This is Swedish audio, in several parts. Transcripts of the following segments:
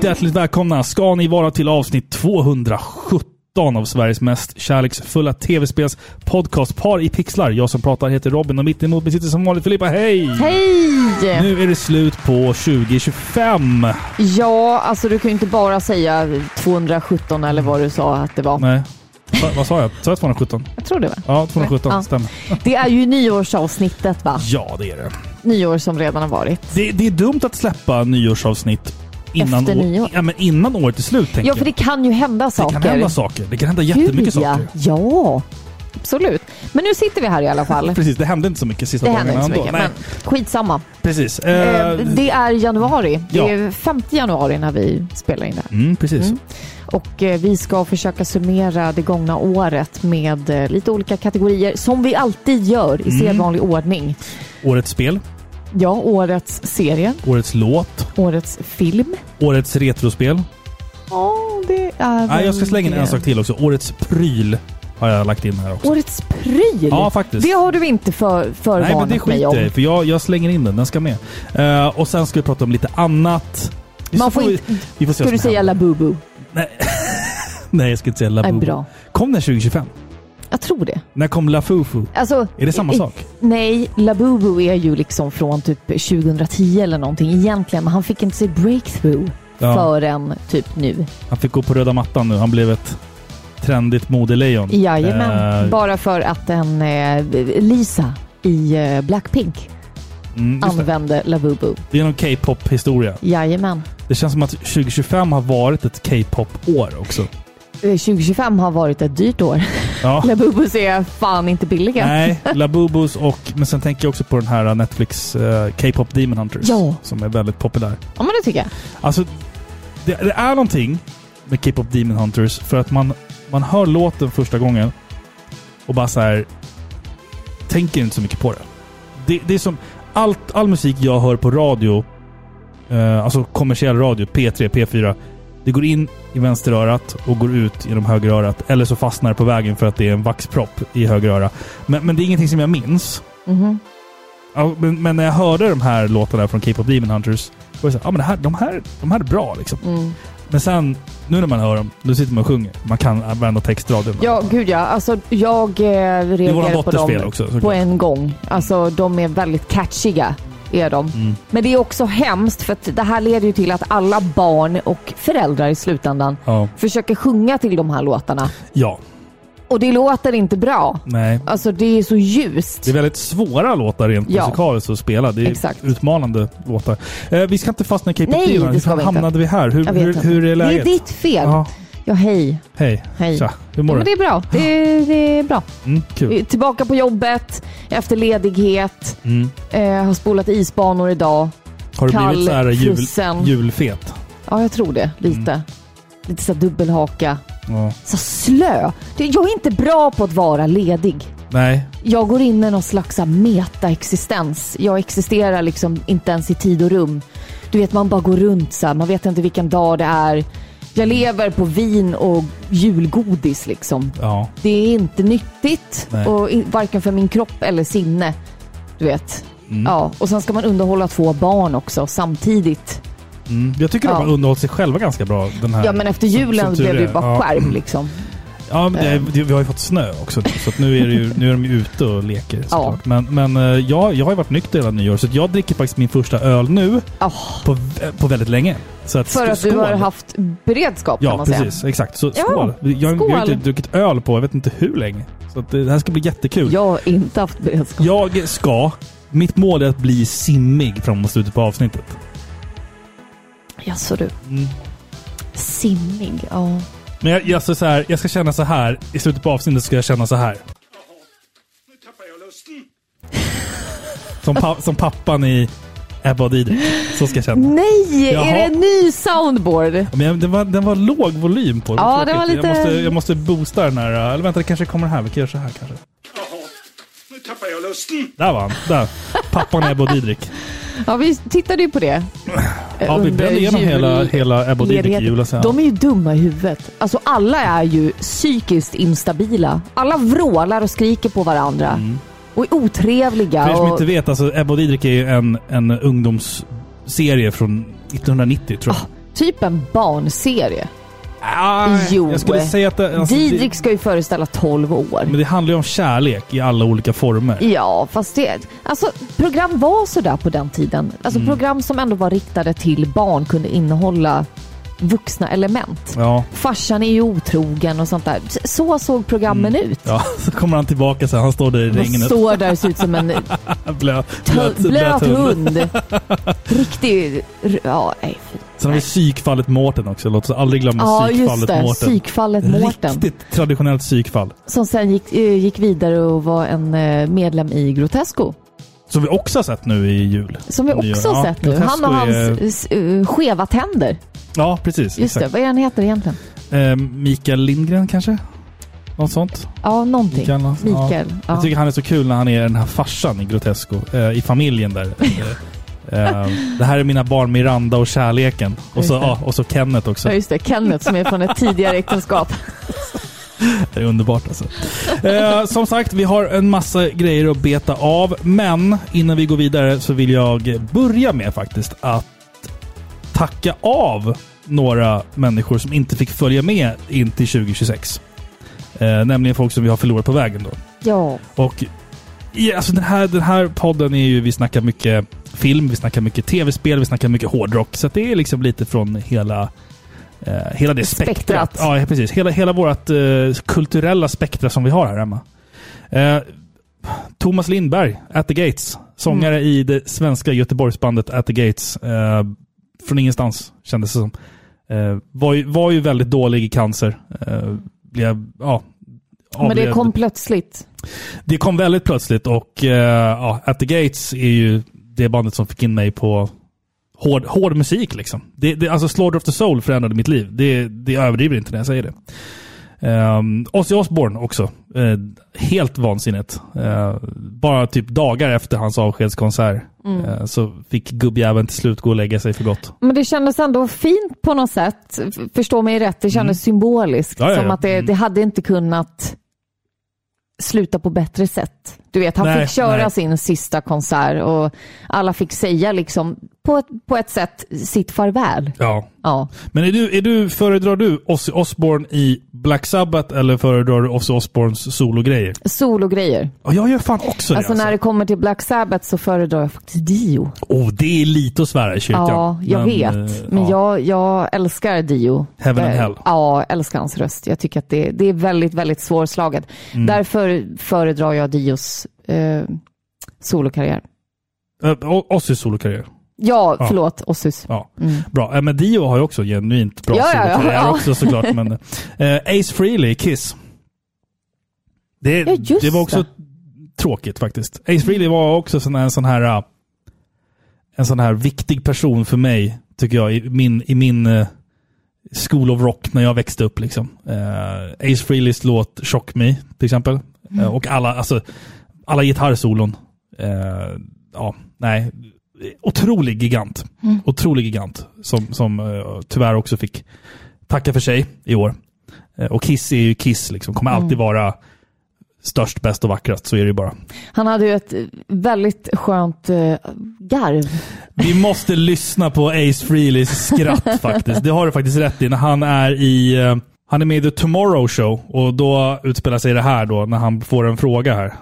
Och hjärtligt välkomna ska ni vara till avsnitt 217 av Sveriges mest kärleksfulla tv-spels podcastpar i pixlar. Jag som pratar heter Robin och mitt emot mig sitter som vanligt Filippa. Hej! Hej! Nu är det slut på 2025. Ja, alltså du kan ju inte bara säga 217 eller vad du sa att det var. Nej. Va, vad sa jag? Sa jag 217? Jag tror det va? Ja, 217. Ja. Stämmer. Det är ju nyårsavsnittet va? Ja, det är det. Nyår som redan har varit. Det, det är dumt att släppa nyårsavsnitt innan, Efter år, nyår. ja, men innan året är slut, tänker Ja, för det kan ju hända jag. saker. Det kan hända saker. Det kan hända jättemycket Gud, ja. saker. Ja, absolut. Men nu sitter vi här i alla fall. Precis, det hände inte så mycket sista Det händer dagarna inte så ändå. mycket, men skitsamma. Precis. Eh, Eh, Det är januari. ja. Det är 5 januari när vi spelar in det här. Mm, precis. Mm. Och eh, vi ska försöka summera det gångna året med eh, lite olika kategorier, som vi alltid gör i Mm. sedvanlig ordning. Årets spel, Ja, årets serie, årets låt, årets film. årets retrospel. Ja, det är Nej, jag ska slänga in det. en sak till också. Årets pryl har jag lagt in här också. Årets pryl? Ja, faktiskt. Det har du inte för, Nej, förvarnat men det mig skiter om. jag i, för jag, jag slänger in den. Den ska med. Eh, och sen ska vi prata om lite annat. Man får vi, inte... vi får se Ska du säga händer. Labubu? Nej, jag ska inte säga Nej, Labubu. bra. Kom den 2025? Jag tror det. När kom Lafufu? Alltså, Är det samma i- sak? Nej, Labubu är ju liksom från typ 2010 eller någonting egentligen, men han fick inte se breakthrough Ja. förrän typ nu. Han fick gå på röda mattan nu. Han blev ett trendigt modelejon. Jajamän. Eh, Bara för att en eh, Lisa i eh, Blackpink mm, använde Labubu. det är någon K-pop-historia. Jajamän. Det känns som att 2025 har varit ett K-pop-år också. Eh, 2025 har varit ett dyrt år. Ja. Labubus är fan inte billiga. Nej, Labubus och... Men sen tänker jag också på den här Netflix eh, K-pop Demon Hunters. Ja. Som är väldigt populär. Ja, men det tycker jag. Alltså, det, det är någonting med K-pop Demon Hunters för att man, man hör låten första gången och bara så här tänker inte så mycket på det. Det, det är som allt, all musik jag hör på radio, eh, alltså kommersiell radio, P3, P4, det går in i vänsterörat och går ut genom högerörat. Eller så fastnar det på vägen för att det är en vaxpropp i höger öra. Men, men det är ingenting som jag minns. Mhm. Ja, men, men när jag hörde de här låtarna från K-pop Demon Hunters, var det så här, ja men det här, de, här, de här är bra liksom. Mm. Men sen, nu när man hör dem, då sitter man och sjunger. Man kan varenda textraden. Ja, gud ja. Alltså, jag eh, reagerar på fel dem också. på en gång. Alltså, de är väldigt catchiga. Är de. Mm. Men det är också hemskt för det här leder ju till att alla barn och föräldrar i slutändan Ja. försöker sjunga till de här låtarna. ja. Och det låter inte bra. Nej. Alltså det är så ljust. Det är väldigt svåra låtar rent Ja. musikaliskt att spela. Det är Exakt. utmanande låtar. Eh, vi ska inte fastna i K-pop Nej, det Hur ska fan vi inte. hamnade vi här? Hur, hur, inte. hur är Det är läget? ditt fel. Ja. Ja, hej. Hej. Hej. Tja. Hur mår Men det du? är bra. Det är, det är bra. Mm, kul. Tillbaka på jobbet efter ledighet. Mm. Eh, har spolat isbanor idag. Har du Kall, blivit så här jul, frusen. julfet? Ja, jag tror det. Lite. Mm. Lite så dubbelhaka. Ja. Så slö. Jag är inte bra på att vara ledig. Nej. Jag går in i någon slags så här meta-existens. Jag existerar liksom inte ens i tid och rum. Du vet, man bara går runt så här. Man vet inte vilken dag det är. Jag lever på vin och julgodis liksom. Ja. Det är inte nyttigt, Nej. och i, varken för min kropp eller sinne. Du vet. Mm. Ja, och sen ska man underhålla två barn också samtidigt. Mm. Jag tycker Ja. de har underhållit sig själva ganska bra den här. Ja, men efter som- julen som tur blev det ju är. bara ja. skärm liksom. Ja, men det, det, vi har ju fått snö också. Så nu, är ju, nu är de ju ute och leker såklart. Men, men eh, jag, jag har ju varit nykter hela nyår, så jag dricker faktiskt min första öl nu Oh, på, på väldigt länge. Så att, för att du har haft beredskap kan Ja, man precis. säga. Exakt. Så Ja, skål! Jag, jag har skål. inte druckit öl på jag vet inte hur länge. Så att det, det här ska bli jättekul. Jag har inte haft beredskap. Jag ska... Mitt mål är att bli simmig framåt slutet på avsnittet. Jaså du. Mm. Simmig, ja. Men jag, jag, så så här, jag ska känna så här. I slutet på avsnittet ska jag känna så här. Nu tappar jag lusten. Som, pa, som pappan i Ebba och Didrik. Så ska jag känna. Nej! Jaha. Är det en ny soundboard? Men jag, den, var, den var låg volym på. Ja, det var lite- jag, måste, jag måste boosta den här. Eller vänta, det kanske kommer här. Vi kan göra så här kanske. Jaha, nu tappar jag lusten. Där var han. Där. Pappan Ebba och Didrik. Ja, vi tittade ju på det. Ja, vi brände igenom hela, hela Ebba och Didrik i ledigheten. julas. Ja. De är ju dumma i huvudet. Alltså alla är ju psykiskt instabila. Alla vrålar och skriker på varandra. Och är otrevliga. Mm. För er som och... inte vet, alltså Ebba och Didrik är ju en, en ungdomsserie från 1990 tror jag. typ en barnserie. Ah, Jo. Jag skulle säga att det, alltså, Didrik det, ska ju föreställa 12 år. men det handlar ju om kärlek i alla olika former. Ja, fast det... Alltså, program var sådär på den tiden. Alltså Mm. program som ändå var riktade till barn kunde innehålla vuxna element. Ja, Farsan är ju otrogen och sånt där. Så såg programmen ut. ja, så kommer han tillbaka så han står där i regnet. står där och ser ut som en Blöt, blöt, blöt hund. Riktig... Ja, nej. Sen har vi psykfallet Mårten också. Låt oss aldrig glömma Ja, just psykfallet det. Mårten. Psykfallet Mårten. Riktigt traditionellt psykfall. Som sen gick, eh, gick vidare och var en eh, medlem i Grotesco. Som vi också har sett nu i jul. Som vi också har ja, sett nu. Han och hans är- eh, skeva tänder. Ja, precis. Just det. exakt. Vad är han heter egentligen? Eh, Mikael Lindgren kanske? Något sånt? Ja, någonting. Mikael, ja. Mikael. Ja. Jag tycker han är så kul när han är den här farsan i Grotesco. Eh, I familjen där. Eh, det här är mina barn Miranda och kärleken. Och så, det. ja, och så Kenneth också. Ja, just det. Kenneth som är från ett tidigare äktenskap. Det är underbart alltså. Eh, som sagt, vi har en massa grejer att beta av. Men innan vi går vidare så vill jag börja med faktiskt att tacka av några människor som inte fick följa med in till 2026. Eh, nämligen folk som vi har förlorat på vägen då. Ja. Och ja, alltså den, här, den här podden är ju, vi snackar mycket film, vi snackar mycket tv-spel, vi snackar mycket hårdrock. Så det är liksom lite från hela, eh, hela det spektrat. Spektrat. Ja, precis. Hela, hela vårt eh, kulturella spektra som vi har här hemma. Eh, Thomas Lindberg, At the Gates. Sångare i det svenska Göteborgsbandet At the Gates. Eh, från ingenstans, kändes det som. Eh, var, ju, var ju väldigt dålig i cancer. Eh, blev, ja, Men det kom plötsligt. Det kom väldigt plötsligt och eh, ja, At the Gates är ju det bandet som fick in mig på hård, hård musik. Liksom. Det, det, alltså Slaughter of the Soul förändrade mitt liv. Det, det överdriver inte när jag säger det. Um, Ozzy Osbourne också. Eh, helt vansinnigt. Eh, bara typ dagar efter hans avskedskonsert eh, så fick gubbjäveln till slut gå och lägga sig för gott. Men det kändes ändå fint på något sätt. Förstå mig rätt, det kändes symboliskt. Mm. Ja, ja, som ja. att det, Mm. det hade inte kunnat sluta på bättre sätt. Du vet, han Nej, fick köra nej. sin sista konsert och alla fick säga liksom på ett, på ett sätt sitt farväl. Ja. Ja. Men är du, är du, föredrar du Ozzy Osbourne i Black Sabbath eller föredrar du Ozzy Osbournes sologrejer? Sologrejer. Ja, jag gör fan också Alltså det. när det kommer till Black Sabbath så föredrar jag faktiskt Dio. Oh, det är lite att svära i kyrkan. Ja, jag Men, vet. eh, Men ja. jag, jag älskar Dio. Heaven and Eh, Hell. Ja, älskar hans röst. Jag tycker att det, det är väldigt, väldigt svårslaget. Mm. Därför föredrar jag Dios eh, solokarriär. Eh, Ozzys solokarriär. Ja, Ja. förlåt. Ossus. Ja. Mm. Bra. Eh, Men Dio har ju också genuint bra Ja, solokarriär ja. också såklart. Men, eh, Ace Frehley, Kiss. Det, det var också tråkigt faktiskt. Ace Frehley var också sån, en sån här eh, en sån här viktig person för mig, tycker jag, i min, i min eh, School of Rock när jag växte upp. Liksom. Eh, Ace Frehleys låt Shock Me, till exempel. Mm. Eh, och alla, alltså, alla gitarrsolon. Eh, ja, nej. Otrolig gigant. Mm. Otrolig gigant. Som, som eh, tyvärr också fick tacka för sig i år. Eh, och Kiss är ju Kiss, liksom. kommer alltid Mm. vara störst, bäst och vackrast. Så är det ju bara. Han hade ju ett eh, väldigt skönt eh, garv. Vi måste lyssna på Ace Frehleys skratt faktiskt. Det har du faktiskt rätt i. När han är i... eh, Han är med i The Tomorrow Show och då utspelar sig det här då när han får en fråga här.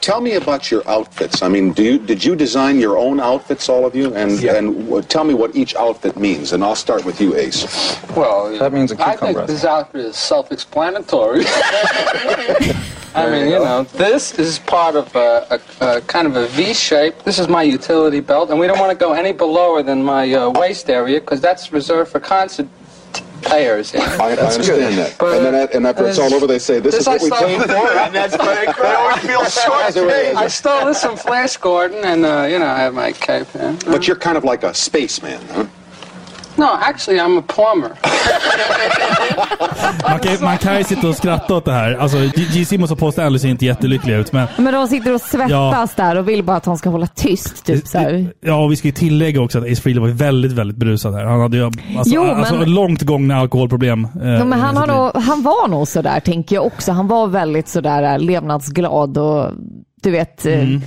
Tell me about your outfits. I mean, do you did you design your own outfits, all of you? And Yeah. and w- tell me what each outfit means. And I'll start with you, Ace. Well, That means a I cucumber. think this outfit is self-explanatory. I mean, you know, this is part of a, a, a kind of a V shape. This is my utility belt, and we don't want to go any below than my uh, waist area because that's reserved for concert payers. you know. I, I understand that. But, and then that, and after it's all over, they say, "This, is I what we saw- came for," and that's great. They always feel short. I stole this from Flash Gordon, and uh, you know, I have my cape here. But you're kind of like a spaceman, huh? No, actually, I'm a plumber. Man kan, man kan ju sitta och skratta åt det här. Alltså, G- G. Simmons och Paul Stanley ser inte jättelyckliga ut, men Men de sitter och svettas där och vill bara att han ska hålla tyst. Typ, så här. Ja, och vi ska ju tillägga också att Ace Frehley var väldigt, väldigt berusad här. Han hade ju alltså, Jo, men- alltså, långt gångna alkoholproblem. eh, Ja, men han, har nog, han var nog sådär, tänker jag också. Han var väldigt sådär eh, levnadsglad och du vet, eh, Mm.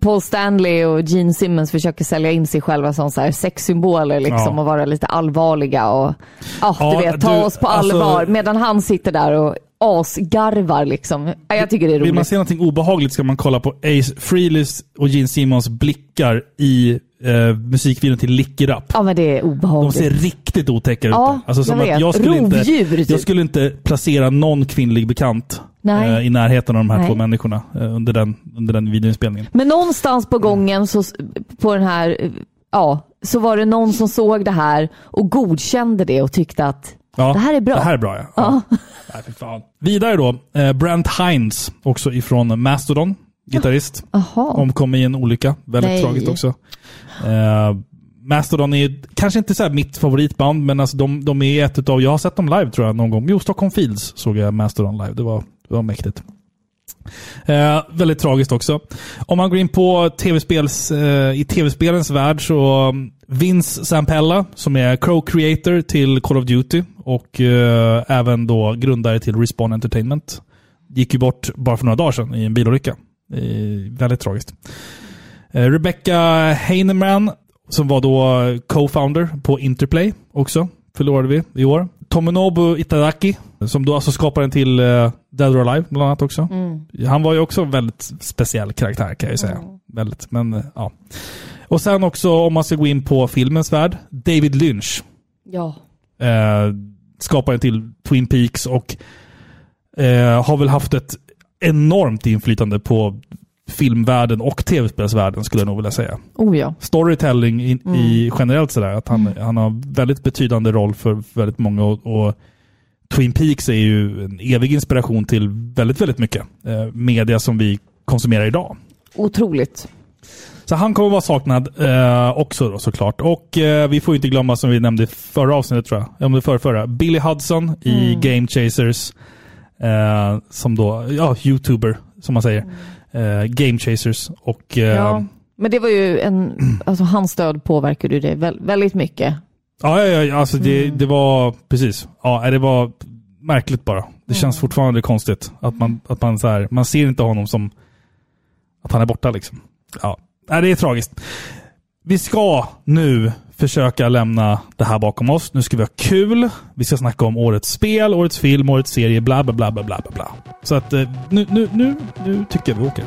Paul Stanley och Gene Simmons försöker sälja in sig själva som så här sexsymboler liksom Ja. och vara lite allvarliga och ja, Ja, du vet, ta du, oss på alltså- allvar medan han sitter där och asgarvar liksom. Ja, jag tycker det är Vill man roligt. se någonting obehagligt ska man kolla på Ace Frehley's och Gene Simmons blickar i eh, musikvideon till Lick It Up. Ja men det är De obehagligt. ser riktigt otäcka ut. Ja, alltså, som jag vet. jag, skulle inte, Rovdjur, typ. jag skulle inte placera någon kvinnlig bekant eh, i närheten av de här Nej. två människorna eh, under, den, under den videoinspelningen. Men någonstans på gången så, på den här, eh, ja, så var det någon som såg det här och godkände det och tyckte att Ja, det här är bra. Det här är bra ja. ja. Nej, fy fan. Vidare då, eh, Brent Hines, också ifrån Mastodon, gitarrist. Jaha. Omkom i en olycka. Väldigt Nej. tragiskt också. Eh, Mastodon är kanske inte så mitt favoritband, men alltså de, de är ett utav, jag har sett dem live tror jag någon gång. Jo, Stockholm Fields såg jag Mastodon live. Det var, det var mäktigt. Eh, väldigt tragiskt också. Om man går in på tv-spels, eh, i tv-spelens värld så mm, Vince Zampella, som är co-creator till Call of Duty och eh, även då grundare till Respawn Entertainment, gick ju bort bara för några dagar sedan i en bilolycka. Eh, väldigt tragiskt. Eh, Rebecca Heinemann, som var då co-founder på Interplay också, förlorade vi i år. Tomonobu Itadaki, som då alltså skaparen till eh, Dead or Alive bland annat också. Han var ju också en väldigt speciell karaktär kan jag ju säga. Väldigt, men eh, ja. Och sen också om man ska gå in på filmens värld, David Lynch. Ja. Eh, skaparen till Twin Peaks och eh, har väl haft ett enormt inflytande på filmvärlden och tv-spelsvärlden skulle jag nog vilja säga. Oh ja. Storytelling i, i generellt sådär, att han, han har väldigt betydande roll för väldigt många och, och Twin Peaks är ju en evig inspiration till väldigt, väldigt mycket eh, media som vi konsumerar idag. Otroligt. Så han kommer vara saknad eh, också då, såklart. Och eh, vi får inte glömma, som vi nämnde i förra avsnittet tror jag, om det förra, förra, Billy Hudson i Game Chasers. Eh, som då, ja, YouTuber som man säger. Eh, Game Chasers och... Eh, Ja. Men det var ju en, alltså hans död påverkade ju det vä- väldigt mycket. Ja, ja, ja alltså det, det var precis. Ja, det var märkligt bara. Det känns fortfarande konstigt att man, att man så här, man ser inte honom som att han är borta liksom. Ja, Nej, det är tragiskt. Vi ska nu försöka lämna det här bakom oss. Nu ska vi ha kul. Vi ska snacka om årets spel, årets film, årets serie, bla bla bla bla bla bla. Så att eh, nu, nu, nu, nu tycker jag vi åker.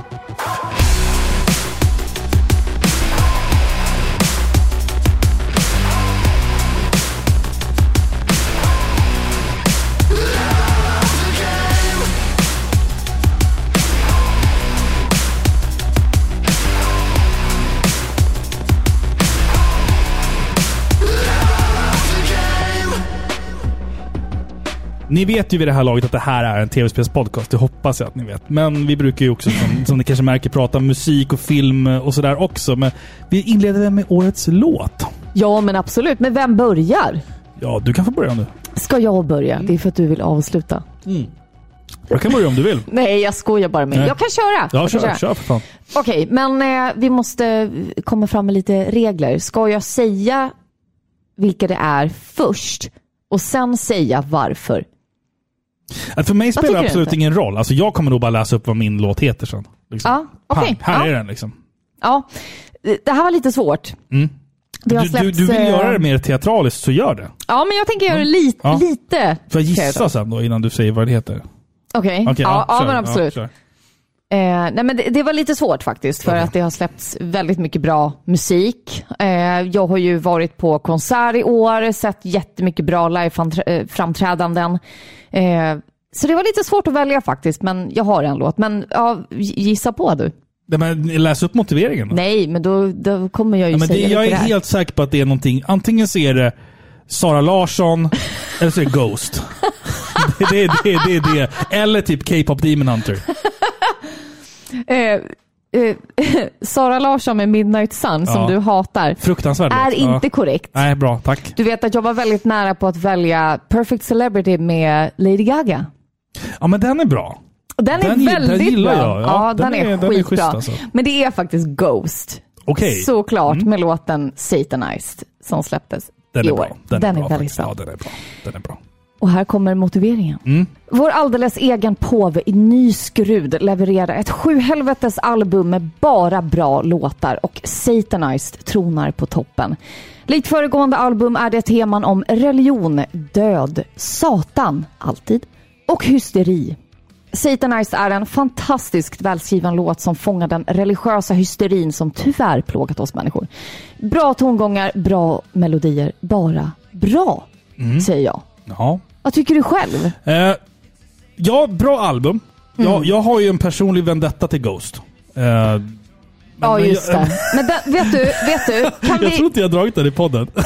Ni vet ju vid det här laget att det här är en tv-spelspodcast. Det hoppas jag att ni vet. Men vi brukar ju också, som, som ni kanske märker, prata musik och film och sådär också. Men vi inleder med årets låt. Ja, men absolut. Men vem börjar? Ja, du kan få börja nu. Ska jag börja? Det är för att du vill avsluta. Jag kan börja om du vill. Nej, jag skojar bara med Nej. Jag kan köra. Ja, jag kör, kör för fan. Okej, men eh, vi måste komma fram med lite regler. Ska jag säga vilka det är först och sen säga varför? Att För mig spelar det du absolut ingen roll. Alltså jag kommer nog bara läsa upp vad min låt heter sen. Liksom. Ja. Pang, här Ja. är den liksom. Ja, det här var lite svårt. Mm. Det har Du, du, du vill eh, göra det mer teatraliskt, så gör det. Ja, men jag tänker göra det li- Ja. lite. Får jag gissa sen då, innan du säger vad det heter? Okej, Okej, ja, ja, kör. men absolut. kör. Eh, nej, men det, det var lite svårt faktiskt för Okej. att det har släppts väldigt mycket bra musik. Eh, jag har ju varit på konsert i år, sett jättemycket bra live-framträdanden. Eh, så det var lite svårt att välja faktiskt, men jag har en låt. Men ja, gissa på du. Nej, men läs upp motiveringen då. Nej, men då, då kommer jag ju Ja, men det, säga jag vilka är det helt säker på att det är någonting. Antingen så är det Sara Larsson, eller så är det Ghost. det, det, det, det är det. Eller typ K-pop Demon Hunter. Eh, eh, Sara Larsson med Midnight Sun, som Ja. du hatar, Fruktansvärd är låt. inte Ja. korrekt. Nej, bra. Tack. Du vet att jag var väldigt nära på att välja Perfect Celebrity med Lady Gaga. Ja, men den är bra. Och den, Den är gi- den väldigt gillar bra. jag. Ja, den, den är, är- den är skitbra. schysst alltså. Men det är faktiskt Ghost. Okej. Såklart med låten Satanized som släpptes Den i är år. bra. Den, är, är bra, väldigt faktiskt. bra. Ja, den är bra. Den är bra. Och här kommer motiveringen. Mm. Vår alldeles egen påve i ny skrud levererar ett sjuhelvetes album med bara bra låtar och Satanized tronar på toppen. Likt föregående album är det teman om religion, död, Satan, alltid, och hysteri. Satanized är en fantastiskt välskriven låt som fångar den religiösa hysterin som tyvärr plågat oss människor. Bra tongångar, bra melodier, bara bra, säger jag. Ja. Vad tycker du själv? Eh, ja, bra album. Mm. Jag, jag har ju en personlig vendetta till Ghost. Eh, Ja, just jag, det. Men den, vet du, vet du, kan Jag tror vi, inte jag har dragit den i podden.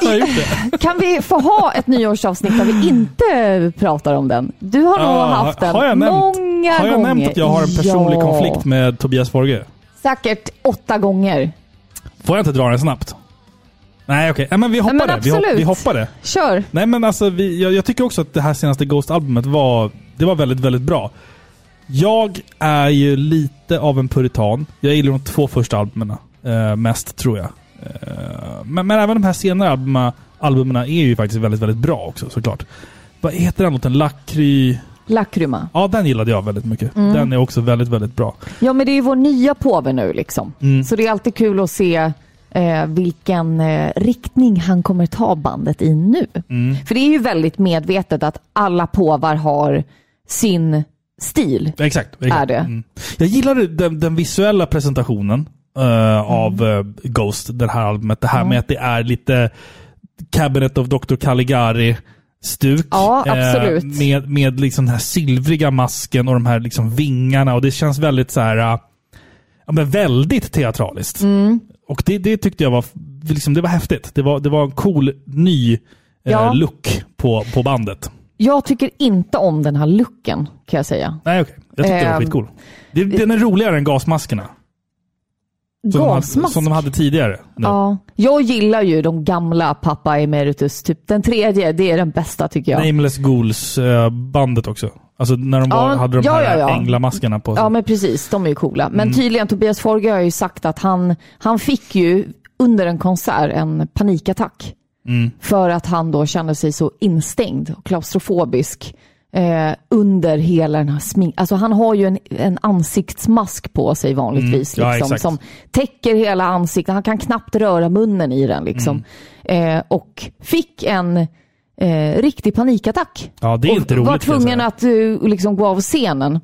kan vi få ha ett nyårsavsnitt där vi inte pratar om den? Du har nog Ja, haft den har jag nämnt- många Har jag gånger. nämnt att jag har en personlig Ja, konflikt med Tobias Forge? Säkert åtta gånger. Får jag inte dra den snabbt? Nej, okej. Nej, men vi hoppar men det. Vi, hopp, vi hoppar det. Kör. Nej, men alltså, vi, jag, jag tycker också att det här senaste Ghost-albumet var, det var väldigt, väldigt bra. Jag är ju lite av en puritan. Jag gillar de två första albumen eh, mest, tror jag. Eh, men, men även de här senare albumen, albumen är ju faktiskt väldigt, väldigt bra också, såklart. Vad heter den låten? Lackry... Lakruma. Ja, den gillade jag väldigt mycket. Mm. Den är också väldigt, väldigt bra. Ja, men det är ju vår nya påve nu liksom. Mm. Så det är alltid kul att se eh, vilken eh, riktning han kommer ta bandet i nu. Mm. För det är ju väldigt medvetet att alla påvar har sin stil. Exakt. exakt. Är det. Mm. Jag gillade den, den visuella presentationen eh, av eh, Ghost, det här albumet. Det här Mm. med att det är lite Cabinet of Dr. Caligari-stuk. Ja, absolut. med, med liksom den här silvriga masken och de här liksom vingarna. Och det känns väldigt så här... eh, Ja, men väldigt teatraliskt. Mm. Och det, det tyckte jag var, liksom, det var häftigt. Det var, det var en cool ny eh, Ja. look på, på bandet. Jag tycker inte om den här looken kan jag säga. Nej, okej. Jag tyckte det var Ehm, skitcool. Det, den är roligare än gasmaskerna. Som de, hade, Gasmask. som de hade tidigare. Nu. Ja, jag gillar ju de gamla Pappa Emeritus. Typ den tredje, det är den bästa tycker jag. Nameless Ghouls-bandet också. Alltså när de var, Ja, hade de ja, här ja, änglamaskerna på sig. Ja, men precis. De är ju coola. Men Mm. tydligen, Tobias Forge har ju sagt att han, han fick ju under en konsert en panikattack. Mm. För att han då kände sig så instängd och klaustrofobisk eh, under hela den här smink... Alltså han har ju en, en ansiktsmask på sig vanligtvis. Mm. Liksom, som täcker hela ansiktet. Han kan knappt röra munnen i den. Liksom. Mm. Eh, och fick en eh, riktig panikattack. Ja, det är och inte roligt. var tvungen att uh, liksom gå av scenen.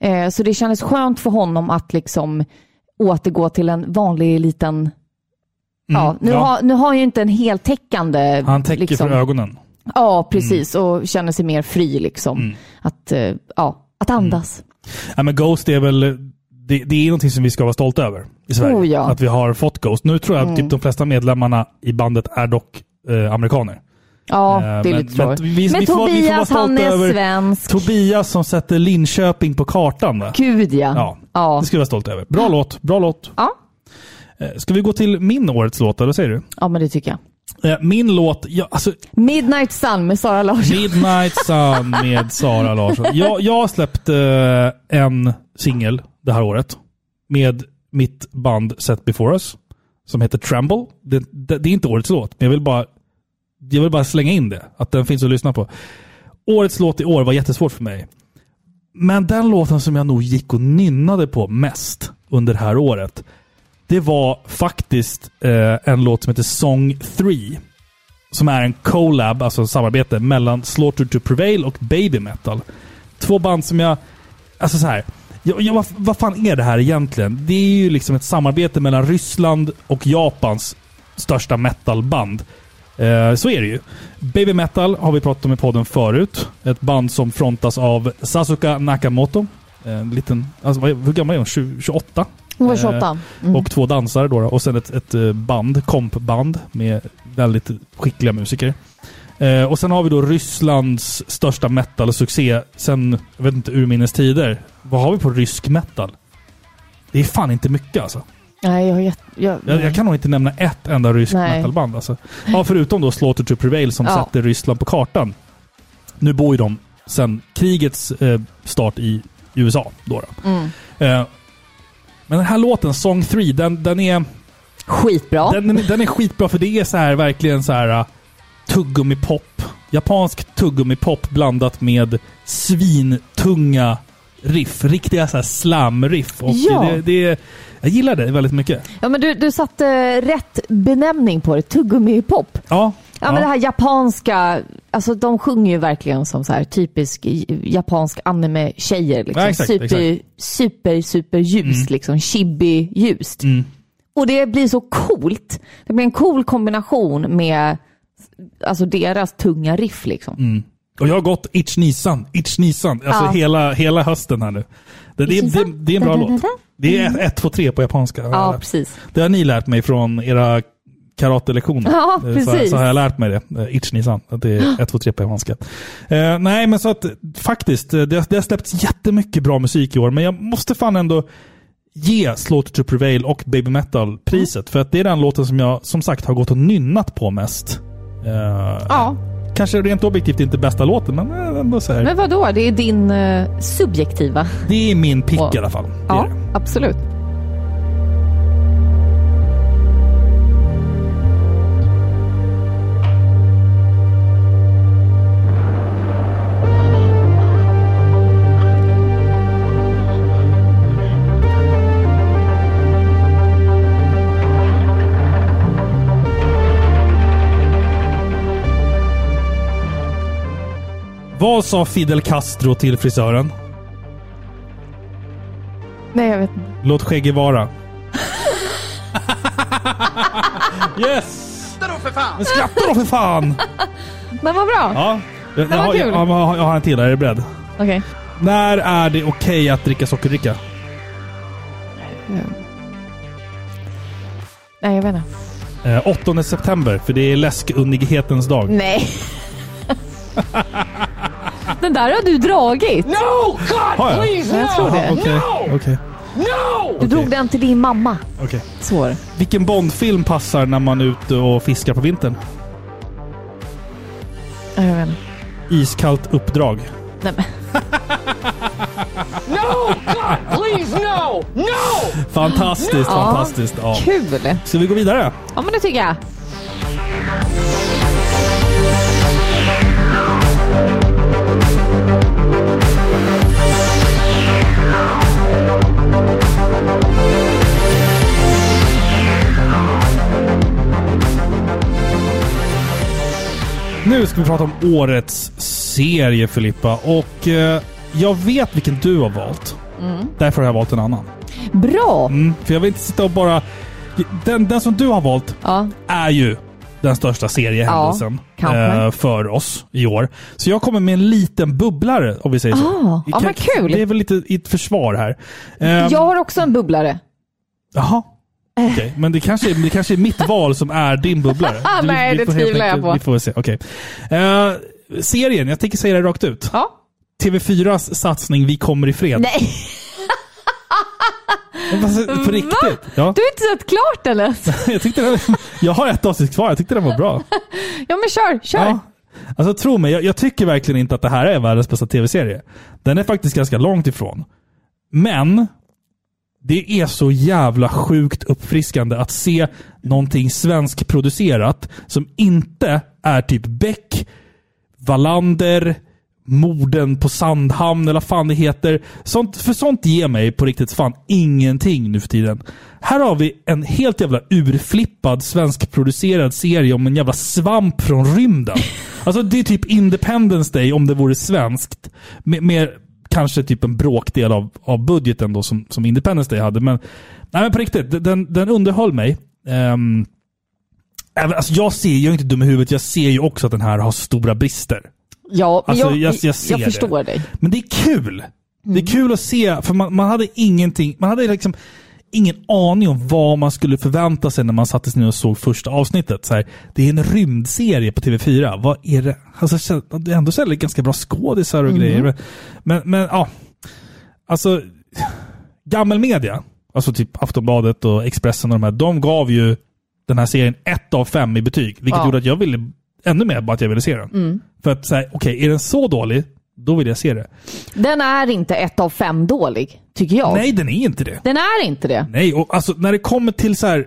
Eh, så det kändes skönt för honom att liksom återgå till en vanlig liten... ja, nu, Mm, ja. Har, nu har han ju inte en heltäckande... Han täcker liksom, för ögonen. Ja, precis. Och känner sig mer fri liksom. Mm. Att, eh, ja, att andas. Ja, men Ghost är väl... Det, det är någonting som vi ska vara stolta över i Sverige. Oh, ja. Att vi har fått Ghost. Nu tror jag att Mm. typ de flesta medlemmarna i bandet är dock eh, amerikaner. Ja, Eh, det är men- lite tråkigt. men vi- Men vi får- vi Tobias, han stolta är svensk. Tobias som sätter Linköping på kartan. Va? Gud ja. Ja, Ja. det ska vi vara stolta över. Bra låt, bra låt. Ja. Eh, Ska vi gå till min årets låt, eller vad säger du? ja, men det tycker jag. Eh, Min låt, ja, alltså Midnight Sun med Sara Larsson. Midnight Sun med Sara Larsson. Jag, jag har släppt eh, en singel det här året med mitt band Set Before Us som heter Tremble. Det, det, det är inte årets låt, men jag vill bara jag vill bara slänga in det. Att den finns att lyssna på. Årets låt i år var jättesvårt för mig. Men den låten som jag nog gick och nynnade på mest under det här året, det var faktiskt eh, en låt som heter Song 3. Som är en collab, alltså ett samarbete mellan Slaughter to Prevail och Baby Metal. Två band som jag... Alltså så här. Jag, jag, vad, vad fan är det här egentligen? Det är ju liksom ett samarbete mellan Ryssland och Japans största metalband. Eh, så är det ju. Baby Metal har vi pratat om i podden förut. Ett band som frontas av Sasuka Nakamoto. En liten... Alltså, hur gammal är hon? 20, 28? Hon var Eh, 28. Mm. Och två dansare då. Och sen ett, ett eh, band, kompband med väldigt skickliga musiker. Eh, och sen har vi då Rysslands största metal-succé sen, jag vet inte, urminnes tider. Vad har vi på rysk metal? Det är fan inte mycket alltså. Nej, jag gett, jag, Jag, jag kan nog inte nämna ett enda ryskt Nej. metalband. Alltså. Ja, förutom då Slaughter to Prevail som Ja. satte Ryssland på kartan. Nu bor ju de sen krigets eh, start i USA. Då, då. Mm. Eh, men den här låten, Song 3, den, den är... Skitbra. Den, den är skitbra för det är så här verkligen så här uh, tuggummi-pop. japansk tuggummi-pop blandat med svintunga riff. Riktiga så här slam-riff. Och Ja. det, det, jag gillar det väldigt mycket. Ja, men du, du satte rätt benämning på det. Tuggummi-pop. Ja. Ja, men det här japanska, alltså de sjunger ju verkligen som så här typisk japansk anime-tjejer. Liksom. Ja, exakt, super, exakt. super, super ljust, liksom. chibi-ljust. Mm. Och det blir så coolt. Det blir en cool kombination med alltså deras tunga riff liksom. Mm. Och jag har gått Itch Nisan, Itch Nisan, alltså Ja. hela, hela hösten här nu. Det, det, det, det är en bra låt. Det är 1, 2, 3 på japanska. Ja, precis. Det har ni lärt mig från era karatelektioner. Ja, Eh, Så, så har jag lärt mig det. eh, Itch Nisan. Att det är 1, 2, 3 på japanska. Eh, nej, men så att faktiskt. eh, Det, det har släppts jättemycket bra musik i år. Men jag måste fan ändå ge Slaughter to Prevail och Baby Metal priset. För att det är den låten som jag som sagt har gått och nynnat på mest. Eh, Ja, Kanske rent objektivt inte bästa låten, men eh, ändå så här. men vadå? Det är din eh, subjektiva. Det är min pick Och- i alla fall. Det Ja, absolut. Vad sa Fidel Castro till frisören? Nej, jag vet inte. Låt skägget vara. yes! Men skratta då för fan! Men vad bra. Ja. Jag, var jag, har- kul. jag, jag, har- jag har en till. Är du beredd? Okej. När är det okej att dricka sockerdricka? Nej, jag vet inte. Eh, 8 september, för det är läskunnighetens dag. Nej. Den där har du dragit. No! God, Har jag? please, Jag no! tror det. Okej, okej, No! Du drog den till din mamma. okej. Svår. Vilken Bondfilm passar när man är ute och fiskar på vintern? Ja, Jag vet inte. Iskallt uppdrag. Nej, men. No! God, please, no! No! Fantastiskt, Ja. fantastiskt. Ja. Kul. Ska vi gå vidare? Ja, men det tycker jag. Nu ska vi prata om årets serie Filippa. Och eh, jag vet vilken du har valt. Därför har jag valt en annan. Bra. Mm, för jag vill inte sitta och bara... Den, den som du har valt Ja. är ju den största seriehändelsen kanske. eh, för oss i år. Så jag kommer med en liten bubblare, om vi säger så. Ah, ja, men kul. Det är väl lite i ett försvar här. Eh, Jag har också en bubblare. Jaha. Okej, men det kanske, är, det kanske är mitt val som är din bubblare. Ah, nej, det tvivlar jag på. Vi får se. Okej. Eh, serien, jag tänker säga det rakt ut. Ja. TV4s satsning Vi kommer i fred. Nej, alltså, På riktigt. Ja. du har inte sett klart eller? Jag, tyckte den, jag har ett avsnitt kvar, jag tyckte den var bra. Ja, men kör, kör. Ja. Alltså tro mig, jag, jag tycker verkligen inte att det här är världens bästa tv-serie. Den är faktiskt ganska långt ifrån. Men det är så jävla sjukt uppfriskande att se någonting svenskproducerat som inte är typ Beck, Wallander, Morden på Sandhamn eller vad fan det heter. Sånt, för sånt ger mig på riktigt fan ingenting nu för tiden. Här har vi en helt jävla urflippad svenskproducerad serie om en jävla svamp från rymden. Alltså det är typ Independence Day om det vore svenskt. Med, med kanske typ en bråkdel av, av budgeten då som, som Independence Day hade. Men, nej, men på riktigt, den, den underhöll mig. Ehm, även, alltså jag ser, jag är inte dum i huvudet, jag ser ju också att den här har stora brister. Ja, Alltså, jag, jag- jag det. förstår dig. Men det är kul. Det är kul att se, för man, man hade ingenting, man hade liksom ingen aning om vad man skulle förvänta sig när man satte sig ner och såg första avsnittet. Så här, det är en rymdserie på TV4. Vad är det? Alltså, så- det är ändå så här ganska bra skådisar och grejer. Men, men, men ja. Alltså, gammelmedia, alltså typ Aftonbladet och Expressen och de här, de gav ju den här serien ett av fem i betyg. Vilket Ja. gjorde att jag ville ännu mer bara att jag ville se den. För att säga, okej, är den så dålig, då vill jag se det. Den är inte ett av fem dålig, tycker jag. Nej, den är inte det. Den är inte det. Nej, och alltså när det kommer till så här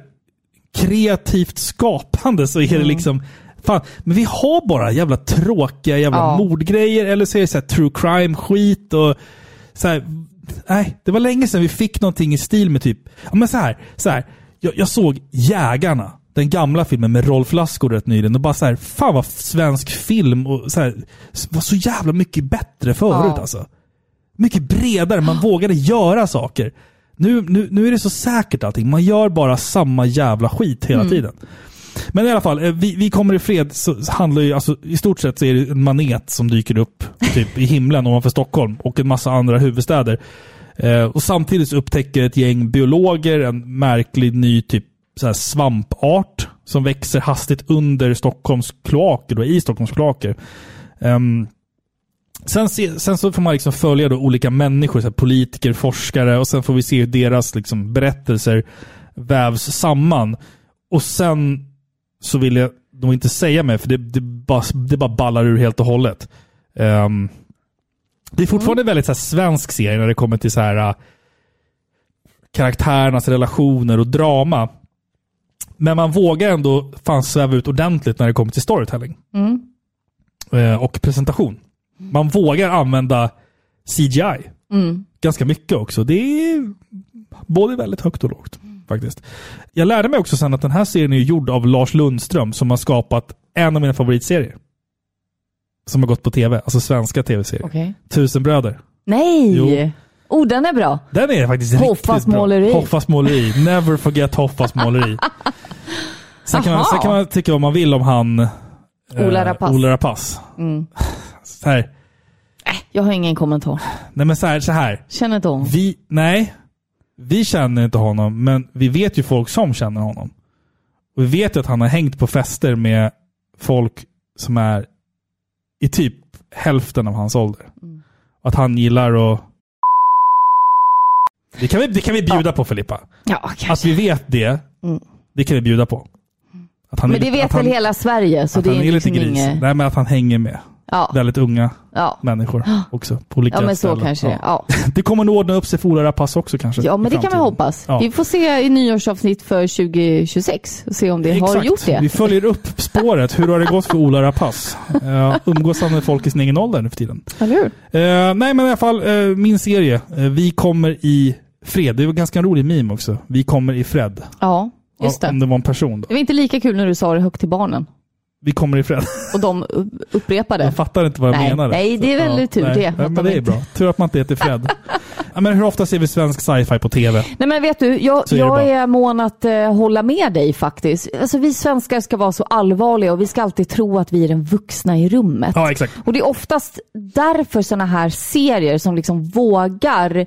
kreativt skapande så är det liksom Fan, men vi har bara jävla tråkiga jävla Ja. mordgrejer eller så är det så här true crime-skit och så här, Nej, det var länge sedan vi fick någonting i stil med typ... Ja, men så här, så här. Jag, jag såg Jägarna, den gamla filmen med Rolf Lassgård rätt nyligen och bara så här, fan vad svensk film och så här, var så jävla mycket bättre förut Ja. alltså. Mycket bredare, man vågade göra saker. Nu, nu, nu är det så säkert allting. Man gör bara samma jävla skit hela tiden. Men i alla fall, eh, vi, vi kommer i fred så handlar ju, alltså, i stort sett så är det en manet som dyker upp typ i himlen ovanför Stockholm och en massa andra huvudstäder. Eh, och samtidigt upptäcker ett gäng biologer en märklig ny typ så svampart som växer hastigt under Stockholms kloaker, då, i Stockholms kloaker. Ehm, Sen, se, sen så får man liksom följa då olika människor, så politiker, forskare och sen får vi se hur deras liksom berättelser vävs samman. Och sen så vill jag nog inte säga mer, för det, det, bara, det bara ballar ur helt och hållet. Ehm, det är fortfarande väldigt så här, svensk serie när det kommer till så här äh, karaktärernas relationer och drama. Men man vågar ändå fan sväva ut ordentligt när det kommer till storytelling. Eh, och presentation. Man vågar använda CGI. Ganska mycket också. Det är både väldigt högt och lågt. Faktiskt. Jag lärde mig också sen att den här serien är gjord av Lars Lundström som har skapat en av mina favoritserier. Som har gått på tv. Alltså svenska tv-serier. Okej. Tusen bröder. Nej! Jo. Oh, den är bra. Den är faktiskt Hoffas riktigt bra. måleri. Hoffas måleri. Never forget Hoffas måleri. Sen kan, man, sen kan man tycka vad man vill om han... eh, Ola Rapace. Ola Rapace. Så här. Jag har ingen kommentar. Nej men så här, så här. Känner inte hon. Vi, nej, vi känner inte honom, men vi vet ju folk som känner honom. Och vi vet ju att han har hängt på fester med folk som är i typ hälften av hans ålder. Och att han gillar att... Det kan vi, det kan vi bjuda på Filippa. Ja, Att kanske. vi vet det, det kan vi bjuda på. Att han Men är det lite- vet att han, väl hela Sverige, så att det han är är lite liksom gris. inget... Nej, men att han hänger med Ja, väldigt unga ja. människor också. På olika ja, men så ställen. kanske det. Ja. Det kommer nog ordna upp sig Rapace också kanske. ja, men det kan vi framtiden. hoppas. Vi får se i nyårsavsnitt för 2026 och se om det har Exakt. gjort det. Vi följer upp spåret. Hur har det gått för Ola Rapace? Uh, umgås han med folk i sin egen ålder nu för tiden? Eller hur? Eh, nej, men i alla fall eh, min serie. Eh, vi kommer i fred. Det var ganska rolig meme också. Vi kommer i fred. Ja, just Om det. det var en person då. Det var inte lika kul när du sa det högt till barnen. Vi kommer i fred. Och de upprepade. Jag fattar inte vad jag Nej, menade. nej, det är Så, väldigt tur nej. det, Ja, men de det är bra. Tur att man inte heter Fred. ja, men hur ofta ser vi svensk sci-fi på tv? Nej men vet du, jag, är jag är mån att eh, hålla med dig faktiskt. Alltså vi svenskar ska vara så allvarliga och vi ska alltid tro att vi är den vuxna i rummet. Ja, exakt. Och det är oftast därför sådana här serier som liksom vågar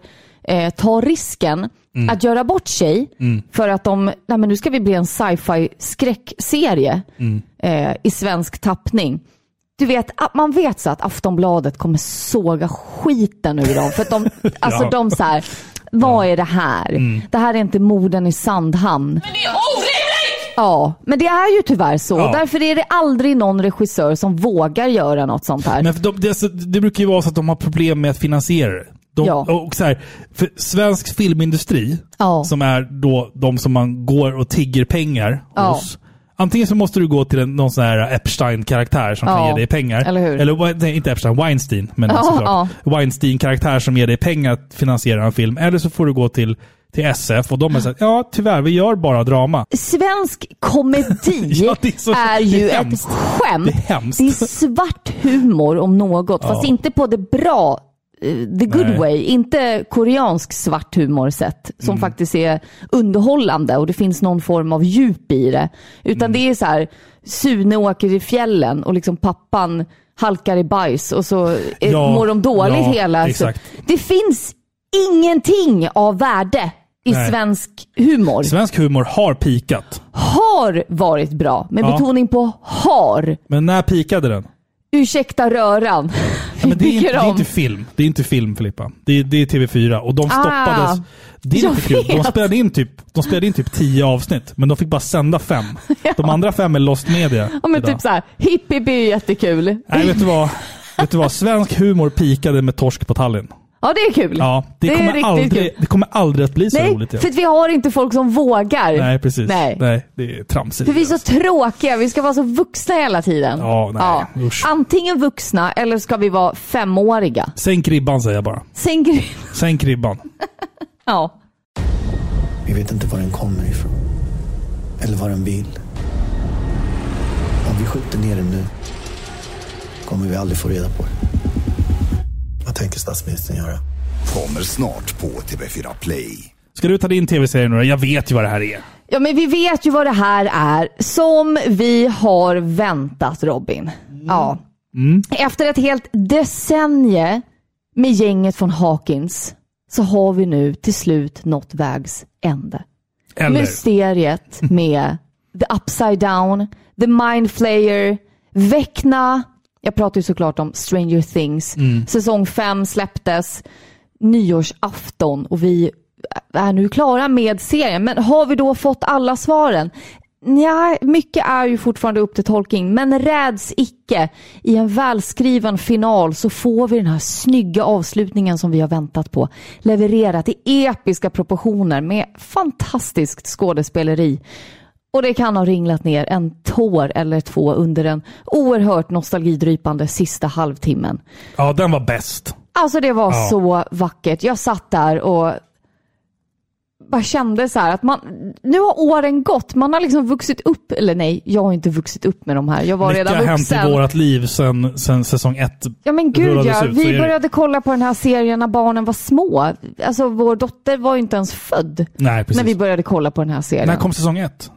eh, ta risken Mm. att göra bort sig för att de, nej men nu ska vi bli en sci-fi skräckserie Mm. eh, i svensk tappning. Du vet, man vet så att Aftonbladet kommer såga skiten ur dem. För att de, alltså Ja. de så här, vad är det här? Mm. Det här är inte morden i Sandhamn. Det är orimligt! Ja, men det är ju tyvärr så. Ja. Därför är det aldrig någon regissör som vågar göra något sånt här. Men de, det, alltså, det brukar ju vara så att de har problem med att finansiera det. De, Ja. och så här, för svensk filmindustri, Ja. som är då de som man går och tigger pengar Ja. hos. Antingen så måste du gå till en, någon sån här Epstein-karaktär som kan ge dig pengar. eller? Eller nej, inte Epstein, Weinstein. Men Ja. Weinstein-karaktär som ger dig pengar att finansiera en film. Eller så får du gå till, till SF och de är såhär, ja tyvärr, vi gör bara drama. Svensk komedi Ja, är så- är ju är ett skämt. Det är. Det är svart humor om något, fast Ja. inte på det bra, the good Nej. way. Inte koreansk svart humor sett, som Mm. faktiskt är underhållande och det finns någon form av djup i det. Utan Mm. det är så här, Sune åker i fjällen och liksom pappan halkar i bajs och så eh, Ja, mår de dåligt ja, hela. Exakt. det finns ingenting av värde i Nej. svensk humor Svensk humor har pikat. har varit bra, med Ja. betoning på har. Men när pikade den? Ursäkta röran. Ja, men det, är inte, det är inte film. Det är inte film Filippa. Det är, det är TV4 och de stoppades. Ah, det är lite kul. De spelade, in typ, de spelade in typ tio avsnitt, men de fick bara sända fem. De andra fem är lost media. Ja men idag. typ såhär, hipp hipp är jättekul. Nej, vet du vad? vet du vad? Svensk humor pikade med Torsk på Tallinn. Ja, det är kul. Ja, det, Det kommer aldrig, kul. det kommer aldrig att bli så Nej, roligt igen. för att vi har inte folk som vågar. Nej, precis. Nej. Nej, det är tramsigt. För vi är så tråkiga, vi ska vara så vuxna hela tiden. Ja, nej, usch. Antingen vuxna eller ska vi vara femåriga. Sänk ribban säger jag bara. Sen gre- Sänk ribban. Ja. Vi vet inte var den kommer ifrån. Eller vad den vill. Om vi skjuter ner den nu kommer vi aldrig få reda på det. Vad tänker statsministern göra? Kommer snart på TV4 Play. Ska du ta din tv-serie nu? Jag vet ju vad det här är. ja, men vi vet ju vad det här är. Som vi har väntat Robin. Ja. Efter ett helt decennium med gänget från Hawkins så har vi nu till slut nått vägs ände. Eller? Mysteriet med The Upside Down, The Mind Flayer, Väckna. Jag pratar ju såklart om Stranger Things. Säsong 5 släpptes nyårsafton och vi är nu klara med serien. Men har vi då fått alla svaren? Ja, mycket är ju fortfarande upp till tolkning, men räds icke. I en välskriven final så får vi den här snygga avslutningen som vi har väntat på. Levererat i episka proportioner med fantastiskt skådespeleri. Och det kan ha ringlat ner en tår eller två under den oerhört nostalgidrypande sista halvtimmen. Ja, den var bäst. Alltså det var Ja. så vackert. Jag satt där och bara kände så här att man, nu har åren gått. Man har liksom vuxit upp, eller nej, jag har inte vuxit upp med de här. Jag var Mycket redan har hänt vuxen. i vårt liv sen, sen säsong ett. Ja men gud ja, ut, vi det. började kolla på den här serien när barnen var små. Alltså vår dotter var ju inte ens född Nej, precis. när vi började kolla på den här serien. När kom säsong ett?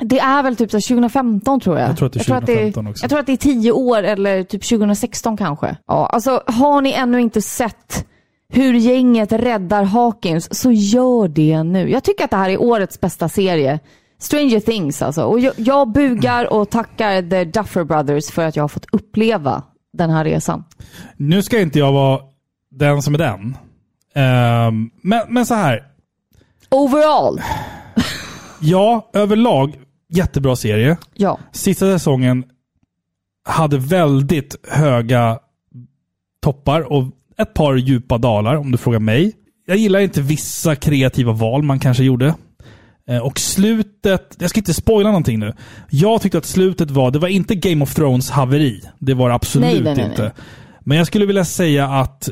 Det är väl typ så här 2015 tror jag. Jag tror att det är jag tror 2015 det, också. Jag tror att det är 10 år eller typ 2016 kanske. Ja, alltså har ni ännu inte sett hur gänget räddar Hawkins så gör det nu. Jag tycker att det här är årets bästa serie. Stranger Things alltså. Och jag, jag bugar och tackar The Duffer Brothers för att jag har fått uppleva den här resan. Nu ska inte jag vara den som är den. Ehm, men, men så här. Overall, Ja, överlag jättebra serie. ja. Sista säsongen hade väldigt höga toppar och ett par djupa dalar om du frågar mig. Jag gillar inte vissa kreativa val man kanske gjorde. Eh, Och slutet, jag ska inte spoila någonting nu. Jag tyckte att slutet var, det var inte Game of Thrones haveri. Det var det absolut Nej, nej, nej, inte. Men jag skulle vilja säga att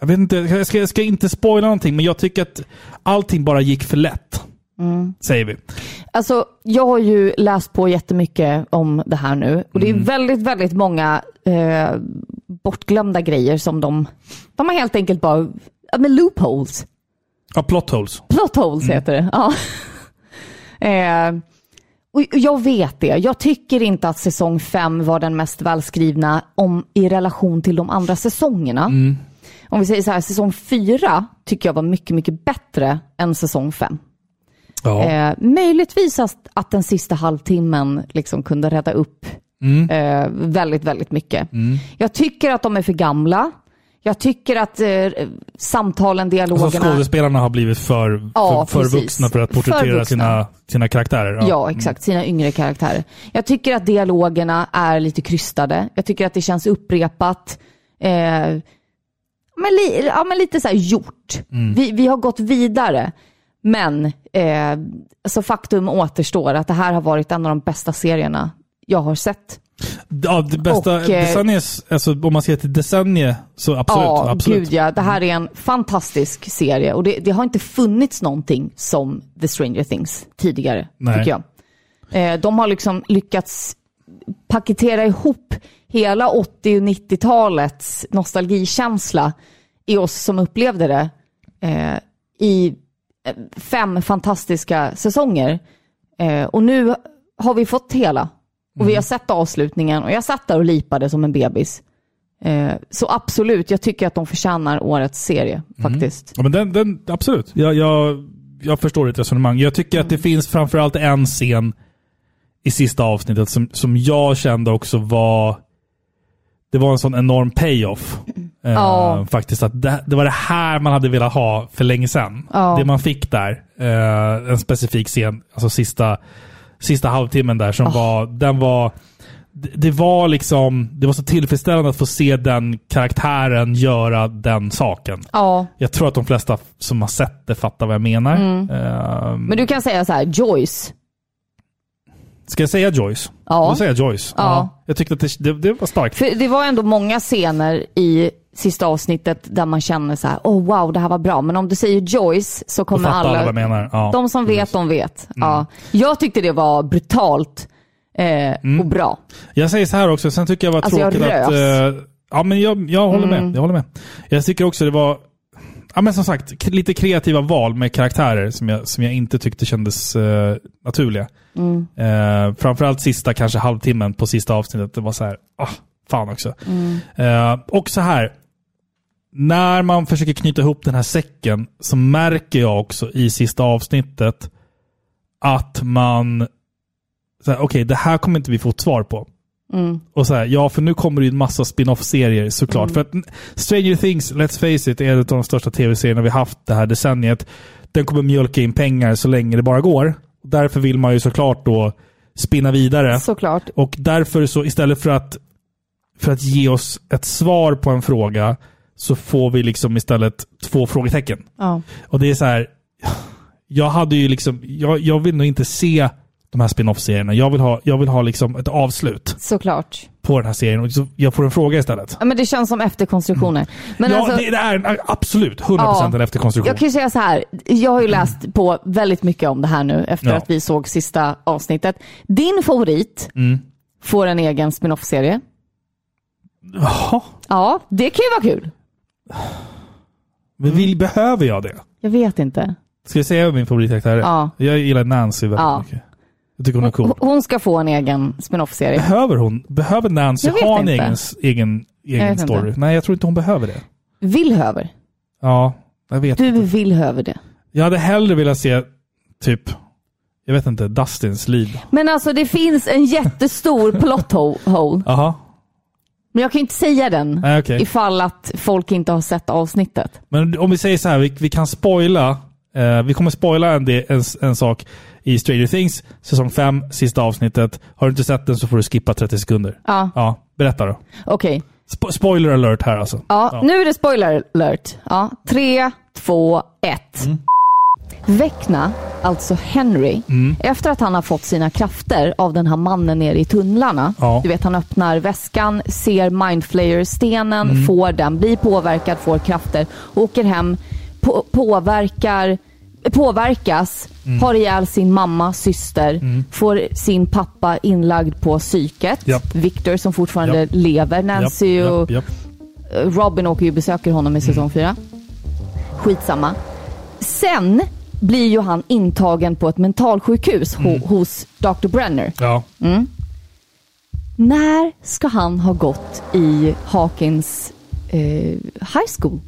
jag vet inte, jag ska, jag ska inte spoila någonting, men jag tycker att allting bara gick för lätt. Mm. Säger vi. Alltså, jag har ju läst på jättemycket om det här nu och det är väldigt, väldigt många eh, bortglömda grejer som de, de har helt enkelt bara, men loopholes. Ja, plot holes. Plot holes heter det. Ja. eh, och jag vet det. Jag tycker inte att säsong fem var den mest välskrivna om, i relation till de andra säsongerna. Om vi säger så här, säsong fyra tycker jag var mycket, mycket bättre än säsong fem. Ja. Eh, möjligtvis att, att den sista halvtimmen liksom kunde rädda upp eh, väldigt, väldigt mycket. Jag tycker att de är för gamla. Jag tycker att eh, samtalen, dialogerna... Alltså skådespelarna har blivit för, Ja, för, för vuxna för att porträttera sina, sina karaktärer. Ja, exakt. Sina yngre karaktärer. Jag tycker att dialogerna är lite krystade. Jag tycker att det känns upprepat. Eh, men, li, ja, men lite så här gjort. Vi, vi har gått vidare. Men eh, alltså faktum återstår att det här har varit en av de bästa serierna jag har sett. Ja, det bästa Och, eh, decennies, alltså om man ser till decennier, så absolut. ja, absolut. gud ja. Det här är en fantastisk serie och det, det har inte funnits någonting som The Stranger Things tidigare, Nej. tycker jag. Eh, de har liksom lyckats paketera ihop hela 80 och 90-talets nostalgikänsla i oss som upplevde det eh, i fem fantastiska säsonger. Eh, och nu har vi fått hela. Och vi har sett avslutningen och jag satt där och lipade som en bebis. Eh, så absolut, jag tycker att de förtjänar årets serie faktiskt. Ja, men den, den, absolut. Jag, jag, jag förstår ditt resonemang. Jag tycker att det finns framförallt en scen i sista avsnittet som, som jag kände också var... Det var en sån enorm payoff. Eh, Ja. Faktiskt. att det, det var det här man hade velat ha för länge sedan. Ja. Det man fick där. Eh, en specifik scen, alltså sista, sista halvtimmen där, som var... Den var... det, det var liksom, det var så tillfredsställande att få se den karaktären göra den saken. Ja, Jag tror att de flesta som har sett det fattar vad jag menar. Ehm, men du kan säga så här, Joyce. ska jag säga Joyce? Ja. Då säger jag Joyce. Ja. Jag tyckte att det, det, det var starkt. För det var ändå många scener i sista avsnittet där man känner så här, oh wow, det här var bra. Men om du säger Joyce så kommer alla alla, vad jag menar. Ja. de som vet, de vet. Ja. Jag tyckte det var brutalt eh, och bra. Jag säger så här också, sen tycker jag var Alltså, jag tråkigt att... rös. eh, ja, men jag, jag håller med. Jag håller med. Jag tycker också det var... Ja, men som sagt, lite kreativa val med karaktärer som jag, som jag inte tyckte kändes eh, naturliga. Eh, framförallt sista kanske halvtimmen på sista avsnittet. Det var så här, ah, fan också. Eh, och så här, när man försöker knyta ihop den här säcken så märker jag också i sista avsnittet att man okej, det här kommer inte vi få ett svar på. Och så här, ja, för nu kommer det ju en massa spin-off-serier såklart. För att Stranger Things, let's face it, är en av de största tv-serierna vi haft det här decenniet. Den kommer mjölka in pengar så länge det bara går. Därför vill man ju såklart då spinna vidare. Såklart. Och därför så istället för att, för att ge oss ett svar på en fråga så får vi liksom istället två frågetecken. Ja. Och det är så här. Jag hade ju liksom, jag, jag vill nog inte se de här spin-off-serierna. Jag vill ha, jag vill ha liksom ett avslut Såklart. på den här serien. Och så jag får en fråga istället. Ja, men det känns som efterkonstruktioner. Men ja, alltså, det, det är absolut 100% Ja. en efterkonstruktion. Jag kan ju säga så här, jag har ju läst på väldigt mycket om det här nu efter Ja. att vi såg sista avsnittet. Din favorit Mm. får en egen spin-off-serie. Jaha, Ja, det kan ju vara kul. Men vill, behöver jag det? Jag vet inte. Ska jag säga min favoritkaraktär är? Ja. Jag gillar Nancy väldigt Ja. mycket. Jag tycker hon är cool. Hon- Hon ska få en egen spin-off-serie. Behöver hon? Behöver Nancy ha en egen, egen, egen story? inte. Nej, jag tror inte hon behöver det. Vill höver. Ja, jag vet Du inte. vill höver det. Jag hade hellre velat se, typ, jag vet inte, Dustins liv. Men alltså det finns en jättestor plot ho- hole. Jaha. Men jag kan ju inte säga den Nej, okej. ifall att folk inte har sett avsnittet. Men om vi säger så här, vi, vi kan spoila. Eh, vi kommer spoila en, en, en sak i Stranger Things, säsong 5, sista avsnittet. Har du inte sett den så får du skippa 30 sekunder. Ja, Ja, berätta då. okej. Spo- spoiler alert här alltså. Ja, nu är det spoiler alert. Ja, tre, två, ett. Mm. Vecna, alltså Henry, Mm. efter att han har fått sina krafter av den här mannen nere i tunnlarna. Ja. Du vet, han öppnar väskan, ser Mindflayer-stenen, Mm. får den, blir påverkad, får krafter, åker hem, på, påverkar, påverkas, Mm. har ihjäl sin mamma, syster, får sin pappa inlagd på psyket. Japp. Victor som fortfarande Japp. lever. Nancy Japp, och. Robin åker ju och besöker honom i säsong fyra. Skitsamma. Sen blir ju han intagen på ett mentalsjukhus ho- hos Dr. Brenner. Ja. När ska han ha gått i Hawkins eh, high school?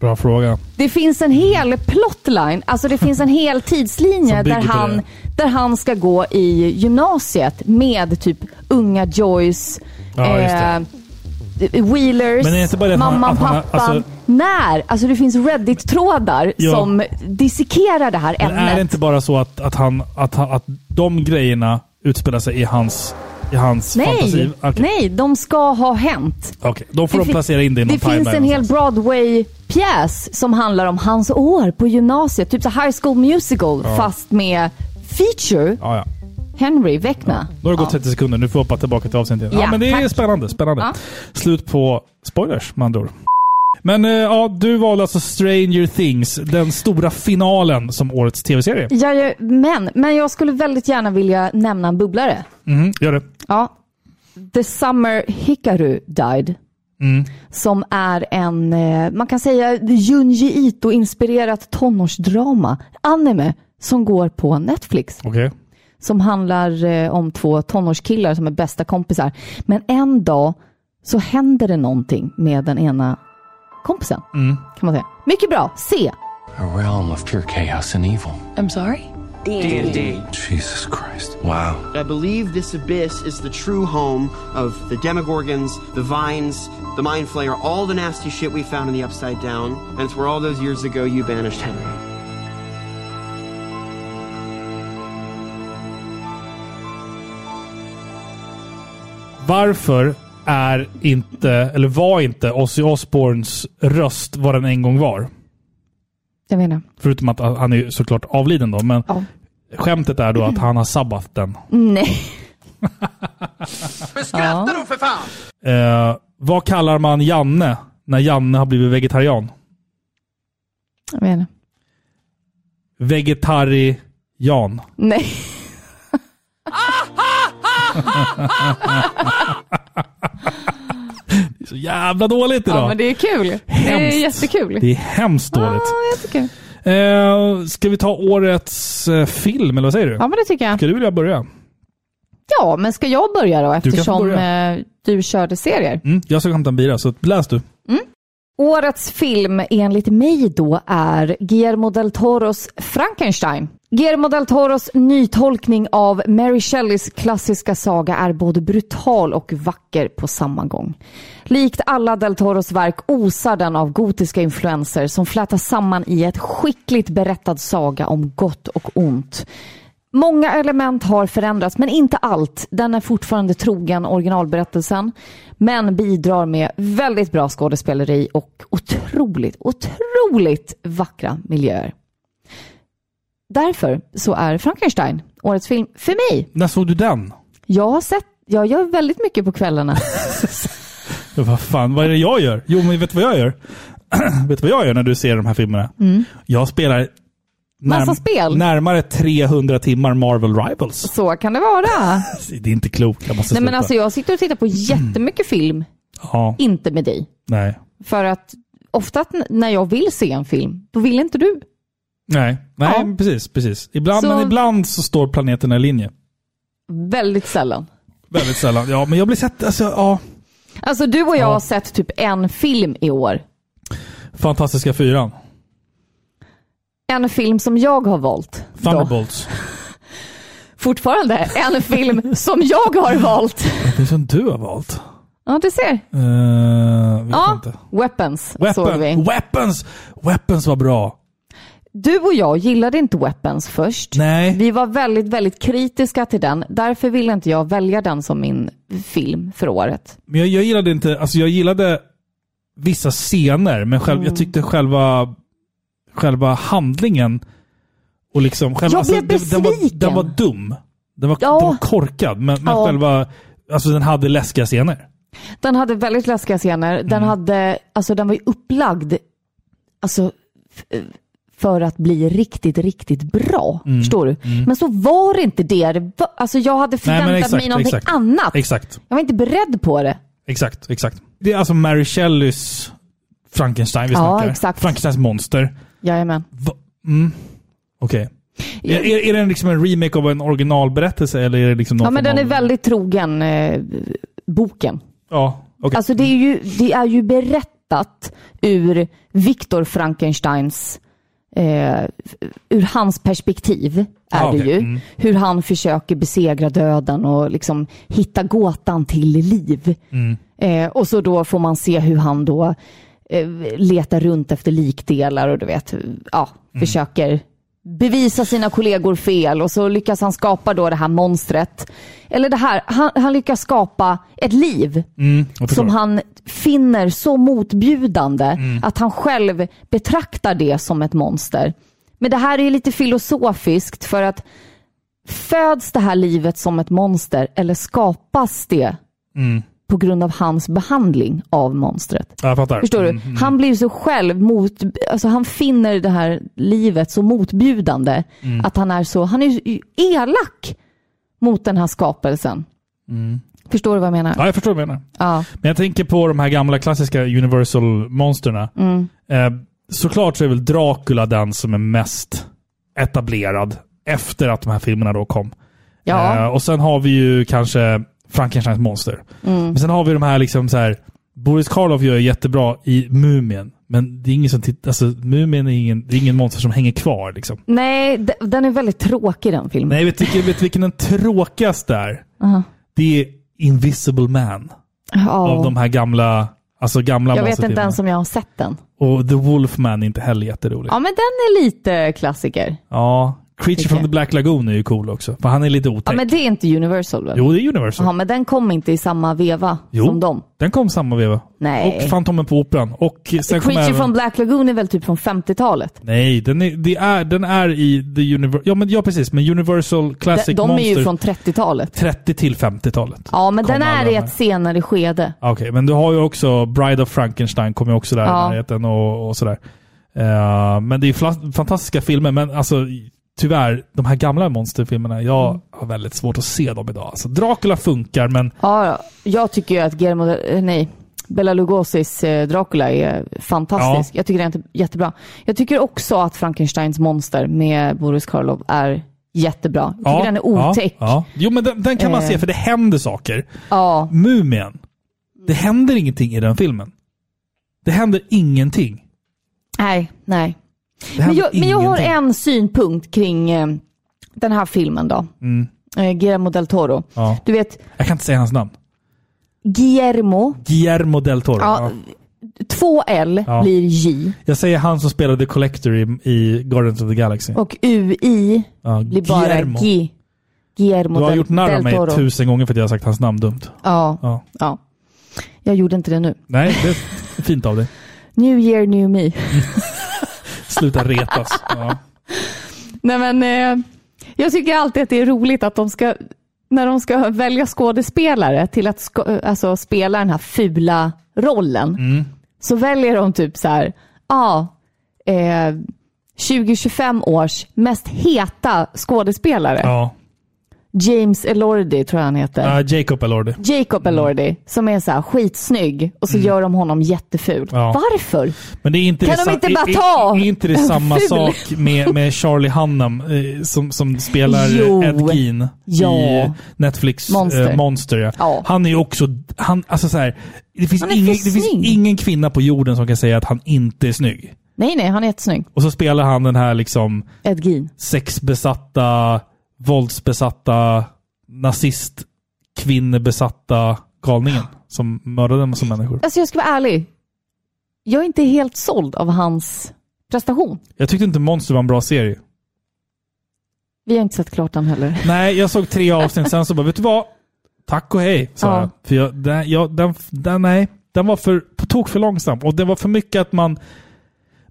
Bra fråga. Det finns en hel plotline, alltså det finns en hel tidslinje där han, där han ska gå i gymnasiet med typ unga Joyce, Ja, eh, Wheelers, Men är det inte bara det att han- mamman, att han har- pappan. alltså- När? Alltså det finns Reddit-trådar Ja. som dissekerar det här Men ämnet. är det inte bara så att, att, han, att, han, att de grejerna utspelar sig i hans, i hans fantasi? Nej, Okej, nej, de ska ha hänt. Okej, då får Det de fin- placera in det i någon Det finns en hel någonstans. Broadway-pjäs som handlar om hans år på gymnasiet. Typ så High School Musical fast med feature Ja, ja. Henry Vecna. Då har det gått 30 sekunder. Nu får vi hoppa tillbaka till avsnittet. Ja, Ja, men det är tack. spännande. spännande. Ja. Slut på spoilers med andra ord. Men eh, ja, du valde alltså Stranger Things, den stora finalen som årets tv-serie. Ja, ja, men, men jag skulle väldigt gärna vilja nämna en bubblare. Mhm, gör det. Ja. The Summer Hikaru Died. Mm. Som är en, eh, man kan säga Junji Ito-inspirerat tonårsdrama. Anime som går på Netflix. Okej. Som handlar eh, om två tonårskillar som är bästa kompisar. Men en dag så händer det någonting med den ena kompisen. Mm. Kan man säga. Mycket bra. Se! A realm of pure chaos and evil. I'm sorry? D&D. Jesus Christ. Wow. I believe this abyss is the true home of the Demogorgons, the Vines, the Mind Flayer, all the nasty shit we found in the Upside Down, and it's where all those years ago you banished Henry. Varför är inte, eller var inte Ozzy Osbournes röst vad den en gång var? Jag menar. Förutom att han är såklart avliden då, men Ja. skämtet är då att han har sabbat den. Nej. Men skratta då för fan! Eh, vad kallar man Janne när Janne har blivit vegetarian? Jag menar. Vegetarian. Nej. Det är så jävla dåligt idag. Ja, men det är kul. Det är Hemskt. jättekul. Det är hemskt dåligt. Ja, jättekul. Eh, ska vi ta årets eh, film, eller vad säger du? Ja, men det tycker jag. Ska du vilja börja? Ja, men ska jag börja då eftersom börja. eh, du körde serier? Mm, jag ska hämta en bira, så läs du. Årets film enligt mig då är Guillermo del Toros Frankenstein. Guillermo del Toros nytolkning av Mary Shelleys klassiska saga är både brutal och vacker på samma gång. Likt alla del Toros verk osar den av gotiska influenser som flätas samman i ett skickligt berättad saga om gott och ont. Många element har förändrats, men inte allt. Den är fortfarande trogen originalberättelsen, men bidrar med väldigt bra skådespeleri och otroligt, otroligt vackra miljöer. Därför så är Frankenstein årets film för mig. När såg du den? Jag har sett, jag gör väldigt mycket på kvällarna. Ja, Vad fan, vad är det jag gör? Jo, men vet du vad jag gör? vet du vad jag gör när du ser de här filmerna? Jag spelar Massa spel. närmare 300 timmar Marvel Rivals. Så kan det vara. Det är inte klokt, jag måste Nej, sluta. men alltså jag sitter och tittar på jättemycket film, Ja, inte med dig. nej. För att ofta när jag vill se en film, då vill inte du. Nej, nej Ja. precis, precis. Ibland, Så- Men ibland så står planeterna i linje. Väldigt sällan. Väldigt sällan. Ja, men jag blir sett, alltså, ja. Alltså du och jag Ja. har sett typ en film i år. Fantastiska fyran. En film som jag har valt. Då. Thunderbolts. Fortfarande en film som jag har valt. Det är som du har valt. Ja, du ser. Uh, Ja, inte. Weapons såg Weapon, vi. Weapons! Weapons var bra. Du och jag gillade inte Weapons först. Nej. Vi var väldigt, väldigt kritiska till den. Därför ville inte jag välja den som min film för året. Men jag, jag gillade inte, alltså jag gillade vissa scener, men själv, Mm. jag tyckte själva, själva handlingen och liksom själva, Jag blev det- den, var, besviken. den var dum. Den var, Ja. den var korkad, men, men Ja. själva, alltså den hade läskiga scener. Den hade väldigt läskiga scener. Den, Mm. hade, alltså, den var ju upplagd alltså, f- för att bli riktigt, riktigt bra. Mm. Förstår du? Men så var det inte det. alltså, jag hade Nej, förväntat exakt, mig någonting exakt. annat. Exakt, Jag var inte beredd på det. exakt, exakt. Det är alltså Mary Shelleys Frankenstein vi Ja, snackar. exakt. Frankensteins monster. Jajamän. Va? Mm. Okej. Är, är, är den liksom en remake av en originalberättelse eller är det liksom Ja, men den är av- väldigt trogen eh, boken. Ja, okej. Alltså det är, ju, det är ju berättat ur Viktor Frankensteins, eh, ur hans perspektiv är Ah, det okej. ju. Mm. Hur han försöker besegra döden och liksom hitta gåtan till liv. Mm. Eh, och så då får man se hur han då eh, letar runt efter likdelar och du vet, ja, Mm. försöker bevisa sina kollegor fel och så lyckas han skapa då det här monstret. Eller det här, han, han lyckas skapa ett liv Mm, som han finner så motbjudande Mm. att han själv betraktar det som ett monster. Men det här är lite filosofiskt för att föds det här livet som ett monster eller skapas det Mm. På grund av hans behandling av monstret? Ja, Jag fattar. Förstår du? Mm, mm. Han blir så själv mot, alltså han finner det här livet så motbjudande Mm. att han är så, han är elak mot den här skapelsen. Förstår du vad jag menar? Mm. Ja, jag förstår vad du menar. Ja. Men jag tänker på de här gamla klassiska Universal-monsterna. Mm. Eh, såklart så är väl Dracula den som är mest etablerad efter att de här filmerna då kom. Ja. Eh, och sen har vi ju kanske Frankensteins monster. Mm. Men sen har vi de här liksom så här. Boris Karloff gör jättebra i Mumien. Men det är ingen som tittar, alltså Mumien är ingen, det är ingen monster som hänger kvar liksom. Nej, den är väldigt tråkig den filmen. Nej, vet du vilken, vet du vilken den tråkigaste är? Aha. Det är Invisible Man. Ja. Av de här gamla, alltså gamla jag vet inte ens om jag har sett den. Och The Wolfman är inte heller jätterolig. Ja, men den är lite klassiker. Ja, Creature from the Black Lagoon är ju cool också. För han är lite Ja, otäck. men det är inte Universal väl? Jo, det är Universal. Ja, men den kom inte i samma veva Jo. som dem. Den kom samma veva. Nej. Och Fantomen på Operan. Och sen kom Creature även... from Black Lagoon är väl typ från 50-talet? Nej, den är, det är, den är i the Universal... Ja, men, ja, precis. Men Universal Classic De, de är Monster ju från 30-talet. 30 till 50-talet. Ja, men den är i de ett senare skede. Okej, men du har ju också Bride of Frankenstein, kommer ju också där Ja. i närheten och, och sådär. Eh, men det är fla- fantastiska filmer, men alltså tyvärr, de här gamla monsterfilmerna, jag Mm. har väldigt svårt att se dem idag. Alltså, Dracula funkar, men Ja, jag tycker ju att Guillermo, eh, nej, Bela Lugosis eh, Dracula är fantastisk. Jag tycker den är jättebra. Jag tycker också att Frankensteins monster med Boris Karloff är jättebra. Jag tycker ja, den är otäck. Ja, ja. Jo, men den, den kan man Eh. se, för det händer saker. Ja. Mumien, det händer ingenting i den filmen. Det händer ingenting. Nej, nej. Men jag, men jag har en synpunkt kring eh, den här filmen då. Mm. Eh, Guillermo del Toro. Ja. Du vet, Jag kan inte säga hans namn. Guillermo, Guillermo del Toro. Ja. Ja. två L Ja. blir J Jag säger han som spelade Collector i, i Guardians of the Galaxy. och UI Ja, blir bara. G. Guillermo Du har del, gjort narr av mig Toro. tusen gånger för att jag har sagt hans namn dumt. Ja, Ja. ja. Jag gjorde inte det nu. Nej, det är fint av dig. New year, new me. Sluta retas. Ja. Nej men, eh, jag tycker alltid att det är roligt att de ska, när de ska välja skådespelare till att sko, alltså, spela den här fula rollen, Mm. så väljer de typ så här, ja, eh, 20-25 års mest heta skådespelare. ja. James Elordi tror jag han heter. Uh, Jacob Elordi. Jacob Elordi, som är så här skitsnygg och så gör de honom jätteful. Mm. Ja. Varför? Men det är inte Kan det de inte är- bara är- ta Är inte det samma ful? sak med, med Charlie Hunnam eh, som, som spelar Jo. Ed Gein Ja. i Netflix Monster. eh, Monster ja. Ja. Han är ju också... Han, alltså så här, det finns, är ingen, det finns ingen kvinna på jorden som kan säga att han inte är snygg. Nej, nej, han är jättesnygg. Och så spelar han den här liksom Ed Gein. sexbesatta, våldsbesatta, nazist, kvinnebesatta galningen som mördade en massa människor. Alltså jag ska vara ärlig. Jag är inte helt såld av hans prestation. Jag tyckte inte Monster var en bra serie. Vi har inte sett klart den heller. Nej, jag såg tre avsnitt, sen så bara, vet du vad? Tack och hej, sa Ja. jag. För jag, den, jag, den, den, nej, den var för, på tok för långsam. Och det var för mycket att man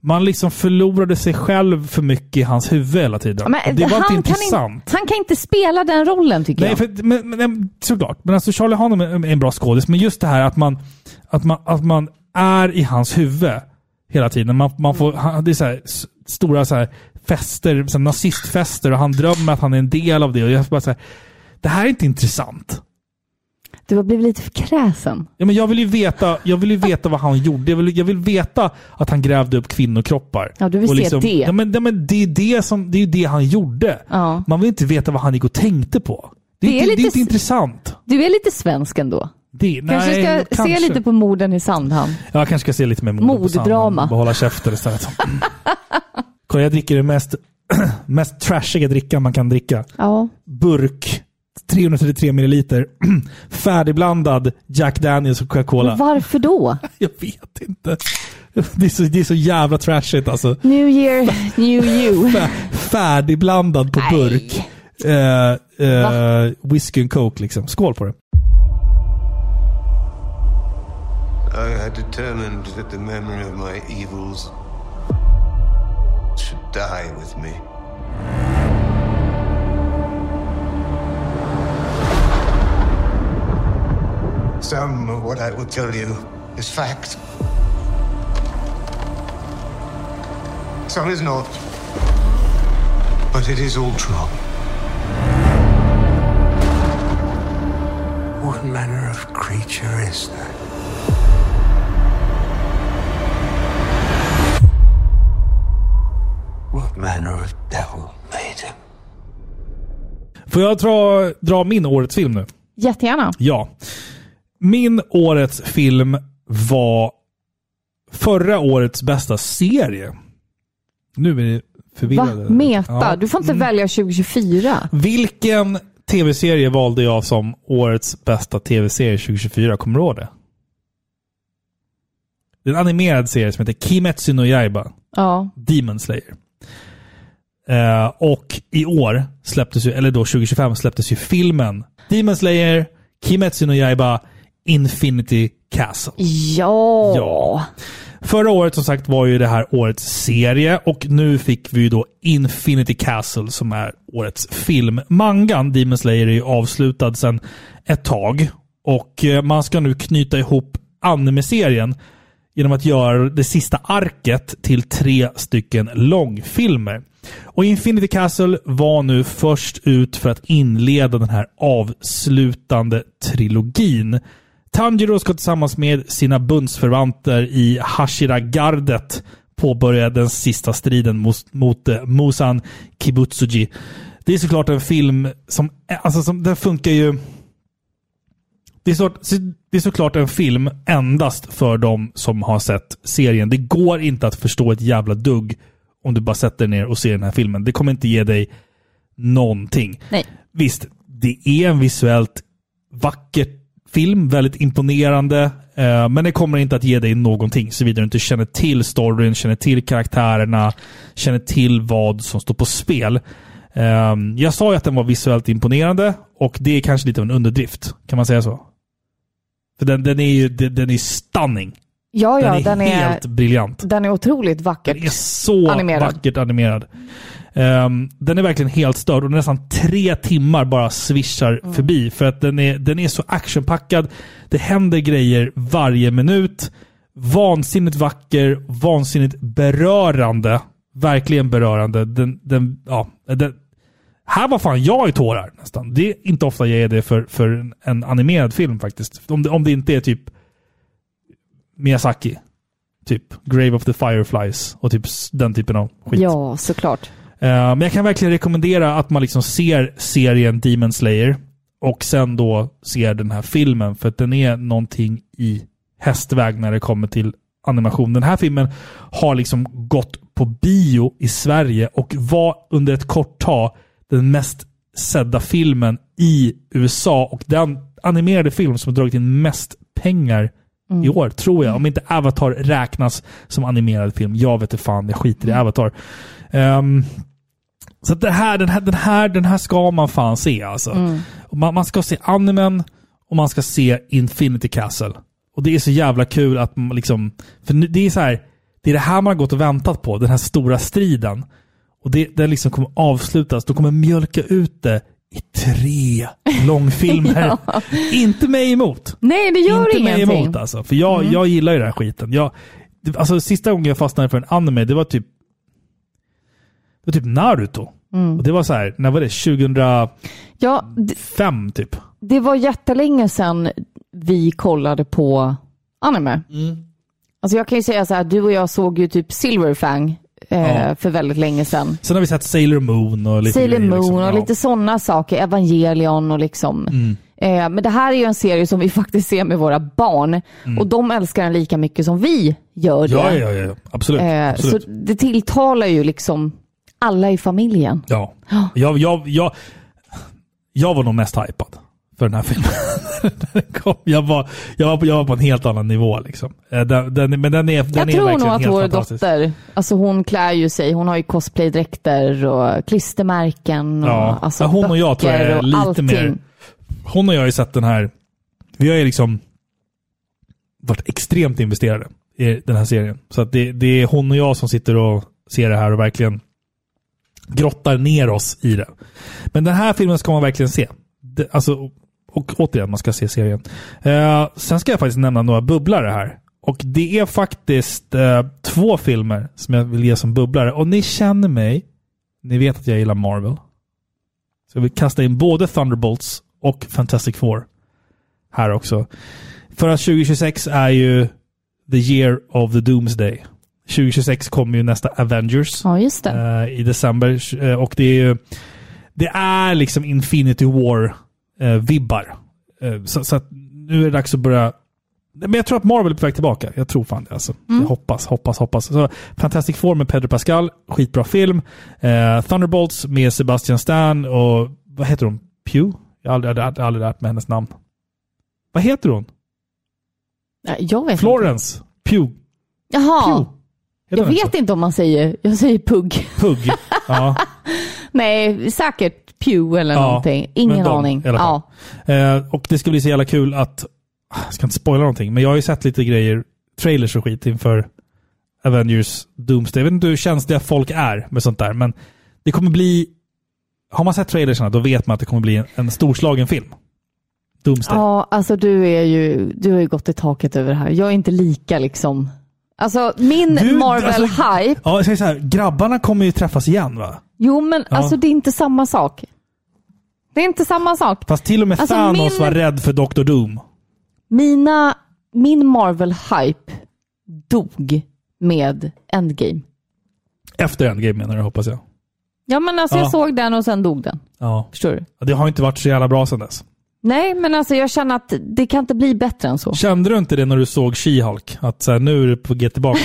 man liksom förlorade sig själv för mycket i hans huvud hela tiden. Och det var han inte kan intressant. Inte, han kan inte spela den rollen tycker Nej, jag. för, men, men, såklart. Men alltså Charlie Hunnam är en bra skådis, men just det här att man, att man, att man är i hans huvud hela tiden. Man, man får, det är så här, stora så här, fester, så här, nazistfester och han drömmer att han är en del av det. Och jag bara så här, det här är inte intressant. Du har blivit lite för kräsen. Ja, men jag vill ju veta, jag vill ju veta vad han gjorde. Jag vill, jag vill veta att han grävde upp kvinnokroppar. Ja, du vill Och se det. Ja, men, ja, men det är det som, det är ju det han gjorde. Ja. Man vill inte veta vad han gick och tänkte på. Det är, Det är inte, det lite är intressant. Du är lite svensk ändå. Det, Kanske nej, ska se lite på morden i Sandhamn. Ja, jag kanske ska se lite mer mode på. Sandhamn och hålla käften istället. Kolla, jag dricker den mest, mest trashiga drickan man kan dricka. Ja. Burk. 333 milliliter. Färdigblandad Jack Daniels och Coca-Cola. Varför då? Jag vet inte. Det är så, det är så jävla trashigt alltså. New year, new you. Fär, färdigblandad på Nej. burk. Eh, eh, whisky and coke liksom. Skål på det. I had determined that the memory of my evils should die with me. Some of what I will tell you is fact. Some is not. But it is all true. What manner of creature is that? What manner of devil made him? Får jag dra, dra min årets film nu? Jättegärna. Ja. Min årets film var förra årets bästa serie. Nu är det Va? förvirrade. Meta? Ja. Du får inte Mm. välja 2024. Vilken tv-serie valde jag som årets bästa tv-serie 2024? Kommer du ihåg det? Det är en animerad serie som heter Kimetsu no Yaiba. Ja. Demon Slayer. Eh, och i år släpptes ju, eller då 2025 släpptes ju filmen Demon Slayer, Kimetsu no Yaiba, Infinity Castle. Ja. Ja. Förra året som sagt var ju det här årets serie och nu fick vi ju då Infinity Castle som är årets film. Mangan Demon Slayer är ju avslutad sedan ett tag och eh, man ska nu knyta ihop anime-serien genom att göra det sista arket till tre stycken långfilmer. Och Infinity Castle var nu först ut för att inleda den här avslutande trilogin. Tanjiro ska tillsammans med sina bundsförvanter i Hashira-gardet påbörja den sista striden mot, mot eh, Musan Kibutsuji. Det är såklart en film som, alltså som den funkar ju... Det är, så, det är såklart en film endast för de som har sett serien. Det går inte att förstå ett jävla dugg om du bara sätter ner och ser den här filmen. Det kommer inte ge dig någonting. Nej. Visst, det är en visuellt vacker film, väldigt imponerande. eh, men det kommer inte att ge dig någonting såvida du inte känner till storyn, känner till karaktärerna, känner till vad som står på spel. Eh, jag sa ju att den var visuellt imponerande och det är kanske lite av en underdrift. Kan man säga så? För den, den är ju den den är stunning. Ja, ja, den är den är, helt briljant. den är otroligt vackert. Den är så Animerad. vackert animerad. Ehm, den är verkligen helt störd och nästan tre timmar bara swishar Mm. förbi. För att den är, den är så actionpackad. Det händer grejer varje minut. Vansinnigt vacker, vansinnigt berörande. Verkligen berörande. Den, den, ja, den, här var fan jag i tårar nästan. Det är inte ofta jag är det för, för en, animerad film faktiskt. Om det, om det inte är typ Miyazaki. Typ Grave of the Fireflies och typ den typen av skit. Ja, såklart. Eh, men jag kan verkligen rekommendera att man liksom ser serien Demon Slayer och sen då ser den här filmen för att den är någonting i hästväg när det kommer till animation. Den här filmen har liksom gått på bio i Sverige och var under ett kort tag den mest sedda filmen i USA och den animerade film som har dragit in mest pengar i år, tror jag. Om inte Avatar räknas som animerad film. Jag vet inte fan, jag skiter i Avatar. Ehm, så det här, den, här, den, här, den här ska man fan se alltså. Och Man, man ska se animen och man ska se Infinity Castle. Och det är så jävla kul att man liksom... För det är så här, det är det här man har gått och väntat på, den här stora striden. Och det, den liksom kommer avslutas. De kommer mjölka ut det i tre långfilmer. Inte mig emot. Nej, det gör Inte mig ingenting. emot alltså. För jag, jag gillar ju den här skiten. Jag, alltså sista gången jag fastnade för en anime, det var typ det var typ Naruto. Och det var så här, när var det? 2005 Ja, d- typ. det var jättelänge sedan vi kollade på anime. Mm. Alltså jag kan ju säga så här, du och jag såg ju typ Silverfang eh, Ja. för väldigt länge sedan. Sen har vi sett Sailor Moon och lite Sailor grejer, Moon liksom. och Ja. Mm. lite sådana saker, Evangelion och liksom. Eh, men det här är ju en serie som vi faktiskt ser med våra barn och de älskar den lika mycket som vi gör det. Mm. Ja, ja, ja. Absolut. Eh, absolut. Så det tilltalar ju liksom alla i familjen. Ja. Jag, jag, jag, jag var nog mest hypad för den här filmen. Jag, var, jag, var på, jag var på en helt annan nivå. Liksom. Eh, Den, den, men den är, den Jag är tror nog att vår dotter, alltså hon klär ju sig, hon har ju cosplaydräkter och klistermärken och Ja. alltså Ja, hon och jag tror jag är lite allting. mer... Hon och jag har ju sett den här... Vi har ju liksom varit extremt investerade i den här serien. Så att det, det är hon och jag som sitter och ser det här och verkligen grottar ner oss i det. Men den här filmen ska man verkligen se. Det, alltså, och återigen, man ska se serien. Eh, sen ska jag faktiskt nämna några bubblare här. Och det är faktiskt eh, två filmer som jag vill ge som bubblare. Och ni känner mig. Ni vet att jag gillar Marvel. Så jag vill kasta in både Thunderbolts och Fantastic Four här också. För att 2026 är ju the year of the Doomsday. 2026 kommer ju nästa Avengers Ja, just det. eh, i december. Eh, och det är ju det är liksom Infinity War-vibbar. så, så att nu är det dags att börja men jag tror att Marvel är på väg tillbaka. Jag tror fan det. Alltså. Jag hoppas, hoppas, hoppas. Så Fantastic Four med Pedro Pascal. Skitbra film. Eh, Thunderbolts med Sebastian Stan och vad heter hon? Pew? Jag har aldrig, aldrig, aldrig lärt mig hennes namn. Vad heter hon? Jag vet inte. Florence Pugh. Jaha. Pew. Jag vet också? inte om man säger, jag säger pugg. Pugg. Ja. Nej, säkert Pew eller Ja, någonting. Ingen de, aning. Ja. Eh, och det ska bli så jävla kul att... Jag ska inte spoila någonting, men jag har ju sett lite grejer, trailers och skit inför Avengers Doomsday. Jag vet inte hur känsliga folk är med sånt där, men det kommer bli... Har man sett trailersarna, då vet man att det kommer bli en, en storslagen film. Doomsday. ja, alltså du är ju, du har ju gått i taket över det här. Jag är inte lika liksom. Alltså min Du, Marvel-hype, Ja, jag säger så här, grabbarna kommer ju träffas igen va? jo men Ja. alltså det är inte samma sak. Det är inte samma sak. Fast till och med Alltså, Thanos min- var rädd för Dr. Doom. Mina, min Marvel-hype dog med Endgame. Efter Endgame menar du, hoppas jag. Ja men alltså Ja. jag såg den och sen dog den. Ja. Förstår du? Det har inte varit så jävla bra sedan dess. Nej men alltså jag känner att det kan inte bli bättre än så. Kände du inte det när du såg She-Hulk? Att så här, nu är du på G tillbaka?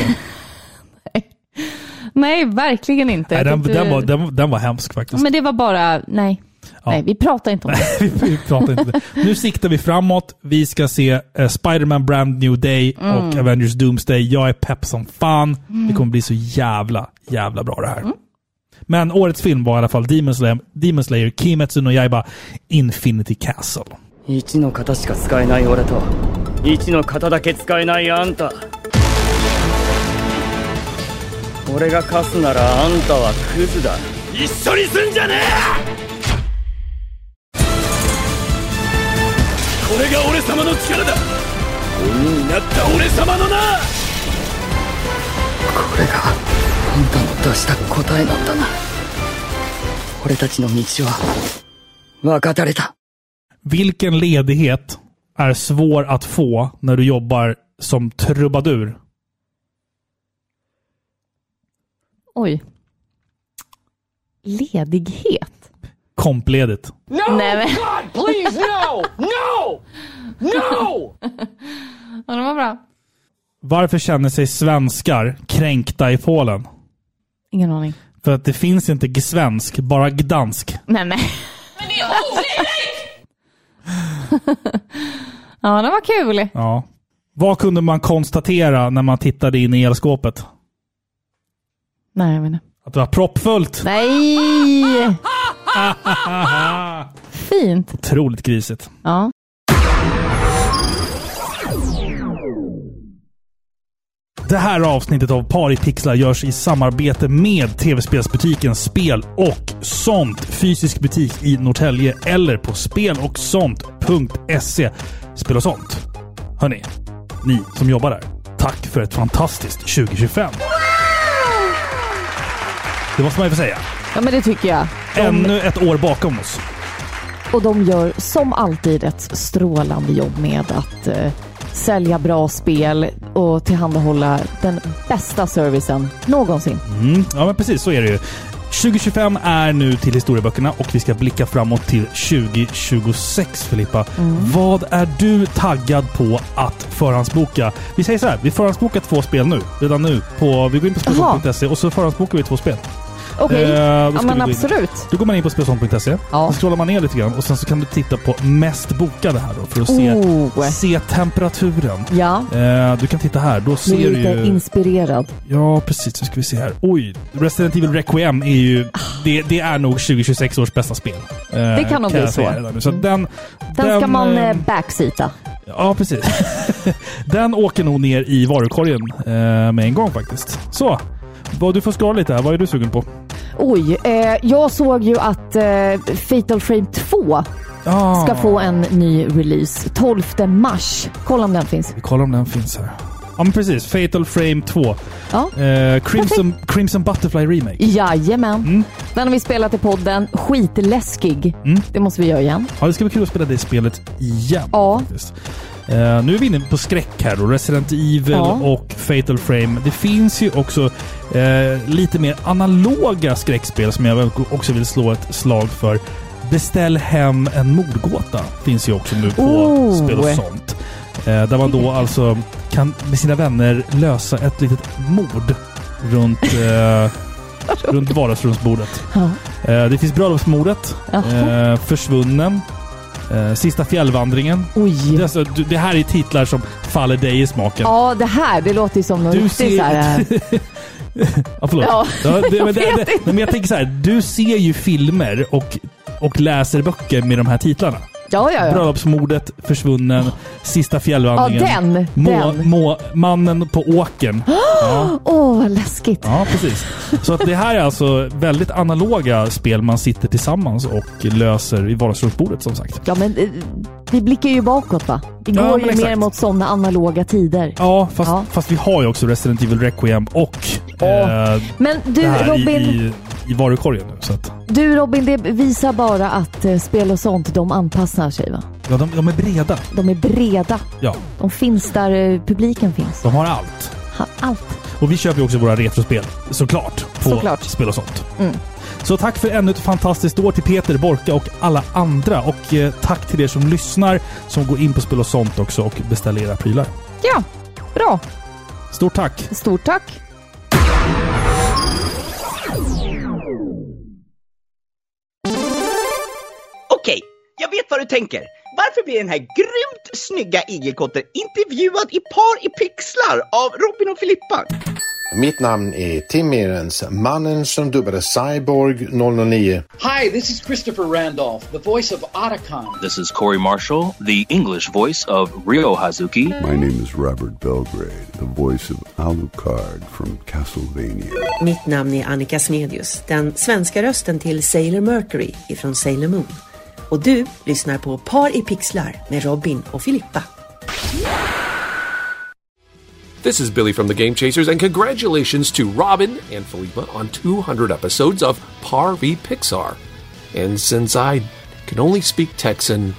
Nej, verkligen inte. Nej, den, den, var, den, den var hemsk faktiskt. Men det var bara, nej. Ja. Nej, vi pratar inte om det. vi, pratar inte det. Nu siktar vi framåt. Vi ska se eh, Spider-Man Brand New Day Mm. och Avengers Doomsday. Jag är pepp som fan. Det kommer bli så jävla, jävla bra det här. Mm. Men årets film var i alla fall Demon Slayer, Demon Slayer Kimetsu no Yaiba Infinity Castle. 1の型しか使えない俺と1の型だけ使えないあんた俺が勝つならあんたはクズだ一緒にすんじゃねえこれが俺様の力だ鬼になった俺様のなこれがあんたの出した答えなんだな俺たちの道は分かたれた Vilken ledighet är svår att få när du jobbar som trubadur? Oj. Ledighet? Kompledigt. No! Nej, men- God, please, no! No! No! Ja, det var bra. Varför känner sig svenskar kränkta i Polen? Ingen aning. För att det finns inte svensk, bara gdansk. Nej, nej. ja, det var kul. Ja. Vad kunde man konstatera när man tittade in i elskåpet? Nej, jag vet inte. Att det var proppfullt. Nej! Fint. Otroligt grisigt. Ja. Det här avsnittet av Paripixlar görs i samarbete med tv-spelsbutiken Spel och sånt. Fysisk butik i Norrtälje eller på spelochsont.se. Spel och sånt. Hörni, ni som jobbar där. Tack för ett fantastiskt 2025. Det måste man ju få säga. ja, men det tycker jag. De, Ännu ett år bakom oss. och de gör som alltid ett strålande jobb med att eh, sälja bra spel och tillhandahålla den bästa servicen någonsin. Mm, ja, men precis så är det ju. 2025 är nu till historieböckerna och vi ska blicka framåt till 2026, Filippa. Mm. Vad är du taggad på att förhandsboka? Vi säger så här, vi förhandsbokar två spel nu. Redan nu. På, vi går in på spelsång.se och så förhandsbokar vi två spel. Okej, Eh, då ja men absolut. Då går man in på spelsång.se, Ja. scrollar man ner lite grann och sen så kan du titta på mest bokade här då för att se, Oh. se temperaturen. Ja, Eh, du kan titta här, då ser du lite ju... inspirerad. Ja, precis. Nu ska vi se här. Oj! Resident Evil Requiem är ju... Det, det är nog 2026 års bästa spel. Eh, Det kan nog bli så. nu. Så den, Den, ska man eh, eh, backseata. Ja, precis. den åker nog ner i varukorgen eh, med en gång faktiskt. Så. Vad du får scrolla lite här. Vad är du sugen på? Oj, eh, jag såg ju att eh, Fatal Frame 2 Ah, ska få en ny release 12 mars. Kolla om den finns. Vi kollar om den finns här. Ja, men precis. Fatal Frame 2. Ja. Eh, Crimson, Crimson Butterfly Remake. Jajamän. Mm. Den har vi spelat i podden. Skitläskig. Mm. Det måste vi göra igen. Ja, det ska bli kul att spela det spelet igen. Ja. faktiskt. Eh, nu är vi inne på skräck här då. Resident Evil Ja. och Fatal Frame. Det finns ju också eh, lite mer analoga skräckspel som jag också vill slå ett slag för. Beställ hem en mordgåta finns ju också nu på Oh. spel och sånt. Eh, där man då alltså kan med sina vänner lösa ett litet mord runt, runt vardagsrumsbordet. Ja. Det finns Bröllopsmordet, Försvunnen, eh, Sista fjällvandringen. Oj. Det, alltså, du- det här är titlar som faller dig i smaken. Ja, det här, det låter ju som något Du riktigt så här... eh, Ja, förlåt. Ja, Ja, det, jag men, det, vet det, inte. men jag tänker så här, du ser ju filmer och, och läser böcker med de här titlarna. Ja, ja, ja. Bröllopsmordet, Försvunnen, Sista Ja, fjällvandringen. den. Må, den. må, mannen på åkern. Ja, Åh, vad läskigt. ja, precis. Så att det här är alltså väldigt analoga spel man sitter tillsammans och löser i vardagsrumsbordet som sagt. Ja, men eh, vi blickar ju bakåt va? Vi Ja, går men ju exakt. mer mot sådana analoga tider. Ja fast, Ja. fast vi har ju också Resident Evil Requiem och eh, Men du det här Robin, i, i, i varukorgen nu. Så att, du Robin, det visar bara att eh, spel och sånt, de anpassar sig va? ja, de, de är breda. De är breda. Ja, De finns där eh, publiken finns. de har allt. Ha, allt. Och vi köper ju också våra retrospel, såklart, på Såklart. spel och sånt. Mm. Så tack för ännu ett fantastiskt år till Peter, Borka och alla andra. Och eh, tack till er som lyssnar, som går in på spel och sånt också och beställer era prylar. Ja, bra. Stort tack! Stort tack. Okej, jag vet vad du tänker. Varför blir den här grymt snygga igelkotten intervjuad i par i pixlar av Robin och Filippa? Mitt namn är Tim Mehrens, mannen som dubbade Cyborg 009. Hi, this is Christopher Randolph, the voice of Otacon. This is Corey Marshall, the English voice of Ryo Hazuki. My name is Robert Belgrade, the voice of Alucard from Castlevania. Mitt namn är Annika Smedius, den svenska rösten till Sailor Mercury ifrån Sailor Moon. Och du lyssnar på Par i pixlar med Robin och Filippa. This is Billy from the Game Chasers, and congratulations to Robin and Philippa on 200 episodes of Par v Pixar. And since I can only speak Texan,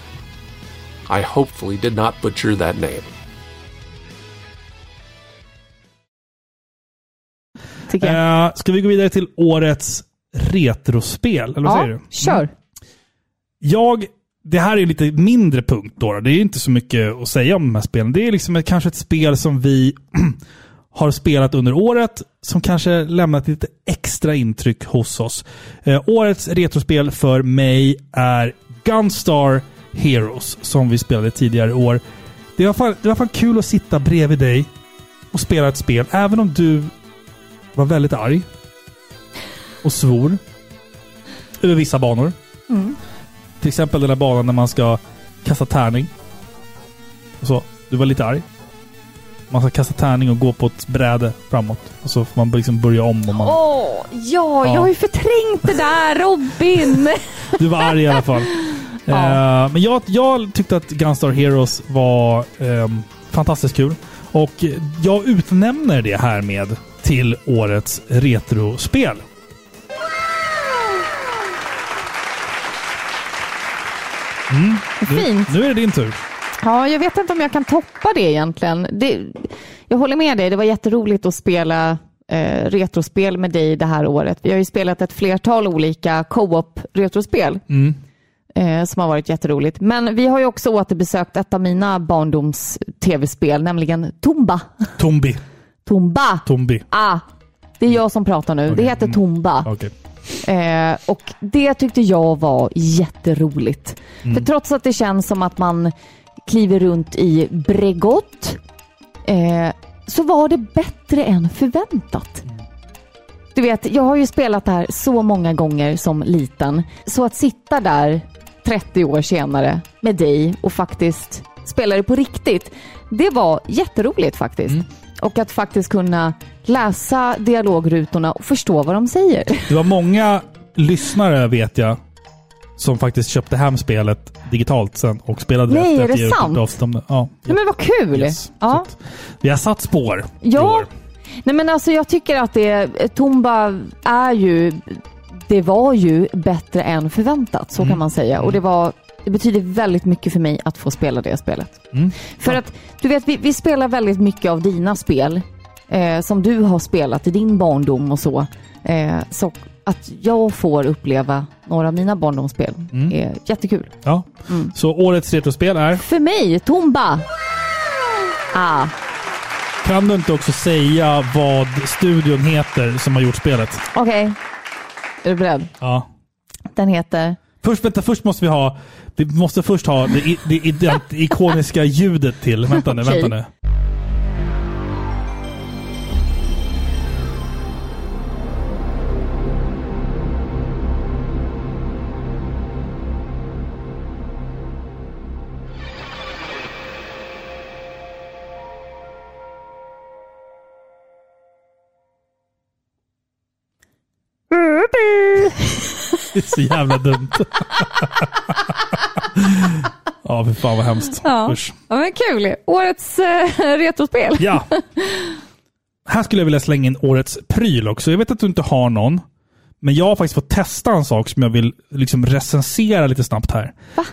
I hopefully did not butcher that name. Eh, ska vi gå vidare till årets retrospel? Eller vad säger Ja, du? kör. Jag, det här är lite mindre punkt då. Det är inte så mycket att säga om de här spelen. Det är liksom ett, kanske ett spel som vi har spelat under året som kanske lämnat lite extra intryck hos oss. Eh, årets retrospel för mig är Gunstar Heroes som vi spelade tidigare i år. Det var, fan, det var fan kul att sitta bredvid dig och spela ett spel, även om du var väldigt arg och svor över vissa banor. Mm. Till exempel den där banan när man ska kasta tärning. Och så. Du var lite arg. Man ska kasta tärning och gå på ett bräde framåt. Och så får man liksom börja om. Och man, Åh, ja, Ja. jag har ju förträngt det där Robin. Du var arg i alla fall. Ja. Eh, men jag, jag tyckte att Gunstar Heroes var ehm, fantastiskt kul. Och jag utnämner det här med till årets retrospel. Mm. Nu, Fint. nu är det din tur. Ja, jag vet inte om jag kan toppa det egentligen. Det, jag håller med dig, det var jätteroligt att spela eh, retrospel med dig det här året. Vi har ju spelat ett flertal olika co-op retrospel Mm. eh, som har varit jätteroligt. Men vi har ju också återbesökt ett av mina barndoms tv-spel, nämligen Tomba. Tombi. Tomba! Tombi. Ah, det är jag som pratar nu. Det heter Tomba. Okej. Eh, och det tyckte jag var jätteroligt. Mm. För trots att det känns som att man kliver runt i Bregott eh, så var det bättre än förväntat. Du vet, jag har ju spelat det här så många gånger som liten. Så att sitta där 30 år senare med dig och faktiskt spela det på riktigt, det var jätteroligt faktiskt. Och att faktiskt kunna läsa dialogrutorna och förstå vad de säger. Det var många lyssnare, vet jag, som faktiskt köpte hem spelet digitalt sen och spelade Nej, är det att jag gjort sant? det. Ja. Nej, men vad kul! Yes. Ja. Vi har satt spår Ja, nej men alltså jag tycker att det, Tomba är ju, det var ju bättre än förväntat, så Mm. kan man säga. Och det var, det betyder väldigt mycket för mig att få spela det spelet. Mm. För att, du vet, vi, vi spelar väldigt mycket av dina spel, eh, som du har spelat i din barndom och så. Eh, så att jag får uppleva några av mina barndomsspel Mm. är jättekul. Ja. Så årets retrospel är... För mig, Tomba! Ah, Kan du inte också säga vad studion heter som har gjort spelet? okej. Är du beredd? Ja. Den heter... Först, vänta, först måste vi ha... Vi måste först ha det, det, det ikoniska ljudet till. Vänta nu, Okej. vänta nu. Det är så jävla dumt. ja, för fan vad hemskt. Ja, Usch. ja men kul. Årets eh, retrospel. Ja. Här skulle jag vilja slänga in årets pryl också. Jag vet att du inte har någon. Men jag har faktiskt fått testa en sak som jag vill liksom recensera lite snabbt här. Va?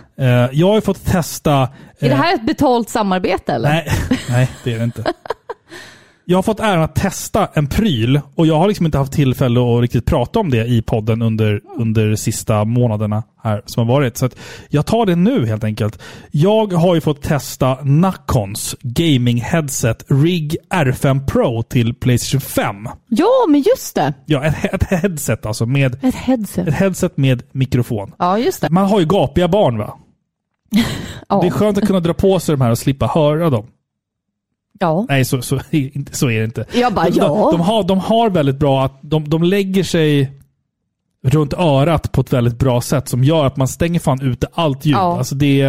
jag har ju fått testa... Är det eh, här ett betalt samarbete eller? Nej, nej, det är det inte. Jag har fått äran att testa en pryl och jag har liksom inte haft tillfälle att riktigt prata om det i podden under, under de sista månaderna här som har varit. Så jag tar det nu helt enkelt. Jag har ju fått testa Nacons gaming headset RIG R5 Pro till Playstation 5. Ja, men just det. Ja, ett, ett headset alltså med Ett headset. ett headset med mikrofon. Ja, just det. Man har ju gapiga barn va? Ja. Det är skönt att kunna dra på sig de här och slippa höra dem. Ja. Nej, så, så, så är det inte. Jag bara, de, ja. de, de, har, de har väldigt bra att de, de lägger sig runt örat på ett väldigt bra sätt som gör att man stänger fan ute allt ljud. Ja. Alltså det,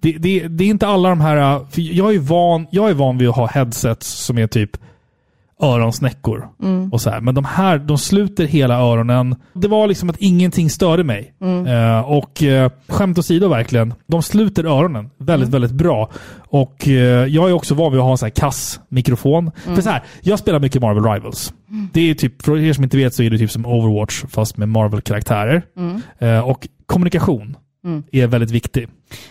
det, det, det är inte alla de här... För jag, är van, jag är van vid att ha headsets som är typ öronsnäckor. Mm. Och så här. Men de här, de sluter hela öronen. Det var liksom att ingenting störde mig. Mm. Eh, och eh, skämt åsido verkligen, de sluter öronen väldigt, Mm. väldigt bra. Och eh, jag är också van vid att ha en sån här kass mikrofon. Mm. För så här, jag spelar mycket Marvel Rivals. Det är typ, för er som inte vet så är det typ som Overwatch fast med Marvel-karaktärer. Mm. Eh, och kommunikation Mm. är väldigt viktig.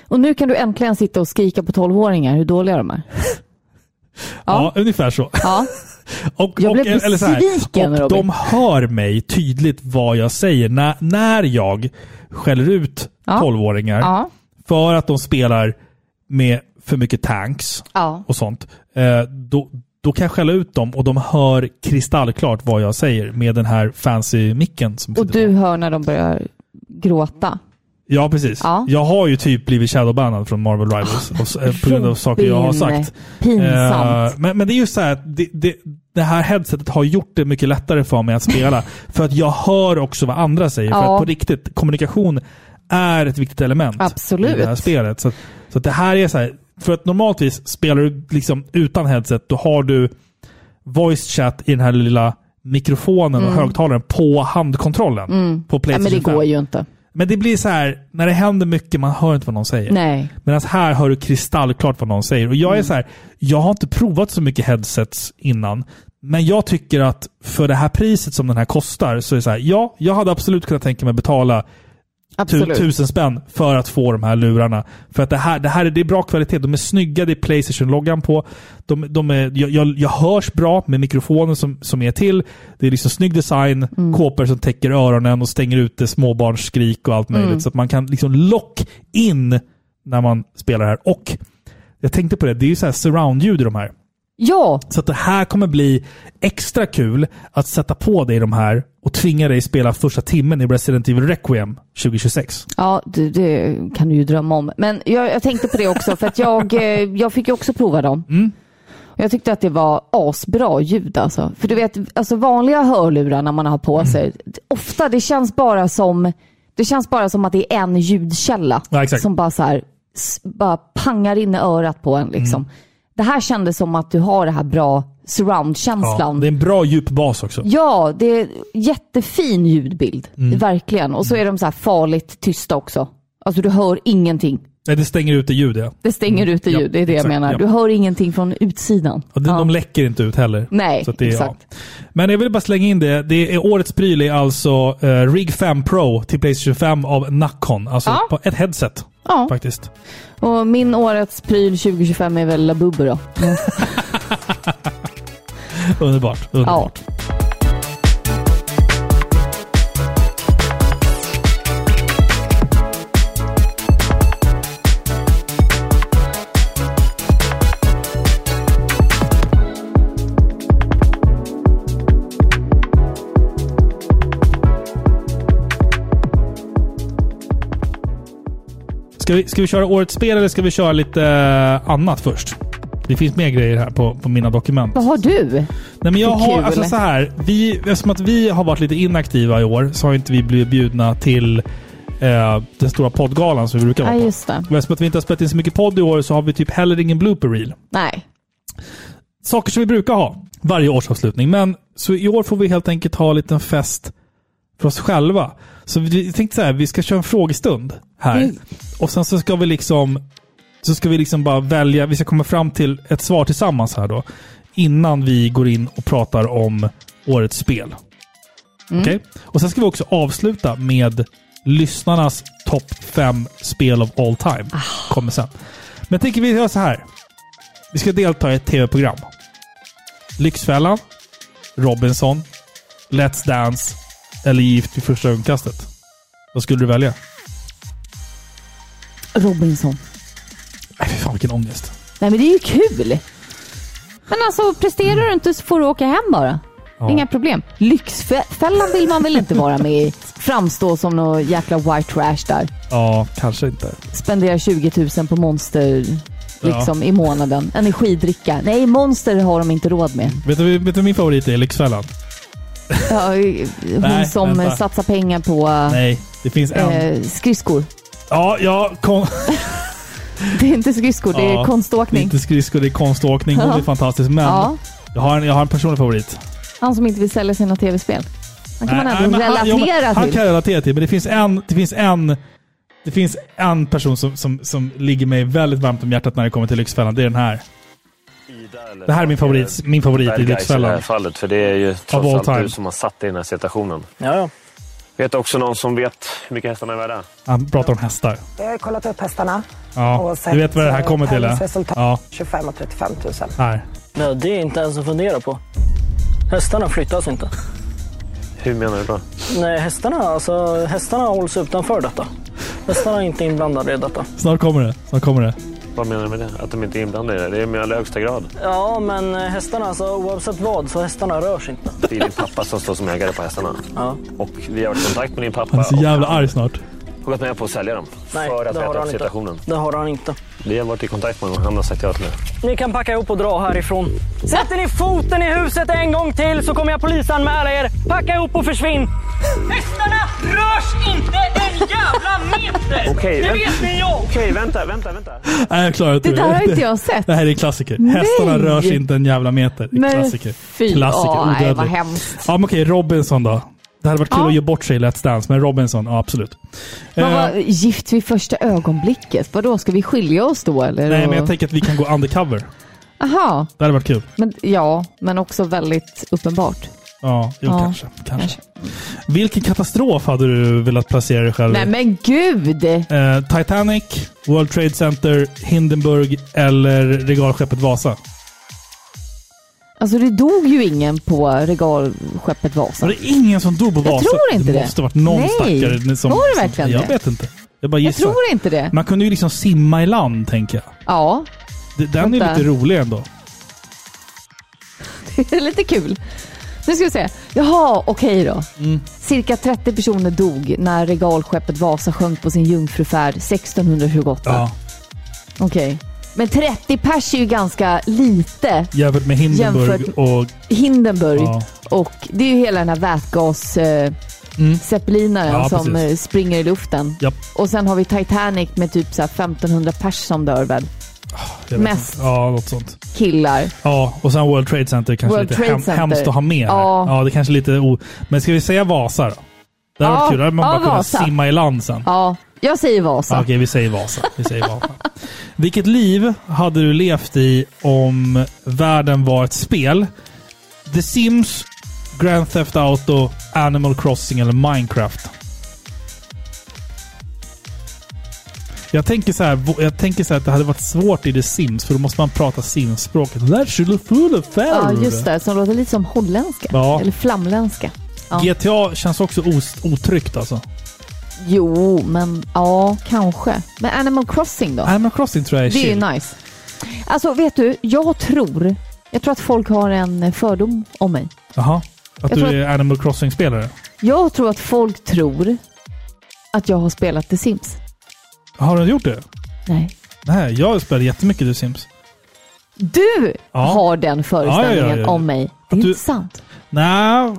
Och nu kan du äntligen sitta och skrika på 12-åringar hur dåliga de är. Ja, ungefär så. Ja. Och, Jag och, blev eller så här, och de hör mig tydligt vad jag säger när, när jag skäller ut Ja. 12-åringar Ja. för att de spelar med för mycket tanks Ja. och sånt. Eh, då, då kan jag skälla ut dem och de hör kristallklart vad jag säger med den här fancy micken. Som Och du hör när de börjar gråta. Ja, precis. Ja. Jag har ju typ blivit shadowbannad från Marvel Rivals och, eh, på grund av saker jag har sagt. Pinsamt. Eh, men, men det är ju så här, att det, det, det här headsetet har gjort det mycket lättare för mig att spela. för att jag hör också vad andra säger. För Ja. att på riktigt, kommunikation är ett viktigt element Absolut. i det här spelet. Så, så det här är så här, för att normaltvis spelar du liksom utan headset, då har du voice chat i den här lilla mikrofonen och Mm. högtalaren på handkontrollen. Mm. På Ja, Playstation men det 5. går ju inte. Men det blir så här, när det händer mycket, man hör inte vad någon säger. Nej. Medan här hör du kristallklart vad någon säger. Och jag är Mm. så här, jag har inte provat så mycket headsets innan. Men jag tycker att för det här priset som den här kostar, så är det så här, ja, jag hade absolut kunnat tänka mig betala Absolut. tusen spänn för att få de här lurarna. För att det här, det här är, det är bra kvalitet. De är snygga, det är Playstation-loggan på. De, de är, jag, jag, hörs bra med mikrofonen som, som är till. Det är liksom snygg design, Mm. kåpor som täcker öronen och stänger ute småbarnsskrik och allt möjligt. Mm. Så att man kan liksom lock in när man spelar här. Och jag tänkte på det, det är ju så surround-ljud i de här. Ja, Så att det här kommer bli extra kul att sätta på dig de här och tvinga dig spela första timmen i Resident Evil Requiem 2026. ja det, det kan du ju drömma om. Men jag, jag tänkte på det också för att jag, eh, jag fick ju också prova dem. Mm. Jag tyckte att det var asbra ljud alltså. För du vet, alltså vanliga hörlurar när man har på Mm. sig, ofta det känns bara som det känns bara som att det är en ljudkälla Ja, som bara så här, bara pangar in i örat på en liksom. Mm. Det här kändes som att du har det här bra surround-känslan. Ja, det är en bra djup bas också. Ja, det är jättefin ljudbild. Mm. Verkligen. Och så är de så här farligt tysta också. Alltså du hör ingenting. Nej, det stänger ute ljud ja. Det stänger ute Ja, ljud, det är det exakt, jag menar. ja. Du hör ingenting från utsidan. Och de, Ja. de läcker inte ut heller. Nej, det exakt. Ja. Men jag vill bara slänga in det. det är, årets pryl är alltså uh, Rig 5 Pro till Playstation 5 av Nacon. Alltså ett headset. Ja. Faktiskt. Och min årets pryl 2025 är väl Labubu då. Underbart. Underbart. Ska vi, ska vi köra årets spel eller ska vi köra lite eh, annat först? Det finns mer grejer här på, på mina dokument. Vad har du? Nej, men jag har, kul. alltså så här, vi, eftersom att vi har varit lite inaktiva i år så har inte vi blivit bjudna till eh, den stora poddgalan som vi brukar vara Ja, på. just det. Och eftersom att vi inte har spelat in så mycket podd i år så har vi typ heller ingen blooper reel. Nej. Saker som vi brukar ha varje årsavslutning. Men så i år får vi helt enkelt ha en liten fest för oss själva. Så vi tänkte så här, vi ska köra en frågestund här. Nej. Och sen så ska vi liksom så ska vi liksom bara välja, vi ska komma fram till ett svar tillsammans här då. Innan vi går in och pratar om årets spel. Mm. Okej? Och sen ska vi också avsluta med lyssnarnas topp fem spel of all time. Kommer sen. Men jag tänker vi gör så här. Vi ska delta i ett tv-program. Lyxfällan, Robinson, Let's Dance eller Gift vid första ögonkastet. Vad skulle du välja? Robinson. Nej, fy fan vilken ångest. Nej men det är ju kul! Men alltså presterar du inte så får du åka hem bara. Ja. Inga problem. Lyxfällan vill man väl inte vara med i? Framstå som någon jäkla white trash där. Ja, kanske inte. Spendera 20 000 på Monster Ja. liksom i månaden. Energidricka. Nej, Monster har de inte råd med. Vet du, vet du vad min favorit är? Lyxfällan? Ja, hon Nej, som vänta. satsar pengar på Nej, det finns en. eh, skridskor. Ja, ja. Kon... Det är inte skridskor, det är ja, Det är konståkning. inte skridskor, det är konståkning. Hon Ja. är fantastisk. Men Ja. jag, har en, jag har en personlig favorit. Han som inte vill sälja sina tv-spel. Han kan man Nej, ändå men han- men relatera Han till. kan relatera till, men det finns en, det finns en, det finns en person som, som, som ligger mig väldigt varmt om hjärtat när det kommer till Lyxfällan. Det är den här. Det här är min favorit, min favorit i guys i det här Lyxfällan. fallet. För det är ju trots allt time. du som har satt dig i den här situationen. Ja, ja. Vet också någon som vet hur mycket hästarna är värda? Han pratar om hästar. Jag har kollat upp hästarna. Ja, och du vet vad det här sett, kommer till? eh? Resultat Ja, 25 och 35 000. här. ja, det är inte ens att fundera på. Hästarna flyttas inte. Hur menar du då? Nej, hästarna, alltså, hästarna hålls utanför detta. Hästarna är inte inblandade i detta. Snart kommer det. Snart kommer det. Vad menar du med det? Att de inte är inblandade i det? Det är med allra högsta grad. Ja, men eh, hästarna, alltså, oavsett vad, så hästarna rörs inte. Det är din pappa som står som ägare på hästarna. Ja. Och vi har varit i kontakt med din pappa Han är så jävla arg snart. Och gått med på att sälja dem. Nej, för att det har rätta han upp inte. situationen. Det har han inte. Vi har varit i kontakt med honom han har sagt ja till det. Ni kan packa ihop och dra härifrån. Sätter ni foten i huset en gång till så kommer jag polisanmäla er. Packa ihop och försvinn. Hästarna rörs inte en jävla meter! Okej, det vänta. vet ni jag! Okej, vänta, vänta, vänta. Nej, jag klarar inte Det där har inte jag sett. Det här är en klassiker. Nej. Hästarna rör sig inte en jävla meter. Men klassiker. fy, klassiker. åh, nej, vad hemskt. Ja, men okej. Robinson då. Det hade varit kul Ja. att ge bort sig i Let's Dance, men Robinson, ja absolut. Eh, var gift vid första ögonblicket? Vadå, ska vi skilja oss då eller? nej, men jag tänker att vi kan gå undercover. Aha, Det hade varit kul. men, ja, men också väldigt uppenbart. Ja, jo, Ja, kanske. kanske. Vilken katastrof hade du velat placera dig själv i? Nej men gud! Eh, Titanic, World Trade Center, Hindenburg eller regalskeppet Vasa? Alltså det dog ju ingen på regalskeppet Vasa. Var det ingen som dog på Jag Vasa? tror inte det. måste varit någon Nej. stackare som... Var det verkligen som, det? Jag vet inte. Jag bara Jag gissar. tror inte det. Man kunde ju liksom simma i land, tänker jag. Ja, Det- Den är Vänta. lite rolig ändå. det är lite kul. Nu ska vi se. Jaha, okej då. Mm. Cirka 30 personer dog när regalskeppet Vasa sjönk på sin jungfrufärd 1628. Ja. Okej. Men 30 pers är ju ganska lite Jämfört med Hindenburg Jämfört- och... Hindenburg. Ja. Och det är ju hela den här vätgas... Eh, Mm. Zeppelinaren Ja, som precis. eh, springer i luften. Japp. Och sen har vi Titanic med typ så här 1500 pers som dör väl. vet Mest. Ja, något sånt. Killar. Ja, och sen World Trade Center kanske World lite Trade hem, Center. hemskt att ha med. här. Ja. ja, det kanske är lite o... Men ska vi säga Vasa då? Det hade Ja, varit kul. Hade man ja, bara kunnat simma i land sen. Ja, jag säger Vasa. Okej, vi säger Vasa. Vi säger Vasa. Vilket liv hade du levt i om världen var ett spel? The Sims, Grand Theft Auto, Animal Crossing eller Minecraft? Jag tänker så här, jag tänker så här att det hade varit svårt i The Sims, för då måste man prata Sims-språket. Ja, just det. Som låter lite som holländska. Ja. Eller flamländska. Ja. GTA känns också otryggt alltså. Jo, men ja, kanske. Men Animal Crossing då? Animal Crossing tror jag är Det är chill. ju nice. Alltså, vet du, jag tror... Jag tror att folk har en fördom om mig. Jaha. Att Jag du tror är Animal Crossing-spelare? Jag tror att folk tror att jag har spelat The Sims. Har du gjort det? Nej. Nej, jag spelar jättemycket The Sims. Du Ja. har den föreställningen Ja, ja, ja, ja. om mig. Det är Att du- inte sant. Nej.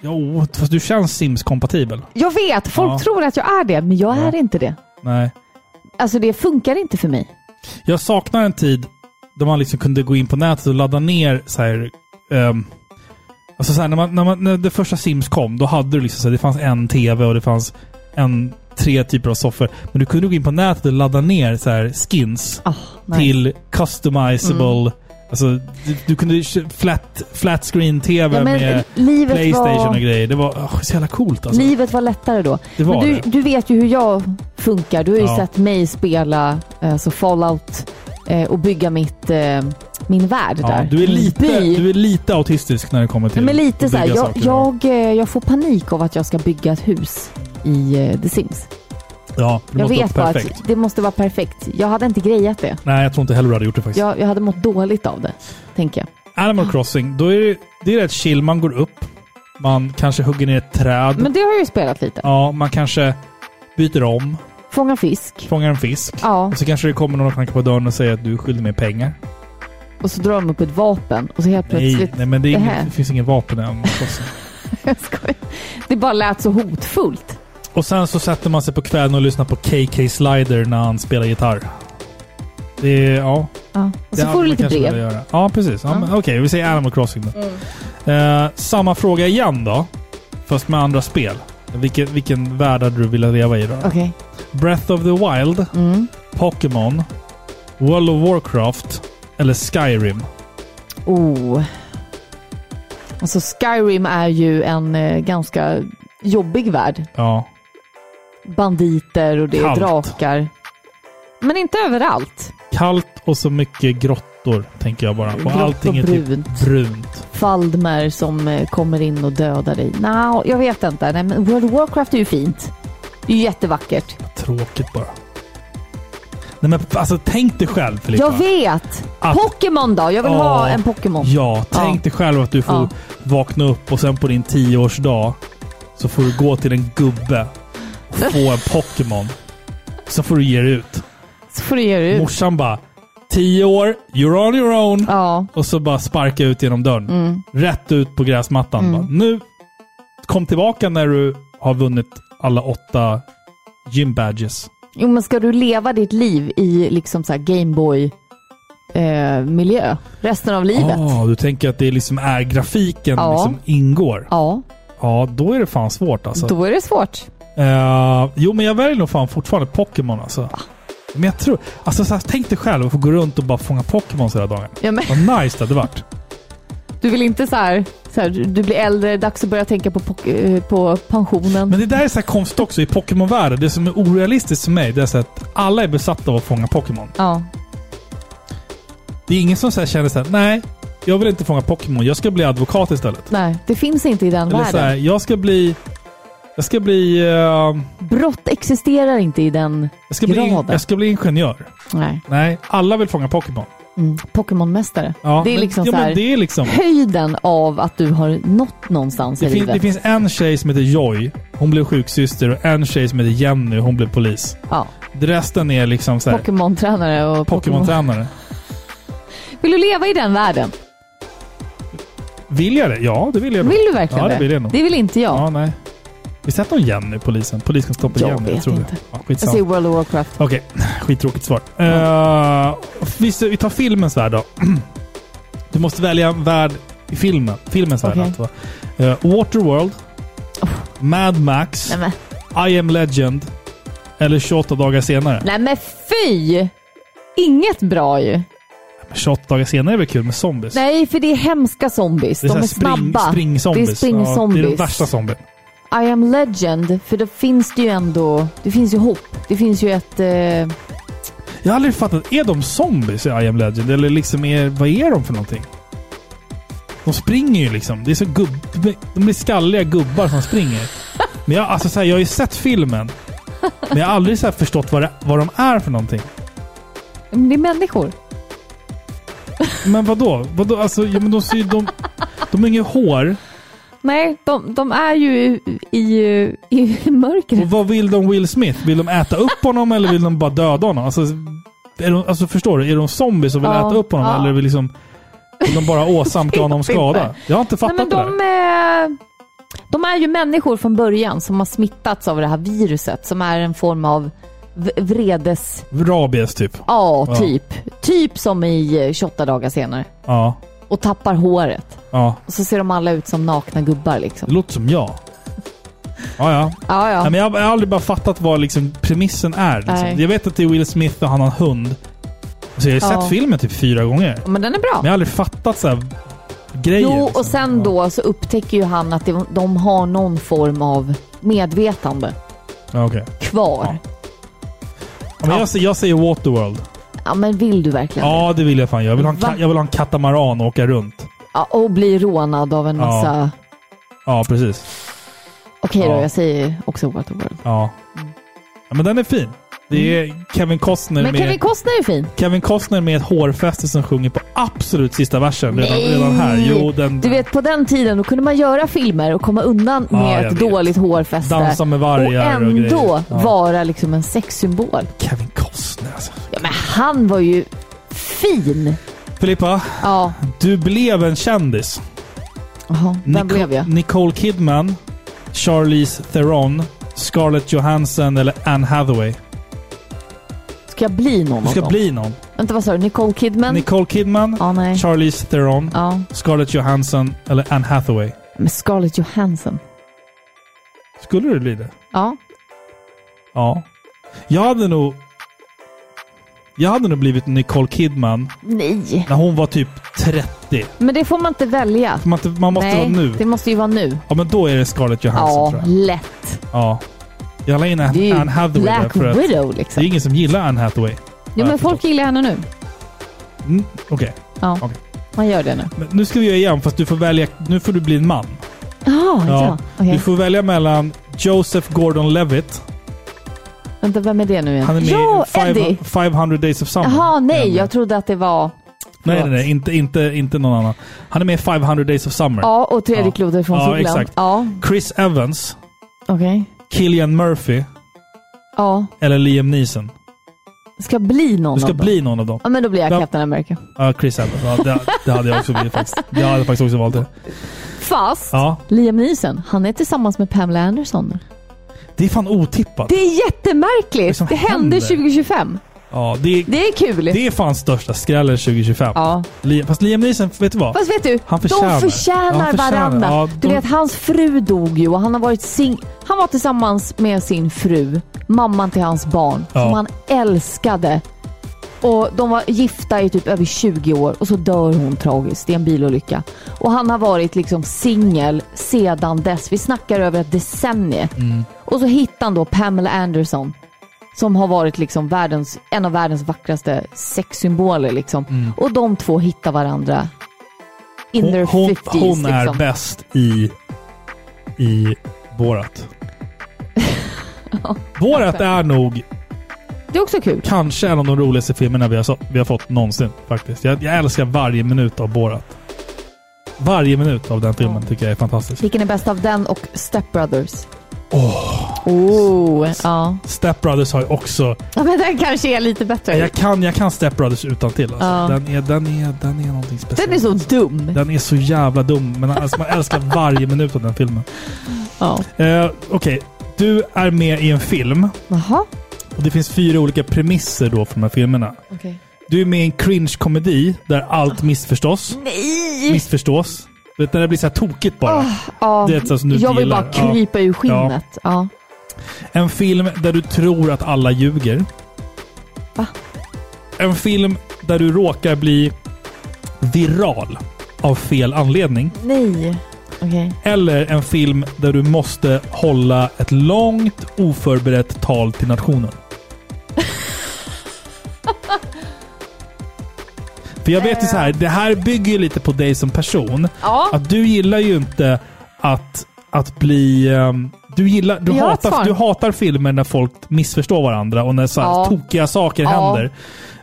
Jo, fast du känns Sims-kompatibel. Jag vet, folk Ja. tror att jag är det, men jag Ja. är inte det. Nej. Alltså det funkar inte för mig. Jag saknar en tid då man liksom kunde gå in på nätet och ladda ner så här, ehm, Alltså så här, när, man, när, man, när det första Sims kom, då hade du liksom så här, det fanns en TV och det fanns en, tre typer av soffor. Men du kunde gå in på nätet och ladda ner så här skins Ah, nice. till customizable... Alltså, du, du kunde flat, flat screen TV Ja, med Playstation var- och grejer. Det var oh, så jävla coolt alltså. Livet var lättare då. Det var Men du, det. du vet ju hur jag funkar. Du har ju Ja. sett mig spela eh, så Fallout eh, och bygga mitt, eh, min värld Ja, där. du, är lite, by. du är lite autistisk när det kommer till men lite att så här, bygga jag, saker. jag, jag får panik av att jag ska bygga ett hus i The Sims. Ja, det Jag måste vet bara att det måste vara perfekt. Jag hade inte grejat det. Nej, jag tror inte heller du hade gjort det faktiskt. Jag, jag hade mått dåligt av det, tänker jag. Animal Crossing, då är det, det är rätt chill. Man går upp, man kanske hugger ner ett träd. Men det har jag ju spelat lite. Ja, man kanske byter om, Fånga fisk. fångar en fisk. Ja, Och så kanske det kommer någon och knackar på dörren och säger att du är skyldig mig pengar. och så drar de upp ett vapen och så helt Nej, plötsligt... nej men det, det inget, det finns ingen vapen i Animal Crossing. Jag skojar. Det bara lät så hotfullt. Och sen så sätter man sig på kvällen och lyssnar på KK Slider när han spelar gitarr. Det är, ja. Ja. Och det så hade får du lite brev. Ja, precis. Ja, Ja. Okej, vi säger Animal Crossing då. Mm. Eh, samma fråga igen då. Fast med andra spel. Vilken, vilken värld hade du velat leva i då? Okej. Breath of the Wild, Mm. Pokémon, World of Warcraft eller Skyrim? Oh. Alltså Skyrim är ju en eh, ganska jobbig värld. Ja. Banditer och det är Kallt. drakar. Men inte överallt. Kallt och så mycket grottor, tänker jag bara. Och Grått allting och är typ brunt. brunt. Faldmer som eh, kommer in och dödar dig. Nej, jag vet inte. Nej, men World of Warcraft är ju fint. Det är ju jättevackert. Tråkigt bara. Nej men alltså tänk dig själv Filippa. Jag vet! Att- Pokémon då? Jag vill Ja. ha en Pokémon. Ja, tänk Ja. dig själv att du får Ja. vakna upp och sen på din tioårsdag så får du gå till en gubbe få en Pokémon. Så får du ge dig ut. Så får du ge det ut. Morsan bara 10 år, you're on your own. Ja. Och så bara sparka ut genom dörren. Mm. Rätt ut på gräsmattan. Mm. Bara, nu, kom tillbaka när du har vunnit alla åtta gym badges. Jo, men ska du leva ditt liv i liksom så här Gameboy eh, miljö resten av livet? Ah, du tänker att det liksom är grafiken Ja. liksom ingår? Ja, Ja, då är det fan svårt alltså. då är det svårt. Eh, jo, men jag väljer nog fan fortfarande Pokémon alltså. Men jag tror... Alltså så här, tänk dig själv att få gå runt och bara fånga Pokémon hela dagen. Ja, men, Vad nice det hade varit. du vill inte så här, så här, du blir äldre, dags att börja tänka på, eh, på pensionen. Men det där är så här konstigt också i Pokémon-världen. Det som är orealistiskt för mig, det är så att alla är besatta av att fånga Pokémon. Ja. Det är ingen som så känner så här, nej, jag vill inte fånga Pokémon. Jag ska bli advokat istället. Nej, det finns inte i den Eller så här, världen. jag ska bli... Jag ska bli... eh, Brott existerar inte i den jag, ska bli graden. jag ska bli ingenjör. Nej. Nej, alla vill fånga Pokémon. Mm. Pokémonmästare. Ja, det är men- liksom ja, här, det är liksom... höjden av att du har nått någonstans Det, i fin, livet. det finns en tjej som heter Joy. Hon blev sjuksyster. Och en tjej som heter Jenny. Hon blev polis. Ja. Det resten är liksom så här, Pokémon-tränare och Pokémon. Pokémon-tränare. Vill du leva i den världen? Vill jag det? Ja, det vill jag nog. Vill du verkligen Ja, det? det vill nog. Det vill inte jag. Ja, nej. Vi sätter någon Jenny, polisen. Poliskonstapel Jag Jenny. vet tror inte. Det. Ja, Jag säger World of Warcraft. Okej, skittråkigt svar. Uh, vi, tar filmens värld då. Du måste välja en värld i filmen. Filmens värld alltså. Uh, Waterworld. Mad Max. Nej men, I am Legend. Eller 28 dagar senare. nej men fy! Inget bra ju. Men 28 dagar senare är väl kul med zombies? Nej, för det är hemska zombies. Det är De är spring, snabba. Spring-zombies. Det är spring-zombies. Ja, det är den värsta zombien. I am legend, för då finns det ju ändå... Det finns ju hopp. Det finns ju ett... Eh, Jag har aldrig fattat, är de zombies i I am Legend? Eller liksom är, vad är de för någonting? De springer ju liksom. Det är så gubb... de blir- skalliga gubbar som springer. Men jag, alltså så här, jag har ju sett filmen. Men jag har aldrig så förstått vad, det, vad de är för någonting. men det är människor. Men vadå? vadå? Alltså, ja, men de ser. De, de har inget hår. Nej, de, de är ju i, i, i mörkret. Och vad vill de Will Smith? Vill de äta upp honom eller vill de bara döda honom? Alltså, är de, alltså förstår du? Är de zombies och vill Ja, äta upp honom? ja. Eller vill, liksom, vill de bara åsamka honom skada? Jag har inte Nej, fattat men det där. de, är, de är ju människor från början som har smittats av det här viruset som är en form av vredes... Rabies typ. Ja, Ja. typ. Typ som i eh, 28 dagar senare. Ja. Och tappar håret. Ja. Och så ser de alla ut som nakna gubbar liksom. Det låter som jag. Ja, ja. Ja, ja. Nej, men jag har jag har aldrig bara fattat vad liksom premissen är. Liksom. Nej. Jag vet att det är Will Smith och han har en hund. Så jag har Ja. sett filmen typ fyra gånger. Men den är bra. Men jag har aldrig fattat så här grejer. Jo, liksom. och sen då så upptäcker ju han att det, de har någon form av medvetande Ja, okej. kvar. Ja, men jag, jag säger Waterworld. Ja, men vill du verkligen? Ja, det vill jag fan. Jag vill ha en, Va? ka- jag vill ha en katamaran och åka runt. Ja, och bli rånad av en Ja. massa... Ja, precis. Okej då, Ja. jag säger också Waterworld. Ja. ja men den är fin. Det är Kevin Costner Men med... Kevin Costner är fin. Kevin Costner med ett hårfäste som sjunger på absolut sista versen. Redan, redan här. Jo, den... Du vet, på den tiden då kunde man göra filmer och komma undan Ja, med jag ett vet. dåligt hårfäste. Dansa med vargar och och ändå grejer. Ja. vara liksom en sexsymbol. Kevin Costner alltså. Ja, men han var ju fin. Filippa, Ja, du blev en kändis. Jaha, vem blev jag? Nicole Kidman, Charlize Theron, Scarlett Johansson eller Anne Hathaway. Ska jag bli någon Du ska av dem? bli någon. Vänta, vad sa du? Nicole Kidman? Nicole Kidman, Ja, nej. Charlize Theron, Ja, Scarlett Johansson eller Anne Hathaway. men Scarlett Johansson. Skulle du bli det? Ja. Ja. Jag hade nog... Jag hade nog blivit Nicole Kidman Nej. när hon var typ 30. Men det får man inte välja. Man, man måste Nej, vara nu. det måste ju vara nu. Ja, men då är det Scarlett Johansson Ja, tror jag. lätt. Ja. Jag la in Det Anne, Anne Hathaway där Black för att Widow det liksom. är ingen som gillar Anne Hathaway. Jo, men folk gillar henne nu. Mm, Okej. Ja, Okej. man gör det nu. Men Nu ska vi göra igen, fast du får välja... Nu får du bli en man. Ah, ja, okej. Du får välja mellan Joseph Gordon-Levitt. Vänta, vem är det nu igen? Han är med ja, i five, Eddie! 500 Days of Summer. Jaha, nej. Jag trodde att det var... Nej, nej, nej. Inte, inte, inte någon annan. Han är med i 500 Days of Summer. Ja, och tredje Ja. klotet från Ja, solen. exakt. Ja, Chris Evans, okej. Killian Murphy Ja, eller Liam Neeson. ska bli någon Du ska av dem. bli någon av dem. Ja, men då blir jag Ja. Captain America. Ja, Chris Evans. Ja, det, det hade jag också blivit faktiskt. Jag hade faktiskt också valt det. Fast Ja. Liam Neeson, han är tillsammans med Pamela Anderson. Det är fan otippat. Det är jättemärkligt! som Det hände händer? 2025. Ja, det, Det är kul. det är fan största skrällen 2025. Ja. Fast Liam Neeson, vet du vad? Fast vet du, Han förtjänar. de förtjänar, Ja, han förtjänar. varandra. Ja, Du de- vet, hans fru dog ju och han har varit sing... Han var tillsammans med sin fru, mamman till hans barn, Ja. som han älskade. Och de var gifta i typ över 20 år och så dör hon tragiskt i en bilolycka. Och han har varit liksom singel sedan dess. Vi snackar över ett decennium. Mm. Och så hittar han då Pamela Anderson. Som har varit liksom världens, en av världens vackraste sexsymboler. Liksom. Mm. Och de två hittar varandra in Hon, their hon, 50s. hon är liksom. bäst i, i Borat. Borat är nog Det är också kul. kanske en av de roligaste filmerna vi har, så, vi har fått någonsin faktiskt. Jag, jag älskar varje minut av Borat. Varje minut av den filmen tycker jag är fantastisk. Vilken är bäst av den och Step Brothers? Åh! Oh, ja. Step Brothers har ju också... ja. Men den kanske är lite bättre. Jag kan, jag kan Step Brothers utan till alltså. Ja. den, är, den, är, den är någonting speciellt. Den är så dum. Den är så jävla dum, men alltså, man älskar varje minut av den filmen. Ja. Eh, Okej, du är med i en film. Jaha. Och det finns fyra olika premisser då för de här filmerna. Okej. Du är med i en cringe-komedi där allt missförstås. Nej! Missförstås. Vet när det blir så här tokigt bara. Ah, ja. Det är som du jag vill gillar. bara krypa ur skinnet. Ja. En film där du tror att alla ljuger. Va? En film där du råkar bli viral av fel anledning. Nej. Okej. Eller en film där du måste hålla ett långt oförberett tal till nationen. För jag vet ju så här, det här bygger ju lite på dig som person. Ja. Att du gillar ju inte att, att bli... ehm, du, gillar, du, Jag hatar, du hatar filmer när folk missförstår varandra och när så här Ja. tokiga saker Ja. händer.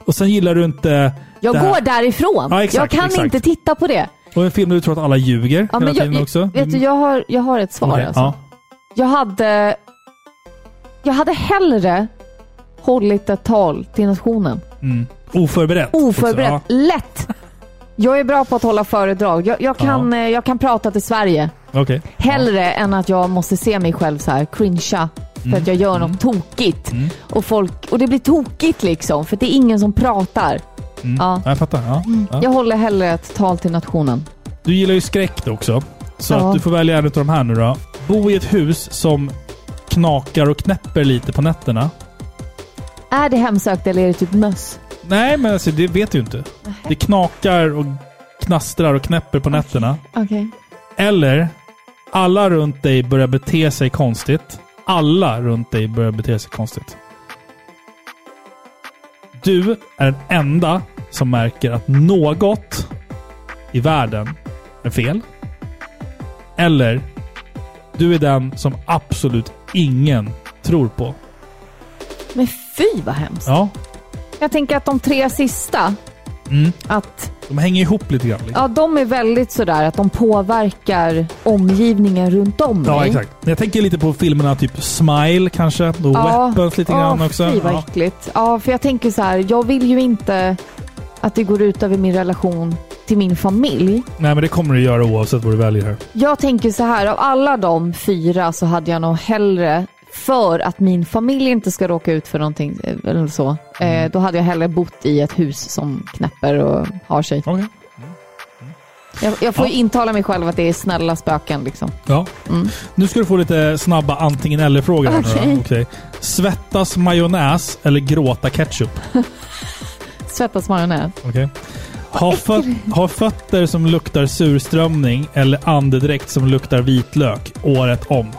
Och sen gillar du inte... Jag går därifrån. Ja, exakt, jag kan exakt. inte titta på det. Och en film där du tror att alla ljuger Ja, hela men jag, tiden också. Vet du, jag har, jag har ett svar Okej, alltså. ja. Jag hade... Jag hade hellre hållit ett tal till nationen. Mm. Oförberett. Oförberett. också, Lätt! Jag är bra på att hålla föredrag. Jag, jag, kan, eh, jag kan prata till Sverige. Ja. Okej. Hellre än att jag måste se mig själv så här cringea för Mm. att jag gör något tokigt. Mm. Och, folk, och det blir tokigt liksom, för det är ingen som pratar. Mm. Ja. Jag fattar. Ja. Ja. Jag håller hellre ett tal till nationen. Du gillar ju skräck också. Så Ja. att du får välja en av de här nu då. Bo i ett hus som knakar och knäpper lite på nätterna. Är det hemsökt eller är det typ möss? Nej, men alltså, det vet du ju inte. Det knakar och knastrar och knäpper på nätterna. Okej. Eller alla runt dig börjar bete sig konstigt. Alla runt dig börjar bete sig konstigt. Du är den enda som märker att något i världen är fel. Eller du är den som absolut ingen tror på. Men fy vad hemskt. Ja. Jag tänker att de tre sista, Mm. att De hänger ihop lite grann. Liksom. ja, de är väldigt sådär att de påverkar omgivningen runt om Ja, mig. exakt. Jag tänker lite på filmerna typ Smile kanske. Och Weapons lite grann ja, också. Fy vad Ja. äckligt. Ja, för jag tänker så här, jag vill ju inte att det går ut över min relation till min familj. Nej, men det kommer du göra oavsett vad du väljer här. Jag tänker så här, av alla de fyra så hade jag nog hellre för att min familj inte ska råka ut för någonting eh, eller så. Mm. Eh, då hade jag hellre bott i ett hus som knäpper och har sig. Jag, jag får ju intala mig själv att det är snälla spöken liksom. Ja. Nu ska du få lite snabba antingen eller-frågor. Okej. Okej. Svettas majonnäs eller gråta ketchup? Svettas majonnäs. Okej. Ha, föt ha fötter som luktar surströmming eller andedräkt som luktar vitlök året om?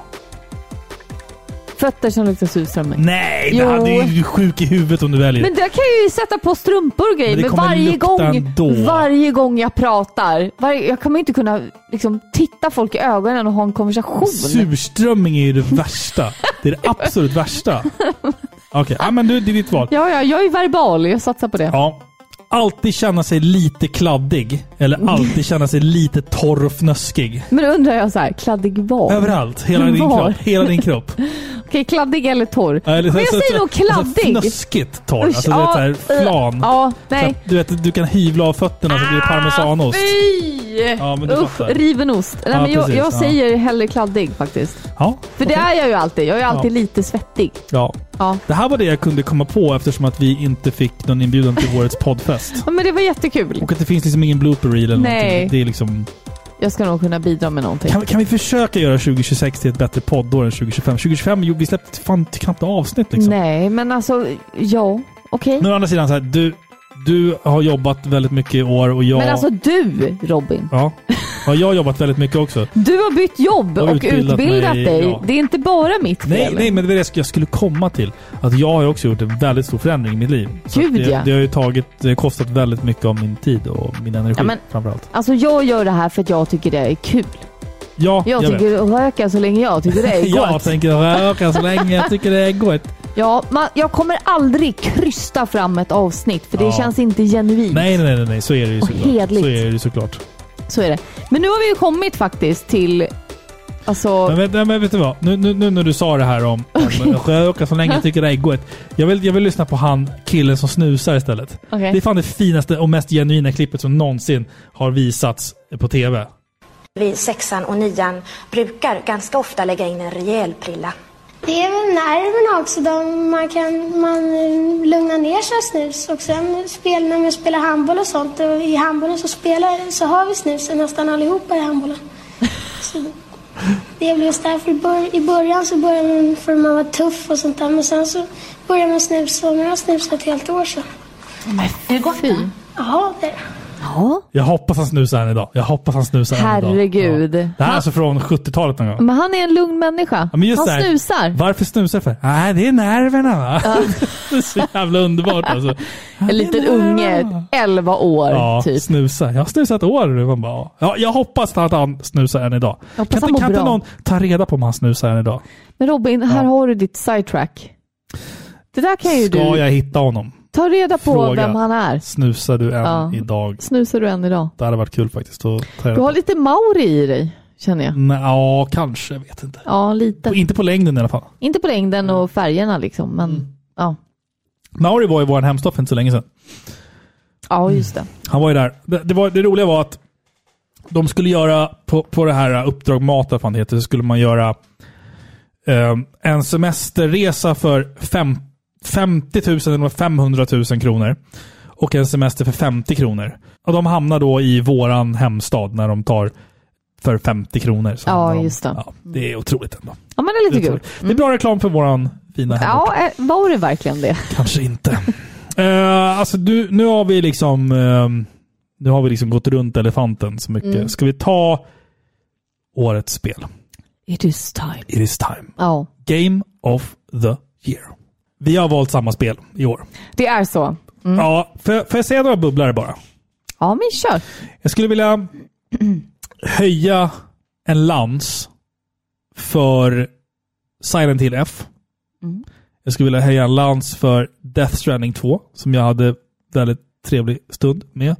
Fötter som luktar surströmming. Nej, det Jo. ju du är sjuk i huvudet om du väljer. Men där kan jag ju sätta på strumpor och grejer. Men det Men, varje gång, ändå. varje gång jag pratar, varje, jag kommer inte kunna liksom, titta folk i ögonen och ha en konversation. Surströmming är ju det värsta. Det är det absolut värsta. Okej, ja, men du, det är ditt val. Ja, ja, jag är verbal. Jag satsar på det. Ja. Alltid känna sig lite kladdig. Eller alltid känna sig lite torr och fnöskig. Men då undrar jag så här, kladdig var? Överallt. Hela din Var? kropp. Hela din kropp. Okej, kladdig eller torr? Ja, eller Men jag så- säger så- nog kladdig. Fnöskigt torr. Usch, Alltså du vet ja, såhär flan. Ja, Så nej. du vet, du kan hyvla av fötterna så blir det parmesanost. Fy! Ja, men du Usch, fattar. riven ost. Nej, men jag, precis, jag ja. säger hellre kladdig faktiskt. Ja, För det är jag ju alltid. Jag är alltid lite svettig. ja. Ja. Det här var det jag kunde komma på eftersom att vi inte fick någon inbjudan till årets poddfest. Ja, men det var jättekul. Och att det finns liksom ingen blooper reel eller Nej. någonting. Det är liksom... Jag ska nog kunna bidra med någonting. Kan, kan vi försöka göra 2026 till ett bättre poddår än 2025? 2025, jo, vi släppte fan knappt avsnitt liksom. Nej, men alltså, ja. Okej. Men å andra sidan, så här, du, du har jobbat väldigt mycket i år och jag... Men alltså du, Robin. Ja. ja, jag har jobbat väldigt mycket också. Du har bytt jobb Och och utbildat utbildat, mig, dig. ja. Det är inte bara mitt fel. Nej, nej, men det var det jag skulle komma till. Att jag har också gjort en väldigt stor förändring i mitt liv. Så Gud, det, ja. det har ju tagit, det har kostat väldigt mycket av min tid och min energi Ja, men- framförallt. Alltså jag gör det här för att jag tycker det är kul. Ja, Jag, vet. tycker röka så länge jag tycker det är jag gott. tänker röka så länge jag tycker det är gott. Ja, man, jag kommer aldrig krysta fram ett avsnitt för det Ja. känns inte genuint. Nej, nej, nej, nej, så är det ju Och såklart. hedligt. Så är det ju såklart. Så är det. Men nu har vi ju kommit faktiskt till... Alltså... Men, vet- men vet du vad? Nu, nu, nu när du sa det här om, om röka så länge jag tycker det är gott. Jag vill, jag vill lyssna på han killen som snusar istället. Okej. Det är fan det finaste och mest genuina klippet som någonsin har visats på TV. Vi sexan och nian brukar ganska ofta lägga in en rejäl prilla. Det är väl nerverna också. De, man kan man eh, lugna ner sig av snus. Och sen spel, när man spelar handboll och sånt. Och I handbollen så, spelar, så har vi snus nästan allihopa i handbollen. Så det är väl just därför i, bör, i början så börjar man för man var tuff och sånt där. Men sen så börjar man snusa och nu har jag snusat ett helt år. Är det gott Fy. Jaha, det är det. Ja. Jag hoppas han snusar än idag. Jag hoppas han snusar än idag. Herregud. Det här är alltså från 70-talet någon gång. Men han är en lugn människa. Ja, men just han snusar. Varför snusar för? Nej, det är nerverna va? det är så jävla underbart alltså. En liten unge, 11 år Ja, typ. snusa. Jag har snusat år nu. Man bara, ja, jag hoppas att han snusar än idag. Kan, inte, kan inte någon ta reda på om han snusar än idag? Men Robin, här har du ditt sidetrack. Det där kan ju Ska du jag hitta honom? Ta reda på Fråga. vem han är. Snusar du än Ja. idag? Snusar du än idag? Det hade varit kul faktiskt att ta reda Du har lite Mauri i dig, känner jag. Nej, ja, kanske. Jag vet inte. Ja, lite. På- Inte på längden i alla fall. Inte på längden och färgerna liksom, men Mm. ja. Mauri var i vår hemstad för inte så länge sedan. Ja, just det. Han var ju där. Det, det, var, det roliga var att de skulle göra, på, på det här Uppdrag Mat, vad fan det heter, så skulle man göra eh, en semesterresa för fem, 50 000 eller 500 000 kronor. och en semester för 50 kronor. Och de hamnar då i våran hemstad när de tar för 50 kronor. Så Ja, de- just det. Ja, det är otroligt ändå. Ja, men det är lite kul. otroligt. Det är bra reklam för våran fina hemort. Ja, eh, var det verkligen det? Kanske inte. Eh, alltså du, nu har vi liksom eh, nu har vi liksom gått runt elefanten så mycket. Mm. Ska vi ta årets spel? It is time. It is time. Ja, Game of the year. Vi har valt samma spel i år. det är så. Mm. Ja, får, får jag säga några bubblare bara? Ja, men kör. Jag skulle vilja höja en lans för Silent Hill F. Mm. Jag skulle vilja höja en lans för Death Stranding 2, som jag hade väldigt trevlig stund med.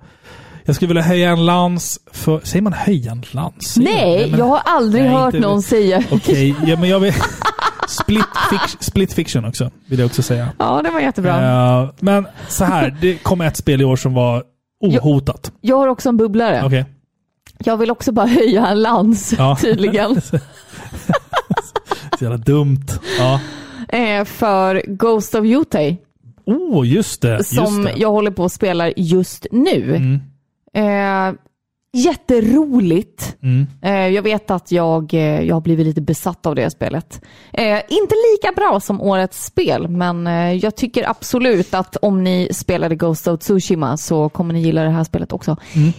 Jag skulle vilja höja en lans för... Säger man höja en lans? Nej, det? Men- jag har aldrig Nej, hört inte- någon säga... Okej, ja, men jag vill... Split, fix, split Fiction också, vill jag också säga. Ja, det var jättebra. Eh, men så här, det kom ett spel i år som var ohotat. Jag har också en bubblare. Okej. Jag vill också bara höja en lans, Ja. tydligen. Så jävla dumt. Ja. eh, för Ghost of Yotei. Oh, just det. Just som det. jag håller på att spela just nu. Mm. Eh, jätteroligt. Mm. Eh, jag vet att jag, eh, jag har blivit lite besatt av det spelet. Eh, inte lika bra som årets spel, men jag tycker absolut att om ni spelade Ghost of Tsushima så kommer ni gilla det här spelet också. Mm.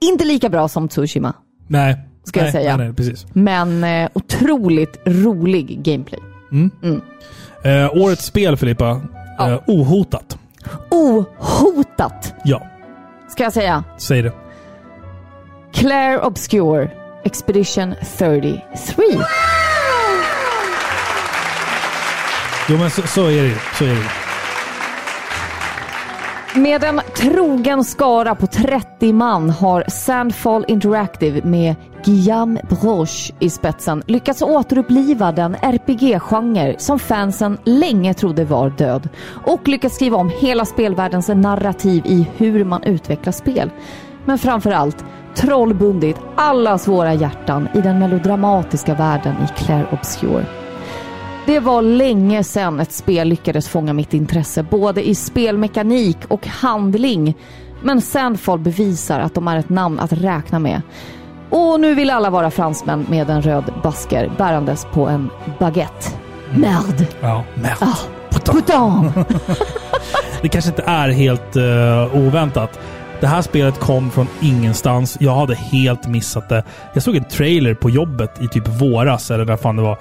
Inte lika bra som Tsushima, Nej. Ska jag nej, säga. Nej, nej, men otroligt rolig gameplay. Mm. Mm. Eh, årets spel, Filippa. Eh, ohotat. Ohotat, Ja, ska jag säga. säg det. Claire Obscure Expedition 33. Jo, men så, så är det. Så är det. Med en trogen skara på 30 man har Sandfall Interactive med Guillaume Broche i spetsen lyckats återuppliva den RPG-genre som fansen länge trodde var död och lyckats skriva om hela spelvärldens narrativ i hur man utvecklar spel. Men framför allt trollbundit allas våra hjärtan i den melodramatiska världen i Claire Obscure. Det var länge sedan ett spel lyckades fånga mitt intresse, både i spelmekanik och handling. Men Sandfall bevisar att de är ett namn att räkna med. Och nu vill alla vara fransmän med en röd basker bärandes på en baguette. Merde! Ja, merde. Ah, putain! Det kanske inte är helt eh, oväntat. Det här spelet kom från ingenstans. Jag hade helt missat det. Jag såg en trailer på jobbet i typ våras, eller när fan det var.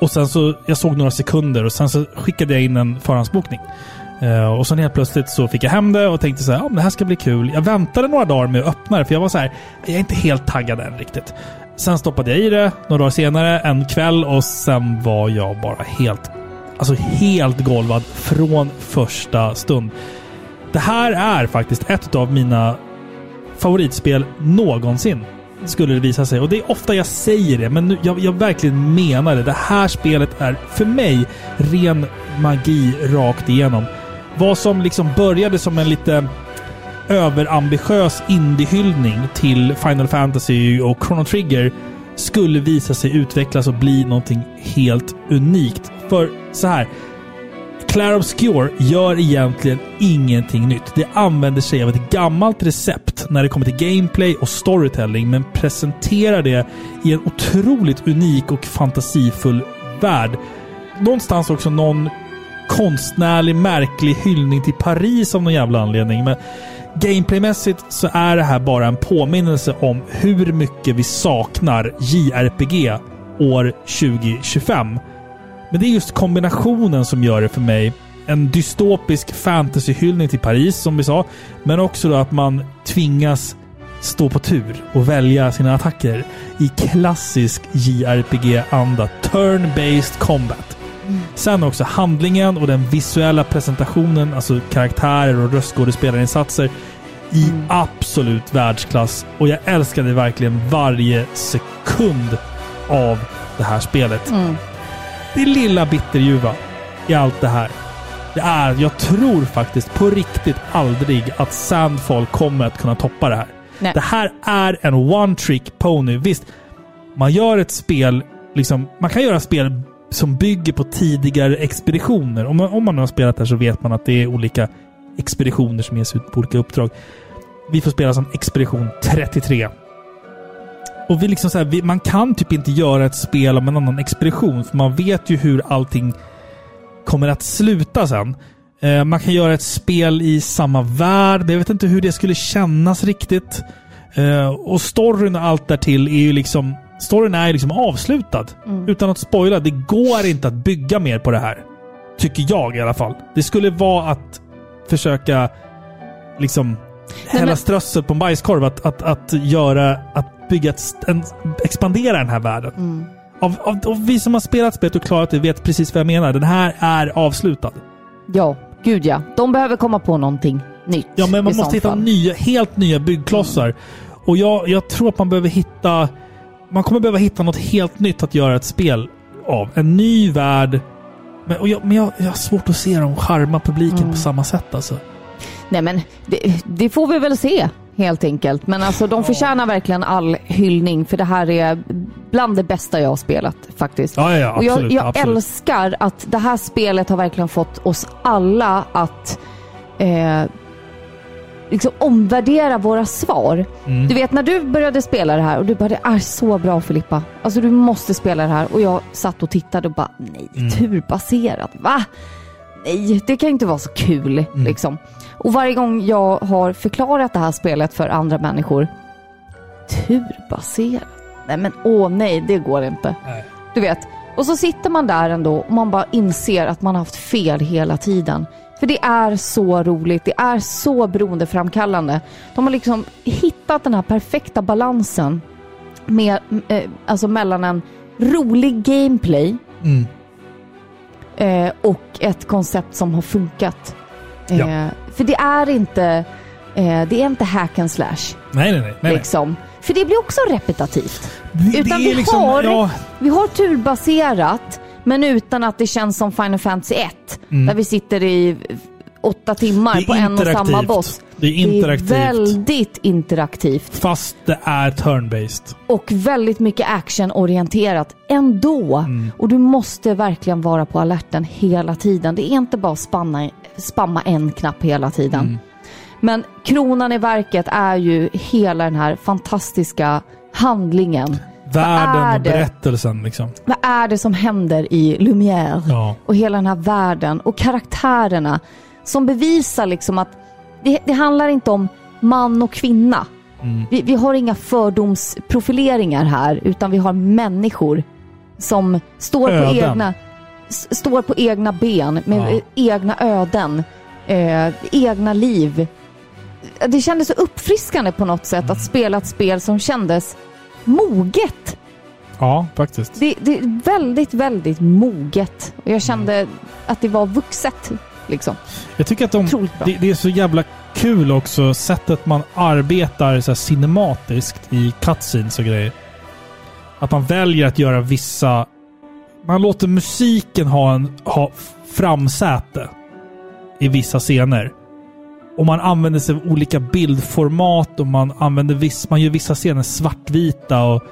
Och sen så, jag såg några sekunder och sen så skickade jag in en förhandsbokning. Uh, och sen helt plötsligt så fick jag hem det och tänkte så här, ja, men det här ska bli kul. Jag väntade några dagar med att öppna det, för jag var så här, jag är inte helt taggad än riktigt. Sen stoppade jag i det några dagar senare, en kväll, och sen var jag bara helt, alltså helt golvad från första stund. Det här är faktiskt ett av mina favoritspel någonsin. Skulle det visa sig. Och det är ofta jag säger det, men nu, jag, jag verkligen menar det. Det här spelet är för mig ren magi rakt igenom. Vad som liksom började som en lite överambitiös indiehyllning till Final Fantasy och Chrono Trigger skulle visa sig utvecklas och bli någonting helt unikt. För så här. Claire Obscure gör egentligen ingenting nytt. Det använder sig av ett gammalt recept när det kommer till gameplay och storytelling, men presenterar det i en otroligt unik och fantasifull värld. Någonstans också någon konstnärlig, märklig hyllning till Paris av någon jävla anledning. Men gameplaymässigt så är det här bara en påminnelse om hur mycket vi saknar JRPG år 2025. Men det är just kombinationen som gör det för mig. En dystopisk fantasyhyllning till Paris, som vi sa. Men också då att man tvingas stå på tur och välja sina attacker i klassisk JRPG-anda. Turn-based combat. Sen också handlingen och den visuella presentationen, alltså karaktärer och röstskådespelarinsatser i absolut världsklass. Och jag älskade verkligen varje sekund av det här spelet. Mm. Det lilla bitterljuva i allt det här. Det är, jag tror faktiskt på riktigt aldrig att Sandfall kommer att kunna toppa det här. Nej. Det här är en one trick pony. Visst, man gör ett spel, liksom, man kan göra spel som bygger på tidigare expeditioner. Om man, om man nu har spelat här så vet man att det är olika expeditioner som ges ut på olika uppdrag. Vi får spela som Expedition 33. Och vi liksom så här, vi, man kan typ inte göra ett spel om en annan expedition, för man vet ju hur allting kommer att sluta sen. Eh, man kan göra ett spel i samma värld, jag vet inte hur det skulle kännas riktigt. Eh, och storyn och allt därtill är ju liksom... Storyn är ju liksom avslutad. Mm. Utan att spoila. Det går inte att bygga mer på det här. Tycker jag i alla fall. Det skulle vara att försöka liksom hälla strössel på en bajskorv. Att, att, att göra... Att bygga en, expandera den här världen. Mm. Av, av, och vi som har spelat spelet och klarat det vet precis vad jag menar. Den här är avslutad. Ja, gud ja. De behöver komma på någonting nytt. Ja, men man måste hitta fall. nya, helt nya byggklossar. Och jag, jag tror att man behöver hitta... Man kommer behöva hitta något helt nytt att göra ett spel av. En ny värld. Men, och jag, men jag, jag har svårt att se dem charma publiken Mm. på samma sätt alltså. Nej men det, det får vi väl se helt enkelt. Men alltså de förtjänar verkligen all hyllning för det här är bland det bästa jag har spelat faktiskt. Ja, ja, ja, och jag, absolut, jag absolut. älskar att det här spelet har verkligen fått oss alla att eh, liksom omvärdera våra svar. Mm. Du vet när du började spela det här och du bara det är så bra Filippa. Alltså du måste spela det här. Och jag satt och tittade och bara nej, Mm. turbaserat, va? Nej, det kan inte vara så kul Mm. liksom. Och varje gång jag har förklarat det här spelet för andra människor. Turbaserat? Nej men åh nej, det går inte. Nej. Du vet. Och så sitter man där ändå och man bara inser att man har haft fel hela tiden. För det är så roligt, det är så beroendeframkallande. De har liksom hittat den här perfekta balansen med, eh, alltså mellan en rolig gameplay Mm. Eh, och ett koncept som har funkat. Eh, Ja. För det är inte, eh, det är inte hack and slash. Nej, nej, nej. nej. Liksom. För det blir också repetitivt. Det- utan det vi, liksom- har, ja. vi har turbaserat, men utan att det känns som Final Fantasy 1. Mm. Där vi sitter i åtta timmar på en och samma boss. Det är interaktivt. Det är väldigt interaktivt. Fast det är turn-based. Och väldigt mycket actionorienterat ändå. Mm. Och du måste verkligen vara på alerten hela tiden. Det är inte bara spanna, spamma en knapp hela tiden. Mm. Men kronan i verket är ju hela den här fantastiska handlingen. Världen är och berättelsen liksom. Vad är det som händer i Lumière? Ja. Och hela den här världen och karaktärerna som bevisar liksom att det, det handlar inte om man och kvinna. Mm. Vi, vi har inga fördomsprofileringar här utan vi har människor som står på egna, står på egna ben med Ja. egna öden, eh, egna liv. Det kändes så uppfriskande på något sätt Mm. att spela ett spel som kändes moget. Ja, faktiskt. Det, det är väldigt, väldigt moget. Och jag kände att det var vuxet. Liksom. Jag tycker att de, det, det är så jävla kul också, sättet man arbetar så här cinematiskt i cutscenes och grejer. Att man väljer att göra vissa... Man låter musiken ha, en, ha framsäte i vissa scener. Och man använder sig av olika bildformat och man använder viss, man gör vissa scener svartvita och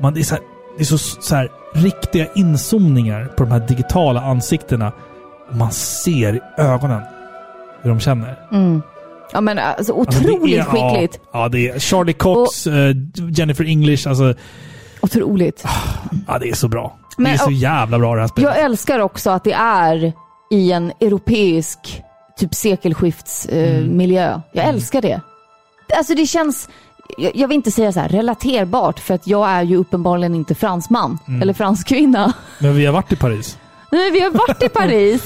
man, det är, så här, det är så, så här riktiga inzoomningar på de här digitala ansiktena. Och man ser i ögonen hur de känner. Mm. Ja men alltså Alltså, otroligt är- skickligt. Ja, ja, det är Charlie Cox, eh, Jennifer English. Alltså, Otroligt. ja, det är så bra. Men, det är så och- jävla bra det här spelet. Jag älskar också att det är i en europeisk typ sekelskiftsmiljö. Jag älskar det. Alltså det känns, jag, jag vill inte säga så här relaterbart för att jag är ju uppenbarligen inte fransman Mm. eller franskvinna. Men vi har varit i Paris. Nej, vi har varit i Paris.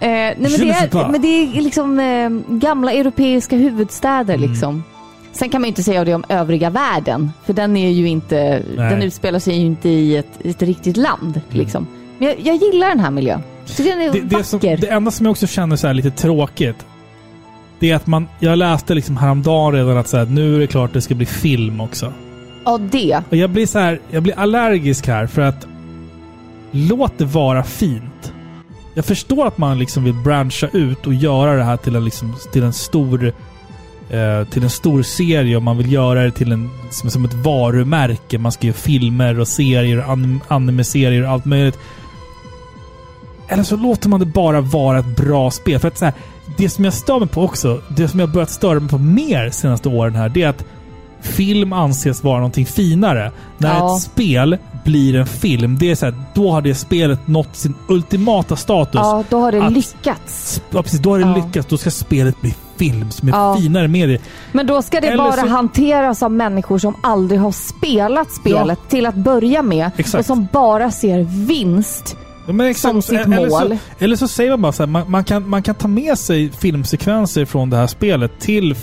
Eh, nej, men, det är, men det är liksom eh, gamla europeiska huvudstäder Mm. liksom. Sen kan man ju inte säga det om övriga världen, för den är ju inte, Nej. den utspelar sig ju inte i ett, ett riktigt land liksom. Men jag, jag gillar den här miljön. Så den är Det, det, som, vacker. det enda som jag också känner så här lite tråkigt. Det är att man... Jag läste liksom häromdagen redan att så här, nu är det klart att det ska bli film också. Ja, det. Och jag blir så här, jag blir allergisk här för att låt det vara fint. Jag förstår att man liksom vill branscha ut och göra det här till en, liksom, till en stor eh, till en stor serie och man vill göra det till en, som, som ett varumärke. Man ska göra filmer och serier och anim, anime-serier och allt möjligt. Eller så låter man det bara vara ett bra spel. För att så här, det som jag stör mig på också, det som jag börjat störa mig på mer senaste åren här, det är att film anses vara någonting finare. När Ja. ett spel blir en film, det är så här, då har det spelet nått sin ultimata status. Ja, då har det Att- lyckats. Ja, precis. Då har det Ja. lyckats. Då ska spelet bli film som är Ja. finare med det. Men då ska det Eller bara så- hanteras av människor som aldrig har spelat spelet till att börja med. Exakt. Och som bara ser vinst Ja, som sitt eller mål. Så, eller så säger man bara så här, man, man, kan, man kan ta med sig filmsekvenser från det här spelet till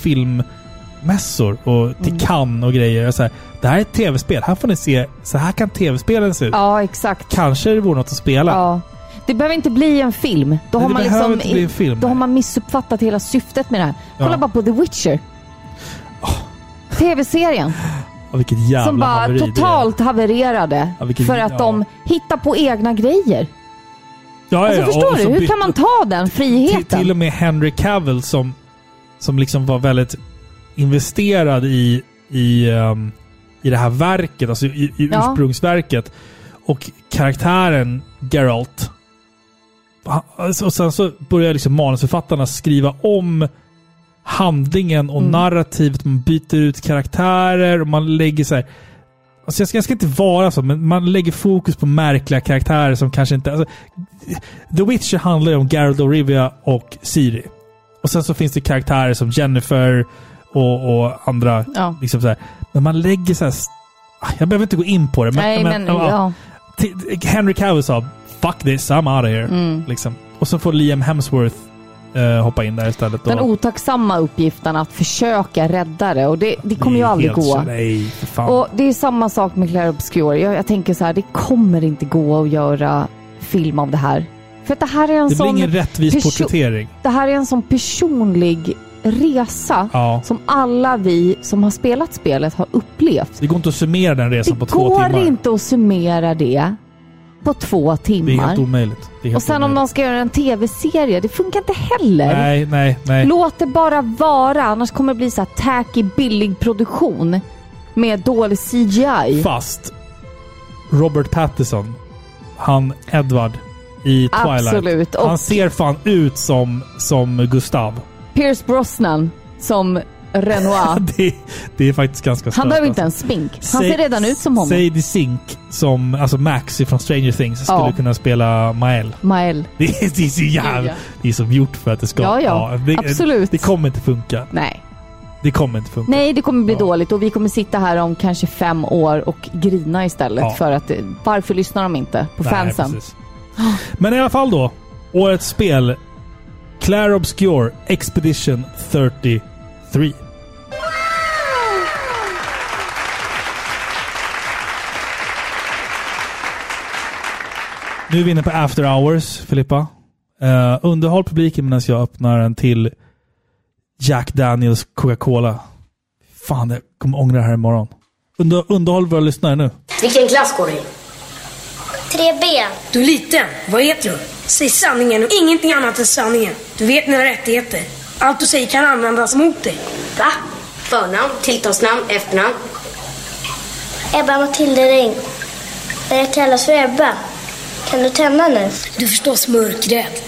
filmmässor och till Mm. Cannes och grejer. Och Så här, det här är ett tv-spel. Här får ni se, så här kan tv-spelen se ut. Ja, exakt. Kanske det vore något att spela. Ja. Det behöver inte bli en film. Då, Nej, har man, liksom, en film. då har man missuppfattat hela syftet med det här. Kolla Ja. bara på The Witcher. Tv-serien. Ja, vilket jävla Som bara haveri totalt havererade. Ja, vilket- för att ja. de hittar på egna grejer. Ja, Alltså ja, förstår du? Hur kan man ta den till, friheten? till och med Henry Cavill som, som liksom var väldigt investerad i, i, ehm, i det här verket, alltså i, i Ja. ursprungsverket. Och karaktären Geralt. Alltså, Och sen så börjar liksom manusförfattarna skriva om handlingen och Mm. narrativet. Man byter ut karaktärer och man lägger så här... Alltså jag, ska, jag ska inte vara så, men man lägger fokus på märkliga karaktärer som kanske inte... Alltså, The Witcher handlar ju om Geralt Rivia och Ciri. Och sen så finns det karaktärer som Jennifer och, och andra. Ja. Liksom så här. Men man lägger så här... Jag behöver inte gå in på det, men... Nej, men ja. T- Henry Cavill sa “Fuck this, I'm out of here”. Mm. Liksom. Och så får Liam Hemsworth eh, hoppa in där istället. Den och- otacksamma uppgiften att försöka rädda det. Och det, det kommer ju är aldrig helt- gå. Nej, för fan. Och det är samma sak med Claire Obscure. Jag, jag tänker så här, det kommer inte gå att göra film av det här. För att det här är en det sån... blir ingen rättvis porträttering. Det här är en sån personlig resa Ja. som alla vi som har spelat spelet har upplevt. Det går inte att summera den resan på två Går timmar. inte att summera det på två Det är timmar. helt omöjligt. Det är helt Och sen om omöjligt. de ska göra en tv-serie, det funkar inte heller. Nej, nej, nej. Låt det bara vara, annars kommer det bli så här tacky, billig produktion med dålig CGI. Fast Robert Pattinson, han Edward i Twilight. Absolut. Och- Han ser fan ut som, som Gustav. Pierce Brosnan som Renoir. det, det är faktiskt ganska Han behöver inte alltså. ens smink. Han Säg- ser redan ut som honom. Sadie Sink, som, alltså Max från Stranger Things, skulle Ja. kunna spela Mael. Mael. Det är, det är så jävla... Ja. Det är som gjort för att det ska... Ja, ja. det, Absolut. Det kommer inte funka. Nej. Det kommer inte funka. Nej, det kommer bli dåligt och vi kommer sitta här om kanske fem år och grina istället Ja. för att eh, varför lyssnar de inte på Nej, fansen? precis. Men i alla fall då. Årets spel. Claire Obscure Expedition 33. Nu är vi inne på After Hours, Filippa. Uh, underhåll publiken medan jag öppnar en till Jack Daniels Coca-Cola. Fan, jag kommer ångra det här imorgon. Under, underhåll våra lyssnare nu. Vilken klass går du i? 3B. Du är liten. Vad heter du? Säg sanningen och ingenting annat än sanningen. Du vet dina rättigheter. Allt du säger kan användas mot dig. Va? Förnamn, tilltalsnamn, efternamn. Ebba Matilda Ring. Jag kallas för Ebba. Kan du tända nu? Du är förstås mörkrädd.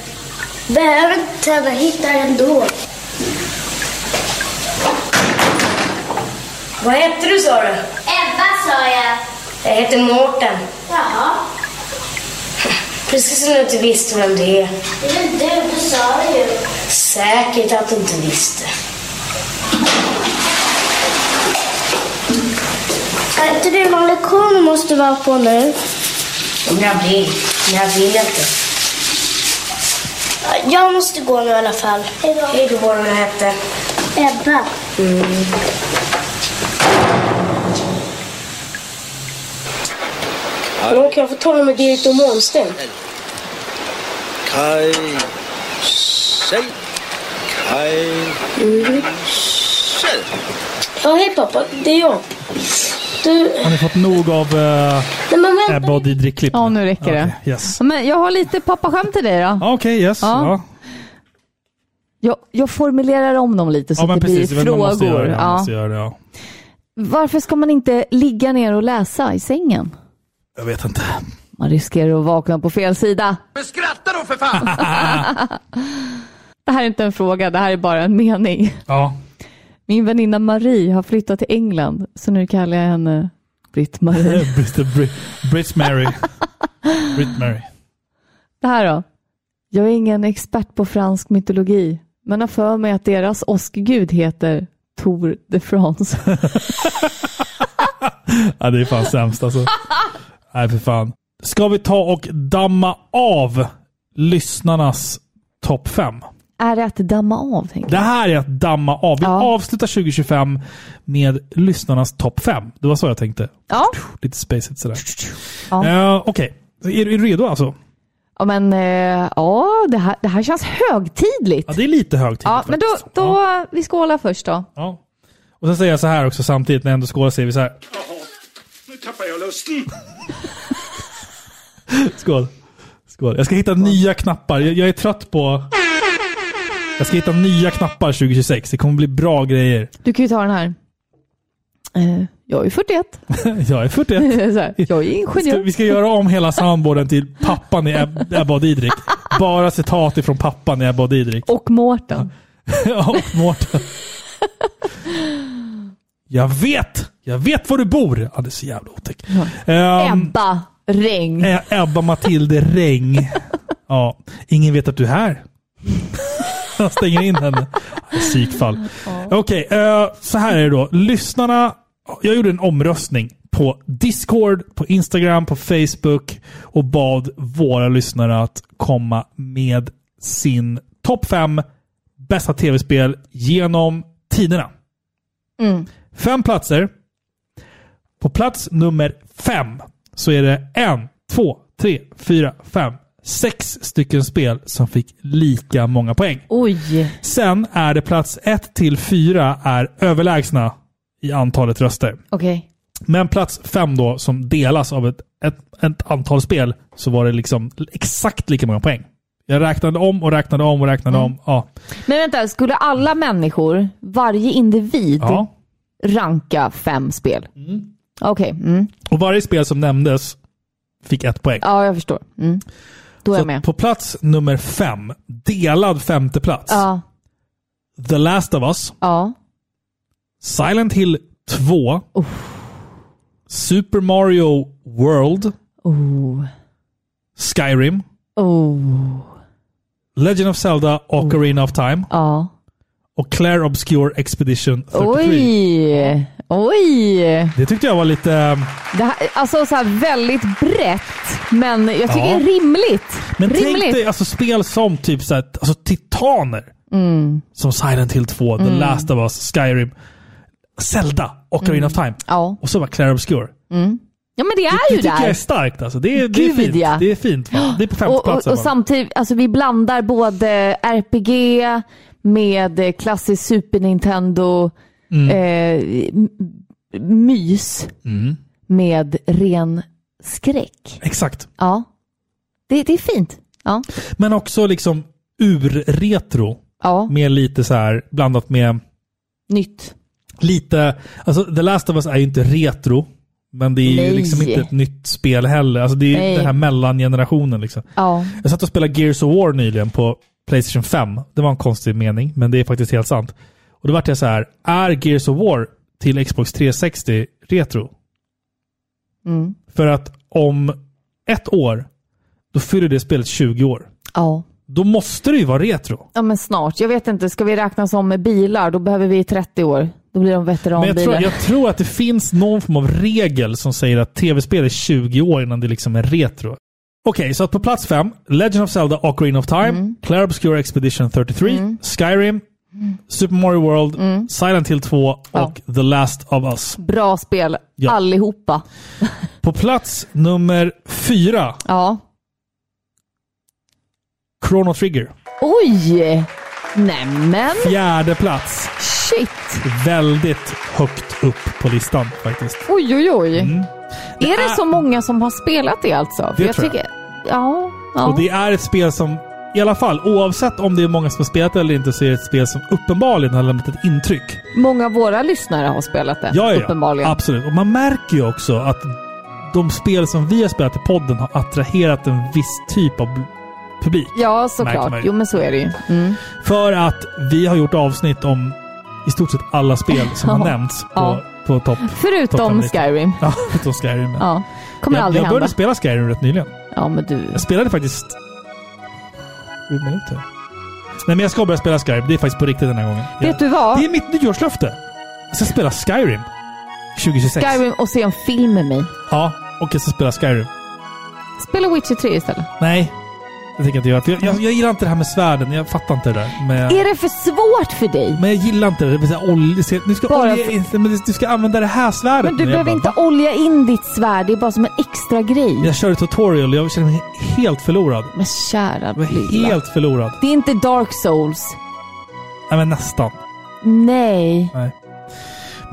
Behöver inte tända, hittar ändå. Vad hette du sa du? Ebba sa jag. Jag heter Mårten. Jaha. Precis som du inte visste vem det är. Väl du, du sa det ju. Säkert att du inte visste. Är inte det någon lektion du måste vara på nu? Om jag vill. Men jag vill inte. Jag måste gå nu i alla fall. Hejdå. Hej då vad du hette. Ebba. Mm. Någon kan jag få tala med direktör Månsten? Kaj... Säg... Kaj... Mm. Ja, hej pappa. Det är jag. Du... Har ni fått nog av uh, men. Ebba och Didrik-klipp? Ja, nu räcker det. Okej, Yes. Men jag har lite pappaskämt till dig då. Okej, yes. Ja. Ja. Jag, jag formulerar om dem lite så Ja, men att det precis. blir Men frågor. det. Ja. det ja. Varför ska man inte ligga ner och läsa i sängen? Jag vet inte. Man riskerar att vakna på fel sida. Men skratta då för fan! Det här är inte en fråga, det här är bara en mening. Ja. Min väninna Marie har flyttat till England, så nu kallar jag henne Britt-Marie. Britt, Britt, Britt Mary. Britt Mary. Det här då? Jag är ingen expert på fransk mytologi, men har för mig att deras åskgud heter Tor de France. Ja, det är fan sämst alltså. Nej, för fan. Ska vi ta och damma av lyssnarnas topp fem? är det att damma av? Tänker Det här är att damma av. Vi avslutar 2025 med lyssnarnas topp fem. Det var så jag tänkte. Ja. Lite spacet sådär. Ja. Eh, Okej, är, är du redo alltså? Ja, men eh, ja, det här, det här känns högtidligt. Ja, det är lite högtidligt Ja, men då, faktiskt. då vi skålar först då. Ja. Och sen säger jag så här också samtidigt när jag ändå skålar säger vi så här. Tappar jag lusten. Skål. Skål. Jag ska hitta nya knappar. Jag, jag är trött på... Jag ska hitta nya knappar 2026. Det kommer bli bra grejer. Du kan ju ta den här. Eh, jag är 41. jag är 41. Så här, jag är Vi ska, ingenjör. vi ska göra om hela soundboarden till pappan i Eb- Ebba och Didrik. Bara citat ifrån pappan i Ebba och Didrik. Och Mårten. och Mårten. Jag vet! Jag vet var du bor! Ja, det är så jävla otäckt. Ehm, Ebba Regn. E- Ebba Matilde Reng. Ja, ingen vet att du är här. Jag stänger in henne. Psykfall. Okej, eh, så här är det då. Lyssnarna, jag gjorde en omröstning på Discord, på Instagram, på Facebook och bad våra lyssnare att komma med sin topp fem bästa tv-spel genom tiderna. Mm. Fem platser. På plats nummer fem så är det en, två, tre, fyra, fem, sex stycken spel som fick lika många poäng. Oj. Sen är det plats ett till fyra är överlägsna i antalet röster. Okej. Men plats fem då, som delas av ett, ett, ett antal spel, så var det liksom exakt lika många poäng. Jag räknade om och räknade om och räknade Mm. om. Ja. Men vänta, skulle alla människor, varje individ, ja. Ranka fem spel? Okej. Mm. Och varje spel som nämndes fick ett poäng. Ja, jag förstår. Mm. Då är jag med. på plats nummer fem, delad femte plats. Ja. The Last of Us. Ja. Silent Hill 2. Super Mario World. Oh. Skyrim. Oh. Legend of Zelda Ocarina of Time. Ja. Och Claire Obscure Expedition 33. Oj! Oj! Det tyckte jag var lite... Det här, alltså så här väldigt brett, men jag tycker Ja. det är rimligt. Men rimligt. tänk dig alltså spel som typ så här, alltså titaner. Mm. Som Silent Hill 2, The Mm. Last of Us, Skyrim, Zelda, Ocarina Mm. of Time. Ja. Och så var Claire Obscure. Mm. Ja, men det är Det ju tycker där. jag är starkt alltså. Det är, det är fint. ja. Det är fint. Va? Det är på femte och, och, och samtidigt, alltså vi blandar både RPG med eh, klassisk Super Nintendo Mm. eh, mys Mm. med ren skräck. Exakt. Ja, det, det är fint. Ja. Men också liksom ur-retro. Ja. Med lite så här blandat med Nytt. lite... Alltså The Last of Us är ju inte retro. Men det är Nej. ju liksom inte ett nytt spel heller. Alltså det är Nej. den här mellangenerationen liksom. Ja. Jag satt och spelade Gears of War nyligen på Playstation 5. Det var en konstig mening, men det är faktiskt helt sant. Och då vart jag så här, är Gears of War till Xbox 360 retro? Mm. För att om ett år, då fyller det spelet 20 år. Ja. Då måste det ju vara retro. Ja, men snart. Jag vet inte, ska vi räkna som med bilar, då behöver vi 30 år. Då blir de Men veteranbilar. jag tror, jag tror att det finns någon form av regel som säger att tv-spel är 20 år innan det liksom är retro. Okej, så att på plats fem, Legend of Zelda Ocarina of Time, Mm. Claire Obscure Expedition 33, Skyrim, Super Mario World, Mm. Silent Hill 2 och The Last of Us. Bra spel, Ja. allihopa. På plats nummer fyra, Ja. Chrono Trigger. Oj! Nämen! Fjärde plats. Shit! Väldigt högt upp på listan faktiskt. Oj, oj, oj. Mm. Är det så många som har spelat det alltså? För Det jag tror jag. tycker, Ja. ja. Och det är ett spel som, i alla fall, oavsett om det är många som har spelat det eller inte, så är det ett spel som uppenbarligen har lämnat ett intryck. Många av våra lyssnare har spelat det. Ja, ja, uppenbarligen. Absolut. Och man märker ju också att de spel som vi har spelat i podden har attraherat en viss typ av publik. Ja, såklart. Jo, men så är det ju. Mm. För att vi har gjort avsnitt om i stort sett alla spel som har nämnts på, Ja. på topp. Förutom fem-listan. Skyrim. Ja, förutom Skyrim. Ja. Kommer jag, aldrig jag hända. började spela Skyrim rätt nyligen. Ja, men du... Jag spelade faktiskt... Sju minuter. Nej men jag ska börja spela Skyrim. Det är faktiskt på riktigt den här gången. Vet du vad? Det är mitt nyårslöfte. Jag ska spela Skyrim. 2026. Skyrim och se en film med mig. Ja, och jag ska spela Skyrim. Spela Witcher 3 istället. Nej, det tänker jag inte göra. För jag, jag, jag gillar inte det här med svärden. Jag fattar inte det där. Men, Är det för svårt för dig? men jag gillar inte det. det vill säga, olja, se- nu ska Bara olja för- in, men du ska använda det här svärdet. Men du nu. Jag behöver bara, inte olja in ditt svärd. Det är bara som en extra grej. Jag körde tutorial och jag känner mig helt förlorad. Men kära Jag var lilla. helt förlorad. Det är inte Dark Souls. Nej men nästan. Nej. Nej.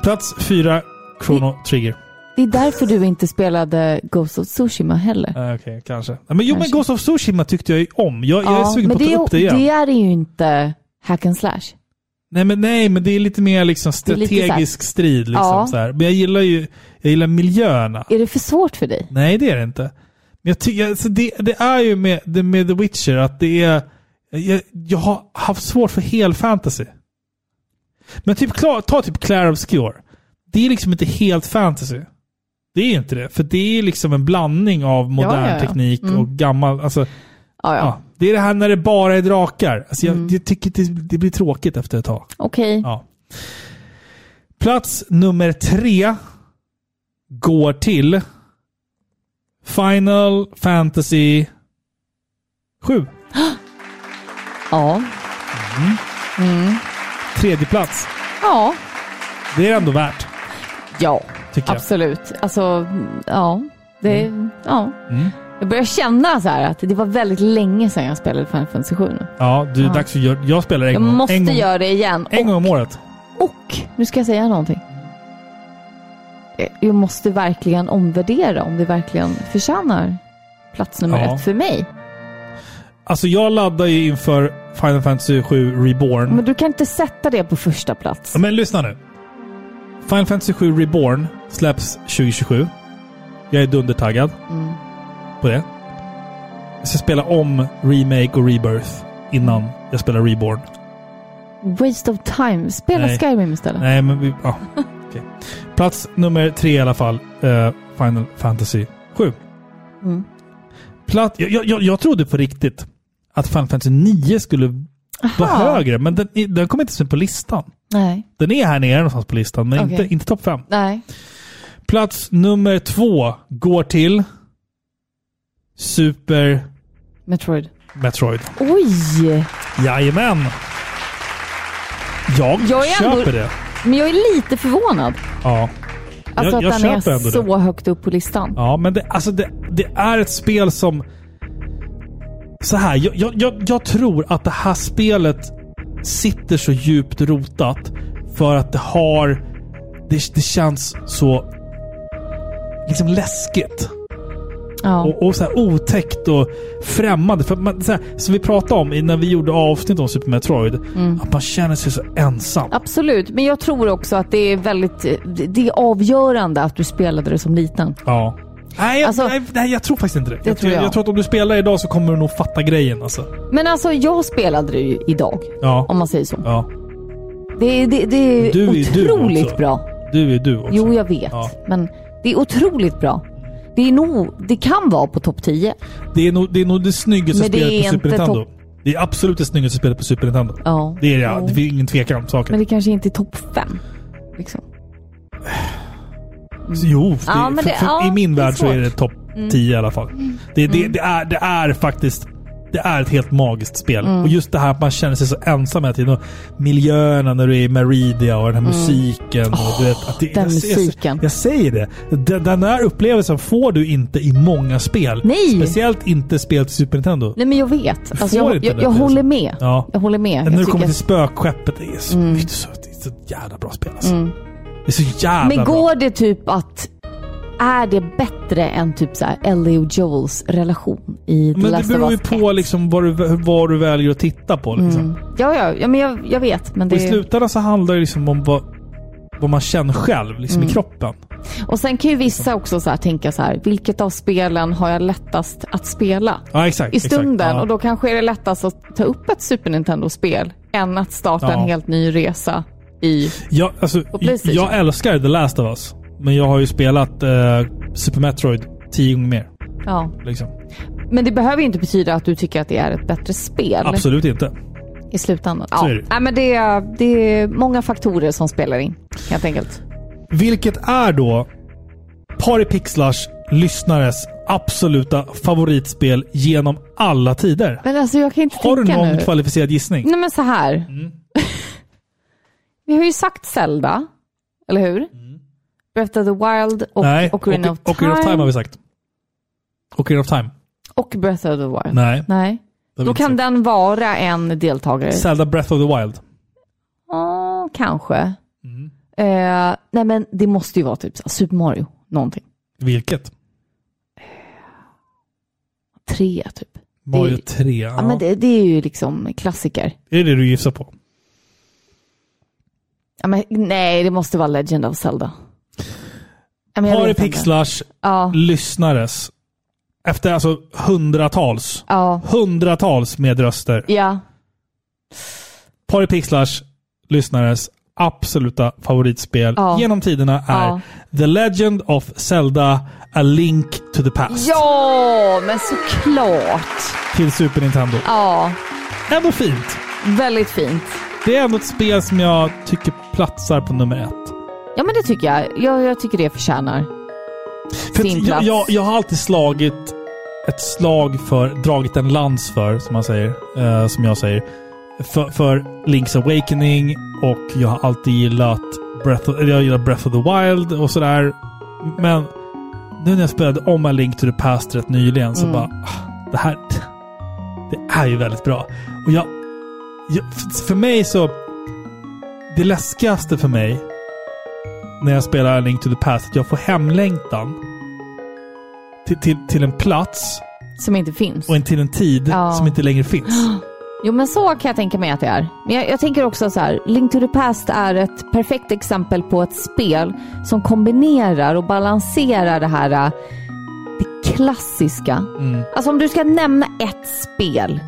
Plats fyra, Chrono Trigger. Det är därför du inte spelade Ghost of Tsushima heller. Eh, Okej, kanske. Men jo, men. Ghost of Tsushima tyckte jag ju om. Jag, jag är sugen på att det, ta upp det igen. det är ju inte hack and slash. Nej, men, nej, men det är lite mer liksom Det är lite så här- strategisk strid. Liksom, Ja. så här. Men jag gillar ju jag gillar miljöerna. Är det för svårt för dig? Nej, det är det inte. Men jag tycker, alltså det, det är ju med, det, med The Witcher att det är... Jag, jag har haft svårt för hel fantasy. Men typ, ta typ Claire Obscure. Det är liksom inte helt fantasy. Det är inte det. För det är liksom en blandning av modern ja, ja. teknik Mm. och gammal... Alltså, Ja, ja. ja. Det är det här när det bara är drakar. Alltså jag, Mm. jag tycker det, det blir tråkigt efter ett tag. Okej. Ja. Plats nummer tre går till Final Fantasy 7. Ja. Mm. Tredje plats. Ja. Det är ändå värt, Ja. Tycker jag. Absolut. Alltså, ja. Det, ja. Mm. Jag börjar känna så här att det var väldigt länge sedan jag spelade Final Fantasy 7 nu. Ja, du, Ja. dags för jag, jag spelar en Jag gång. måste en gång, göra det igen. En gång om året. Och, nu ska jag säga någonting. Jag måste verkligen omvärdera om det verkligen förtjänar plats nummer Ja. ett för mig. Alltså jag laddar ju inför Final Fantasy 7 Reborn. Men du kan inte sätta det på första plats. Men lyssna nu. Final Fantasy 7 Reborn släpps 2027. Jag är dundertaggad Mm. på det. Jag ska spela om Remake och Rebirth innan jag spelar Reborn. Waste of time. Spela Nej. Skyrim istället. Nej, men vi... Ja. okej. Plats nummer tre i alla fall. eh, Final Fantasy 7. Mm. Platt, jag, jag- jag, trodde på riktigt att Final Fantasy 9 skulle vara Aha. högre, men den, den kommer inte ens på listan. Nej. Den är här nere någonstans på listan, men Okej. inte, inte topp fem. Nej. Plats nummer två går till Super Metroid. Metroid. Oj! Jajamän! Jag, Jag köper ändå- det. Men jag är lite förvånad. Ja. Alltså jag, jag att den är så det. högt upp på listan. Ja, men det, alltså det, det är ett spel som... Så här, jag, jag, jag tror att det här spelet sitter så djupt rotat för att det har... Det, det känns så... Liksom läskigt. Ja. Och, och så här otäckt och främmande. För man, så här, som vi pratade om när vi gjorde avsnitt om Super Metroid. Mm. Att man känner sig så ensam. Absolut, men jag tror också att det är väldigt... Det är avgörande att du spelade det som liten. Ja. Nej, jag, Alltså- nej, jag tror faktiskt inte det. Det jag, tror jag. jag tror att om du spelar idag så kommer du nog fatta grejen alltså. Men alltså, jag spelade det ju idag. Ja. Om man säger så. Ja. Det, det, det är Du är du otroligt bra. Du är du också. Jo, jag vet. Ja. Men det är otroligt bra. Det är nog... Det kan vara på topp 10. Det är nog det, är nog det snyggaste Men det spelet på Super inte Nintendo. topp- Det är absolut det snyggaste spelet på Super Nintendo. Ja. Det är det, ja. Jo. Det finns ingen tvekan om saken. Men det kanske inte är topp 5. Liksom. Så Jo, det, Ja, men för, det- för, ja, i min det är värld så är det topp Mm. 10 i alla fall. Det, det, Mm. det, är, det är faktiskt det är ett helt magiskt spel. Mm. Och just det här att man känner sig så ensam hela tiden. Och miljöerna när du är i Meridia och den här Mm. musiken. och du vet, att det, den jag, musiken. Jag, jag säger det. Den, den här upplevelsen får du inte i många spel. Nej. Speciellt inte spel till Super Nintendo. Nej, men jag vet. Alltså, jag, jag, jag håller med. Ja. Jag håller med. Men när du kommer till spökskeppet, det är så, Mm. det är så, det är så jävla bra spel alltså. Mm. Det är så jävla Men bra. går det typ att... Är det bättre än typ så här Ellie och Joels relation i The Men det Last of beror ju Us på liksom vad, du, vad du väljer att titta på. Liksom. Mm. Ja, ja, ja, men jag, jag vet. Men Och I det... slutändan så handlar det liksom om vad... vad man känner själv liksom Mm. i kroppen. Och sen kan ju vissa också så här tänka så här, vilket av spelen har jag lättast att spela? Ja, exakt. I stunden. exakt. Ja. Och då kanske är det lättast att ta upp ett Super Nintendo-spel än att starta Ja. en helt ny resa i... Jag, alltså, På PlayStation. jag älskar The Last of Us. Men jag har ju spelat eh, Super Metroid tio gånger mer. Ja. Liksom. Men det behöver ju inte betyda att du tycker att det är ett bättre spel. Absolut inte. I slutändan. Ja. det. Nej, men det, är, det är många faktorer som spelar in, helt enkelt. Vilket är då Party Pixlars lyssnares absoluta favoritspel genom alla tider? Men alltså jag kan inte Har du någon nu. kvalificerad gissning? Nej men så här. Vi har ju sagt Zelda, eller hur? Breath of the Wild och Nej, Ocarina of Time. Ocarina of Time har vi sagt. Ocarina of Time. Och Breath of the Wild. Nej. Nej. Då kan sagt. den vara en deltagare. Zelda Breath of the Wild. Ja, kanske. Mm. Eh, nej men det måste ju vara typ Super Mario, någonting. Vilket? Tre typ. Mario Det- 3. Ja, Ja. men det, det är ju liksom klassiker. Är det det du gissar på? Ja, men, nej, det måste vara Legend of Zelda. Ja, inte. Pixlars Ja. lyssnares efter alltså hundratals, Ja. hundratals med röster. Ja. Party Pixlars lyssnares absoluta favoritspel Ja. genom tiderna är Ja. The Legend of Zelda A Link to the Past Ja, men såklart. till Super Nintendo. Ja, Ändå fint. väldigt fint. Det är ändå ett spel som jag tycker platsar på nummer ett. Ja, men det tycker jag. Jag, jag tycker det förtjänar För sin plats. jag, jag, har alltid slagit ett slag för, dragit en lans för, som man säger, eh, som jag säger, för, för Link's Awakening och jag har alltid gillat Breath of, jag gillar Breath of the Wild och sådär. Men nu när jag spelade om A Link to the Past rätt nyligen så Mm. bara, ah, det här, det är ju väldigt bra. Och jag, för mig så, det läskigaste för mig när jag spelar Link to the Past, att jag får hemlängtan till, till, till en plats Som inte finns. och en, till en tid Ja. som inte längre finns. Jo, men så kan jag tänka mig att det är. Men jag, jag tänker också så här, Link to the Past är ett perfekt exempel på ett spel som kombinerar och balanserar det här äh, det klassiska. Mm. Alltså om du ska nämna ett spel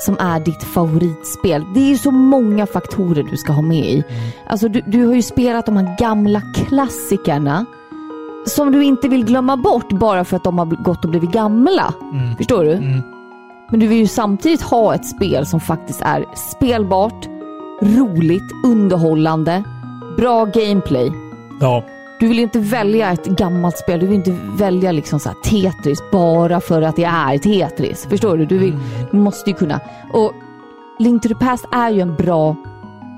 som är ditt favoritspel. Det är ju så många faktorer du ska ha med i. Alltså du, du har ju spelat de här gamla klassikerna som du inte vill glömma bort bara för att de har gått och blivit gamla. Mm. Förstår du? Mm. Men du vill ju samtidigt ha ett spel som faktiskt är spelbart, roligt, underhållande, bra gameplay. Ja. Du vill inte välja ett gammalt spel. Du vill inte välja liksom så Tetris bara för att det är Tetris. Förstår du? Du, vill, du måste ju kunna. Och Link to the Past är ju en bra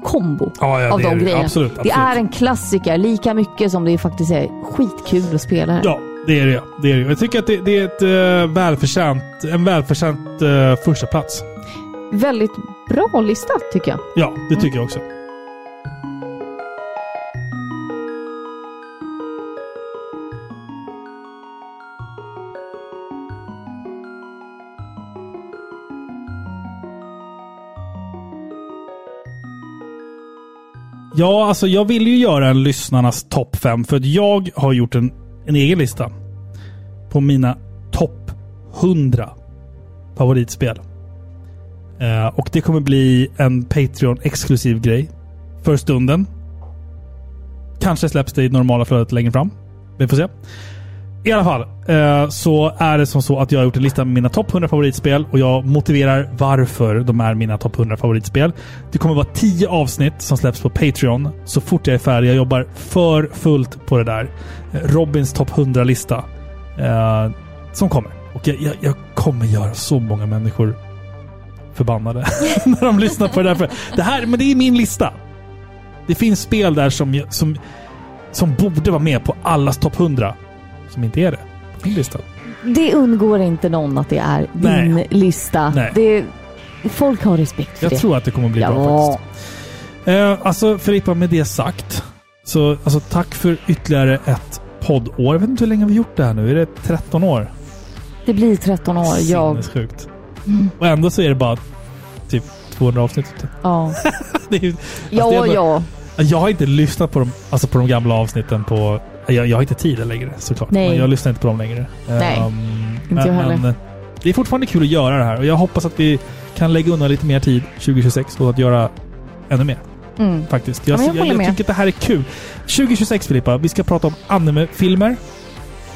kombo Ja, ja, av de det. grejerna. Absolut, Det absolut. är en klassiker lika mycket som det faktiskt är skitkul att spela. Ja, det är det. det, är det. Jag tycker att det, det är ett uh, välförtjänt, en välförtjänt uh, första plats. Väldigt bra lista tycker jag. Ja, det tycker jag också. Ja, alltså jag vill ju göra en lyssnarnas topp 5 för att jag har gjort en, en egen lista på mina topp 100 favoritspel. Eh, och det kommer bli en Patreon-exklusiv grej för stunden. Kanske släpps det i normala flödet längre fram. Vi får se. I alla fall eh, så är det som så att jag har gjort en lista med mina topp 100 favoritspel och jag motiverar varför de är mina topp 100 favoritspel. Det kommer vara 10 avsnitt som släpps på Patreon så fort jag är färdig. Jag jobbar för fullt på det där. Eh, Robins topp 100-lista eh, som kommer. Och jag, jag, jag kommer göra så många människor förbannade när de lyssnar på det där. För det här men det är min lista. Det finns spel där som, som, som borde vara med på allas topp 100. Som inte är det på min lista. Det undgår inte någon att det är din Nej. lista. Nej. Det, folk har respekt för Jag det. tror att det kommer bli bra Ja. faktiskt. Eh, alltså Filippa, med det sagt. Så alltså, tack för ytterligare ett poddår. Jag vet inte hur länge vi har gjort det här nu. Är det 13 år? Det blir 13 år. Jag, Sinnessjukt. Mm. Och ändå så är det bara typ 200 avsnitt ja. det är, ju- Ja, alltså, det är ändå, ja. Jag har inte lyssnat på de, alltså på de gamla avsnitten på... Jag, jag har inte tid längre såklart. Nej. Men jag lyssnar inte på dem längre. Nej, Ehm, inte men, jag heller. Men, det är fortfarande kul att göra det här och jag hoppas att vi kan lägga undan lite mer tid 2026 och att göra ännu mer. Mm. Faktiskt. Ja, Jag, jag jag, jag, tycker att det här är kul. 2026 Filippa, vi ska prata om anime-filmer.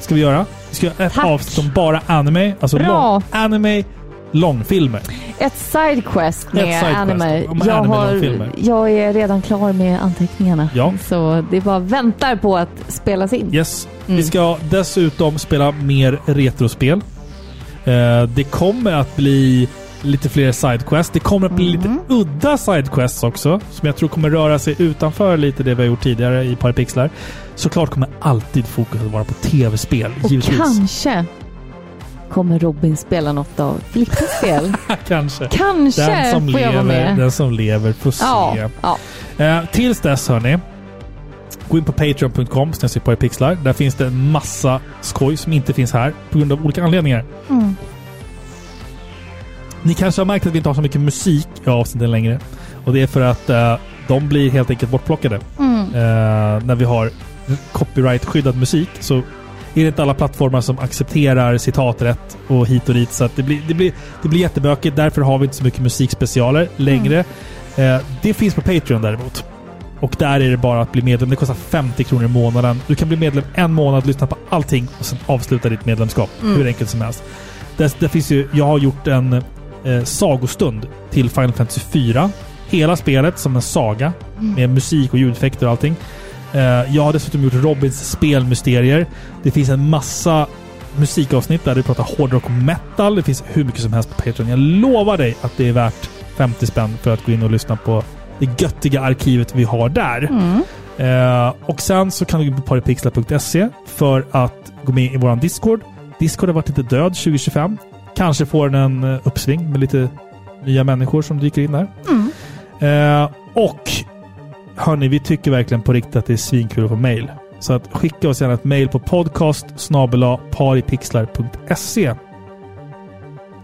Ska vi göra. Vi ska göra ett Tack. avsnitt om bara anime. Alltså Bra. lång, anime långfilmer. Ett sidequest med Ett sidequest anime. Jag, anime har, jag är redan klar med anteckningarna. Ja. Så det bara väntar på att spelas in. Yes. Mm. Vi ska dessutom spela mer retrospel. Eh, det kommer att bli lite fler sidequests. Det kommer att bli Mm. lite udda sidequests också. Som jag tror kommer röra sig utanför lite det vi har gjort tidigare i Parapixlar. Såklart kommer alltid fokus att vara på tv-spel. Och givetvis. kanske kommer Robin spela något av Filippas spel. kanske. Kanske Den som, får jag vara lever, med. den som lever får se. Ja, ja. Eh, tills dess hörni. Gå in på patreon.com pixlar. Där finns det en massa skoj som inte finns här på grund av olika anledningar. Mm. Ni kanske har märkt att vi inte har så mycket musik i avsnitten längre. Och det är för att eh, de blir helt enkelt bortplockade. Mm. Eh, när vi har copyright-skyddad musik så är det inte alla plattformar som accepterar citaträtt och hit och dit. Så det, blir, det, blir, det blir jättebökigt. Därför har vi inte så mycket musikspecialer längre. Eh, det finns på Patreon däremot. Och där är det bara att bli medlem. Det kostar 50 kronor i månaden. Du kan bli medlem en månad, lyssna på allting och sen avsluta ditt medlemskap. Mm. Hur enkelt som helst. Det, det finns ju, jag har gjort en eh, sagostund till Final Fantasy 4. Hela spelet som en saga Mm. med musik och ljudeffekter och allting. Eh, jag har dessutom gjort Robins spelmysterier. Det finns en massa musikavsnitt där vi pratar hårdrock och metal. Det finns hur mycket som helst på Patreon. Jag lovar dig att det är värt 50 spänn för att gå in och lyssna på det göttiga arkivet vi har där. Mm. Eh, och sen så kan du gå in på paripixlar.se för att gå med i våran Discord. Discord har varit lite död 2025. Kanske får den en eh, uppsving med lite nya människor som dyker in där. Mm. Eh, och hörni, vi tycker verkligen på riktigt att det är svinkul att få mail. Så att skicka oss gärna ett mail på podcast paripixlar.se.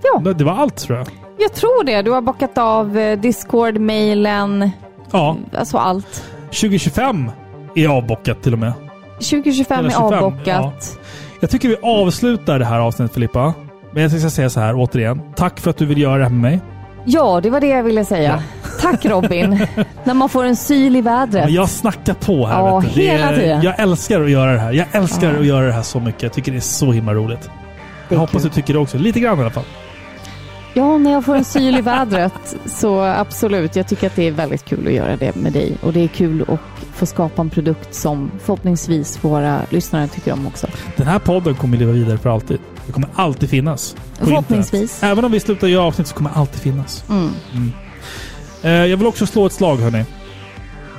Ja. Det var allt tror jag. Jag tror det. Du har bockat av eh, Discord, mailen, Ja. alltså allt. 2025 är avbockat till och med. 2025 är 2025, avbockat. Jag tycker vi avslutar det här avsnittet Filippa. Men jag ska säga så här återigen. Tack för att du vill göra det här med mig. Ja, det var det jag ville säga. Tack Robin. När man får en syl i vädret. Jag snackar på här. Ja, vet du. Hela är- tiden. Jag älskar att göra det här. Jag älskar Ja. att göra det här så mycket. Jag tycker det är så himla roligt. Jag hoppas kul. du tycker det också. Lite grann i alla fall. Ja, när jag får en syl i vädret så absolut. Jag tycker att det är väldigt kul att göra det med dig. Och det är kul att få skapa en produkt som förhoppningsvis våra lyssnare tycker om också. Den här podden kommer leva vidare för alltid. Det kommer alltid finnas. Förhoppningsvis. internet. Även om vi slutar göra avsnitt så kommer det alltid finnas. Mm. Mm. Eh, jag vill också slå ett slag hörni.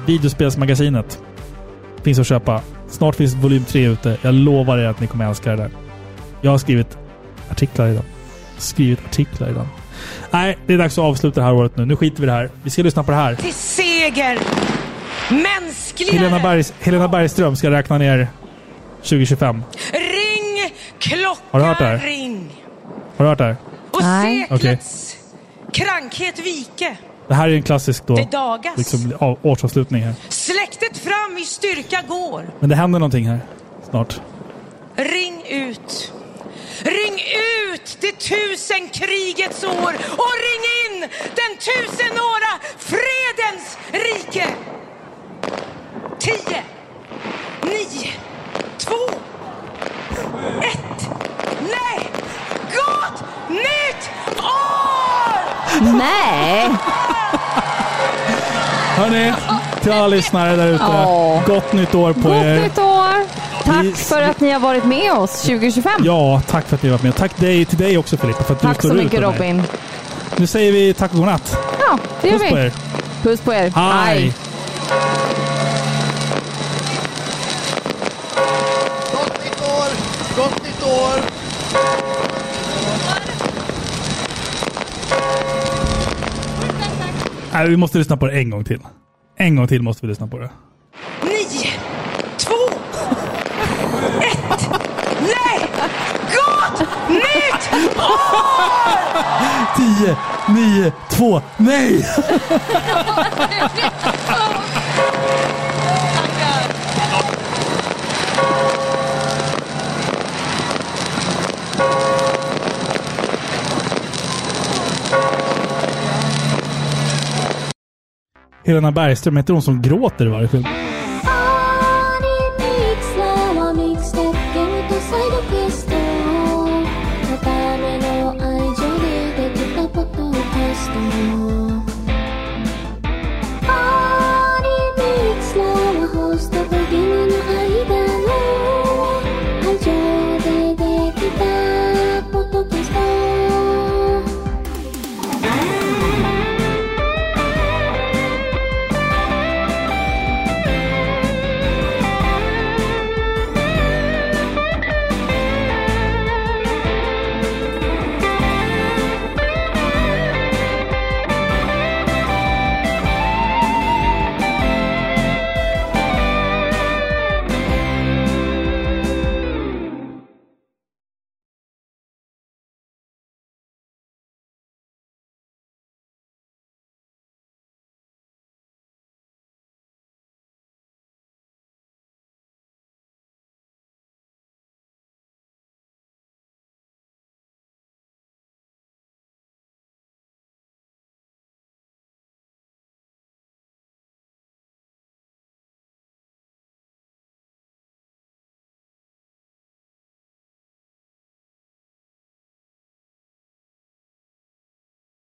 Videospelsmagasinet. Finns att köpa. Snart finns volym 3 ute. Jag lovar er att ni kommer älska det där. Jag har skrivit artiklar i den. Skrivit artiklar i den. Nej, det är dags att avsluta det här året nu. Nu skiter vi i det här. Vi ska lyssna på det här. Till seger! Mänskligare! Helena, Bergs, Helena Bergström ska räkna ner 2025. Ring! Klocka Har du hört det här? ring! Har du hört det här? Och Okej. seklets krankhet vike. Det här är en klassisk då, Det dagas. liksom, av- årsavslutning här. Släktet fram i styrka går. Men det händer någonting här snart. Ring ut! Ring ut det tusen krigets år och ring in den tusenåra fredens rike! Tio, nio, två, ett, nej! Gott nytt år! Nej! Hörni, till alla lyssnare där ute. Ja. Gott nytt år på Gott er. nytt år! Tack för att ni har varit med oss 2025. Ja, tack för att ni har varit med. Tack dig, till dig också Filippa för att du Tack står så ut mycket med mig. Robin. Nu säger vi tack och godnatt. Ja, det gör Puss vi. på er. Puss på er. Hej. Gott nytt år! Gott nytt år! Nej, vi måste lyssna på det en gång till. En gång till måste vi lyssna på det. Nio, två, ett, nej! Gott nytt år! 10, 9, 2, nej! Helena Bergström, heter hon som gråter i varje film?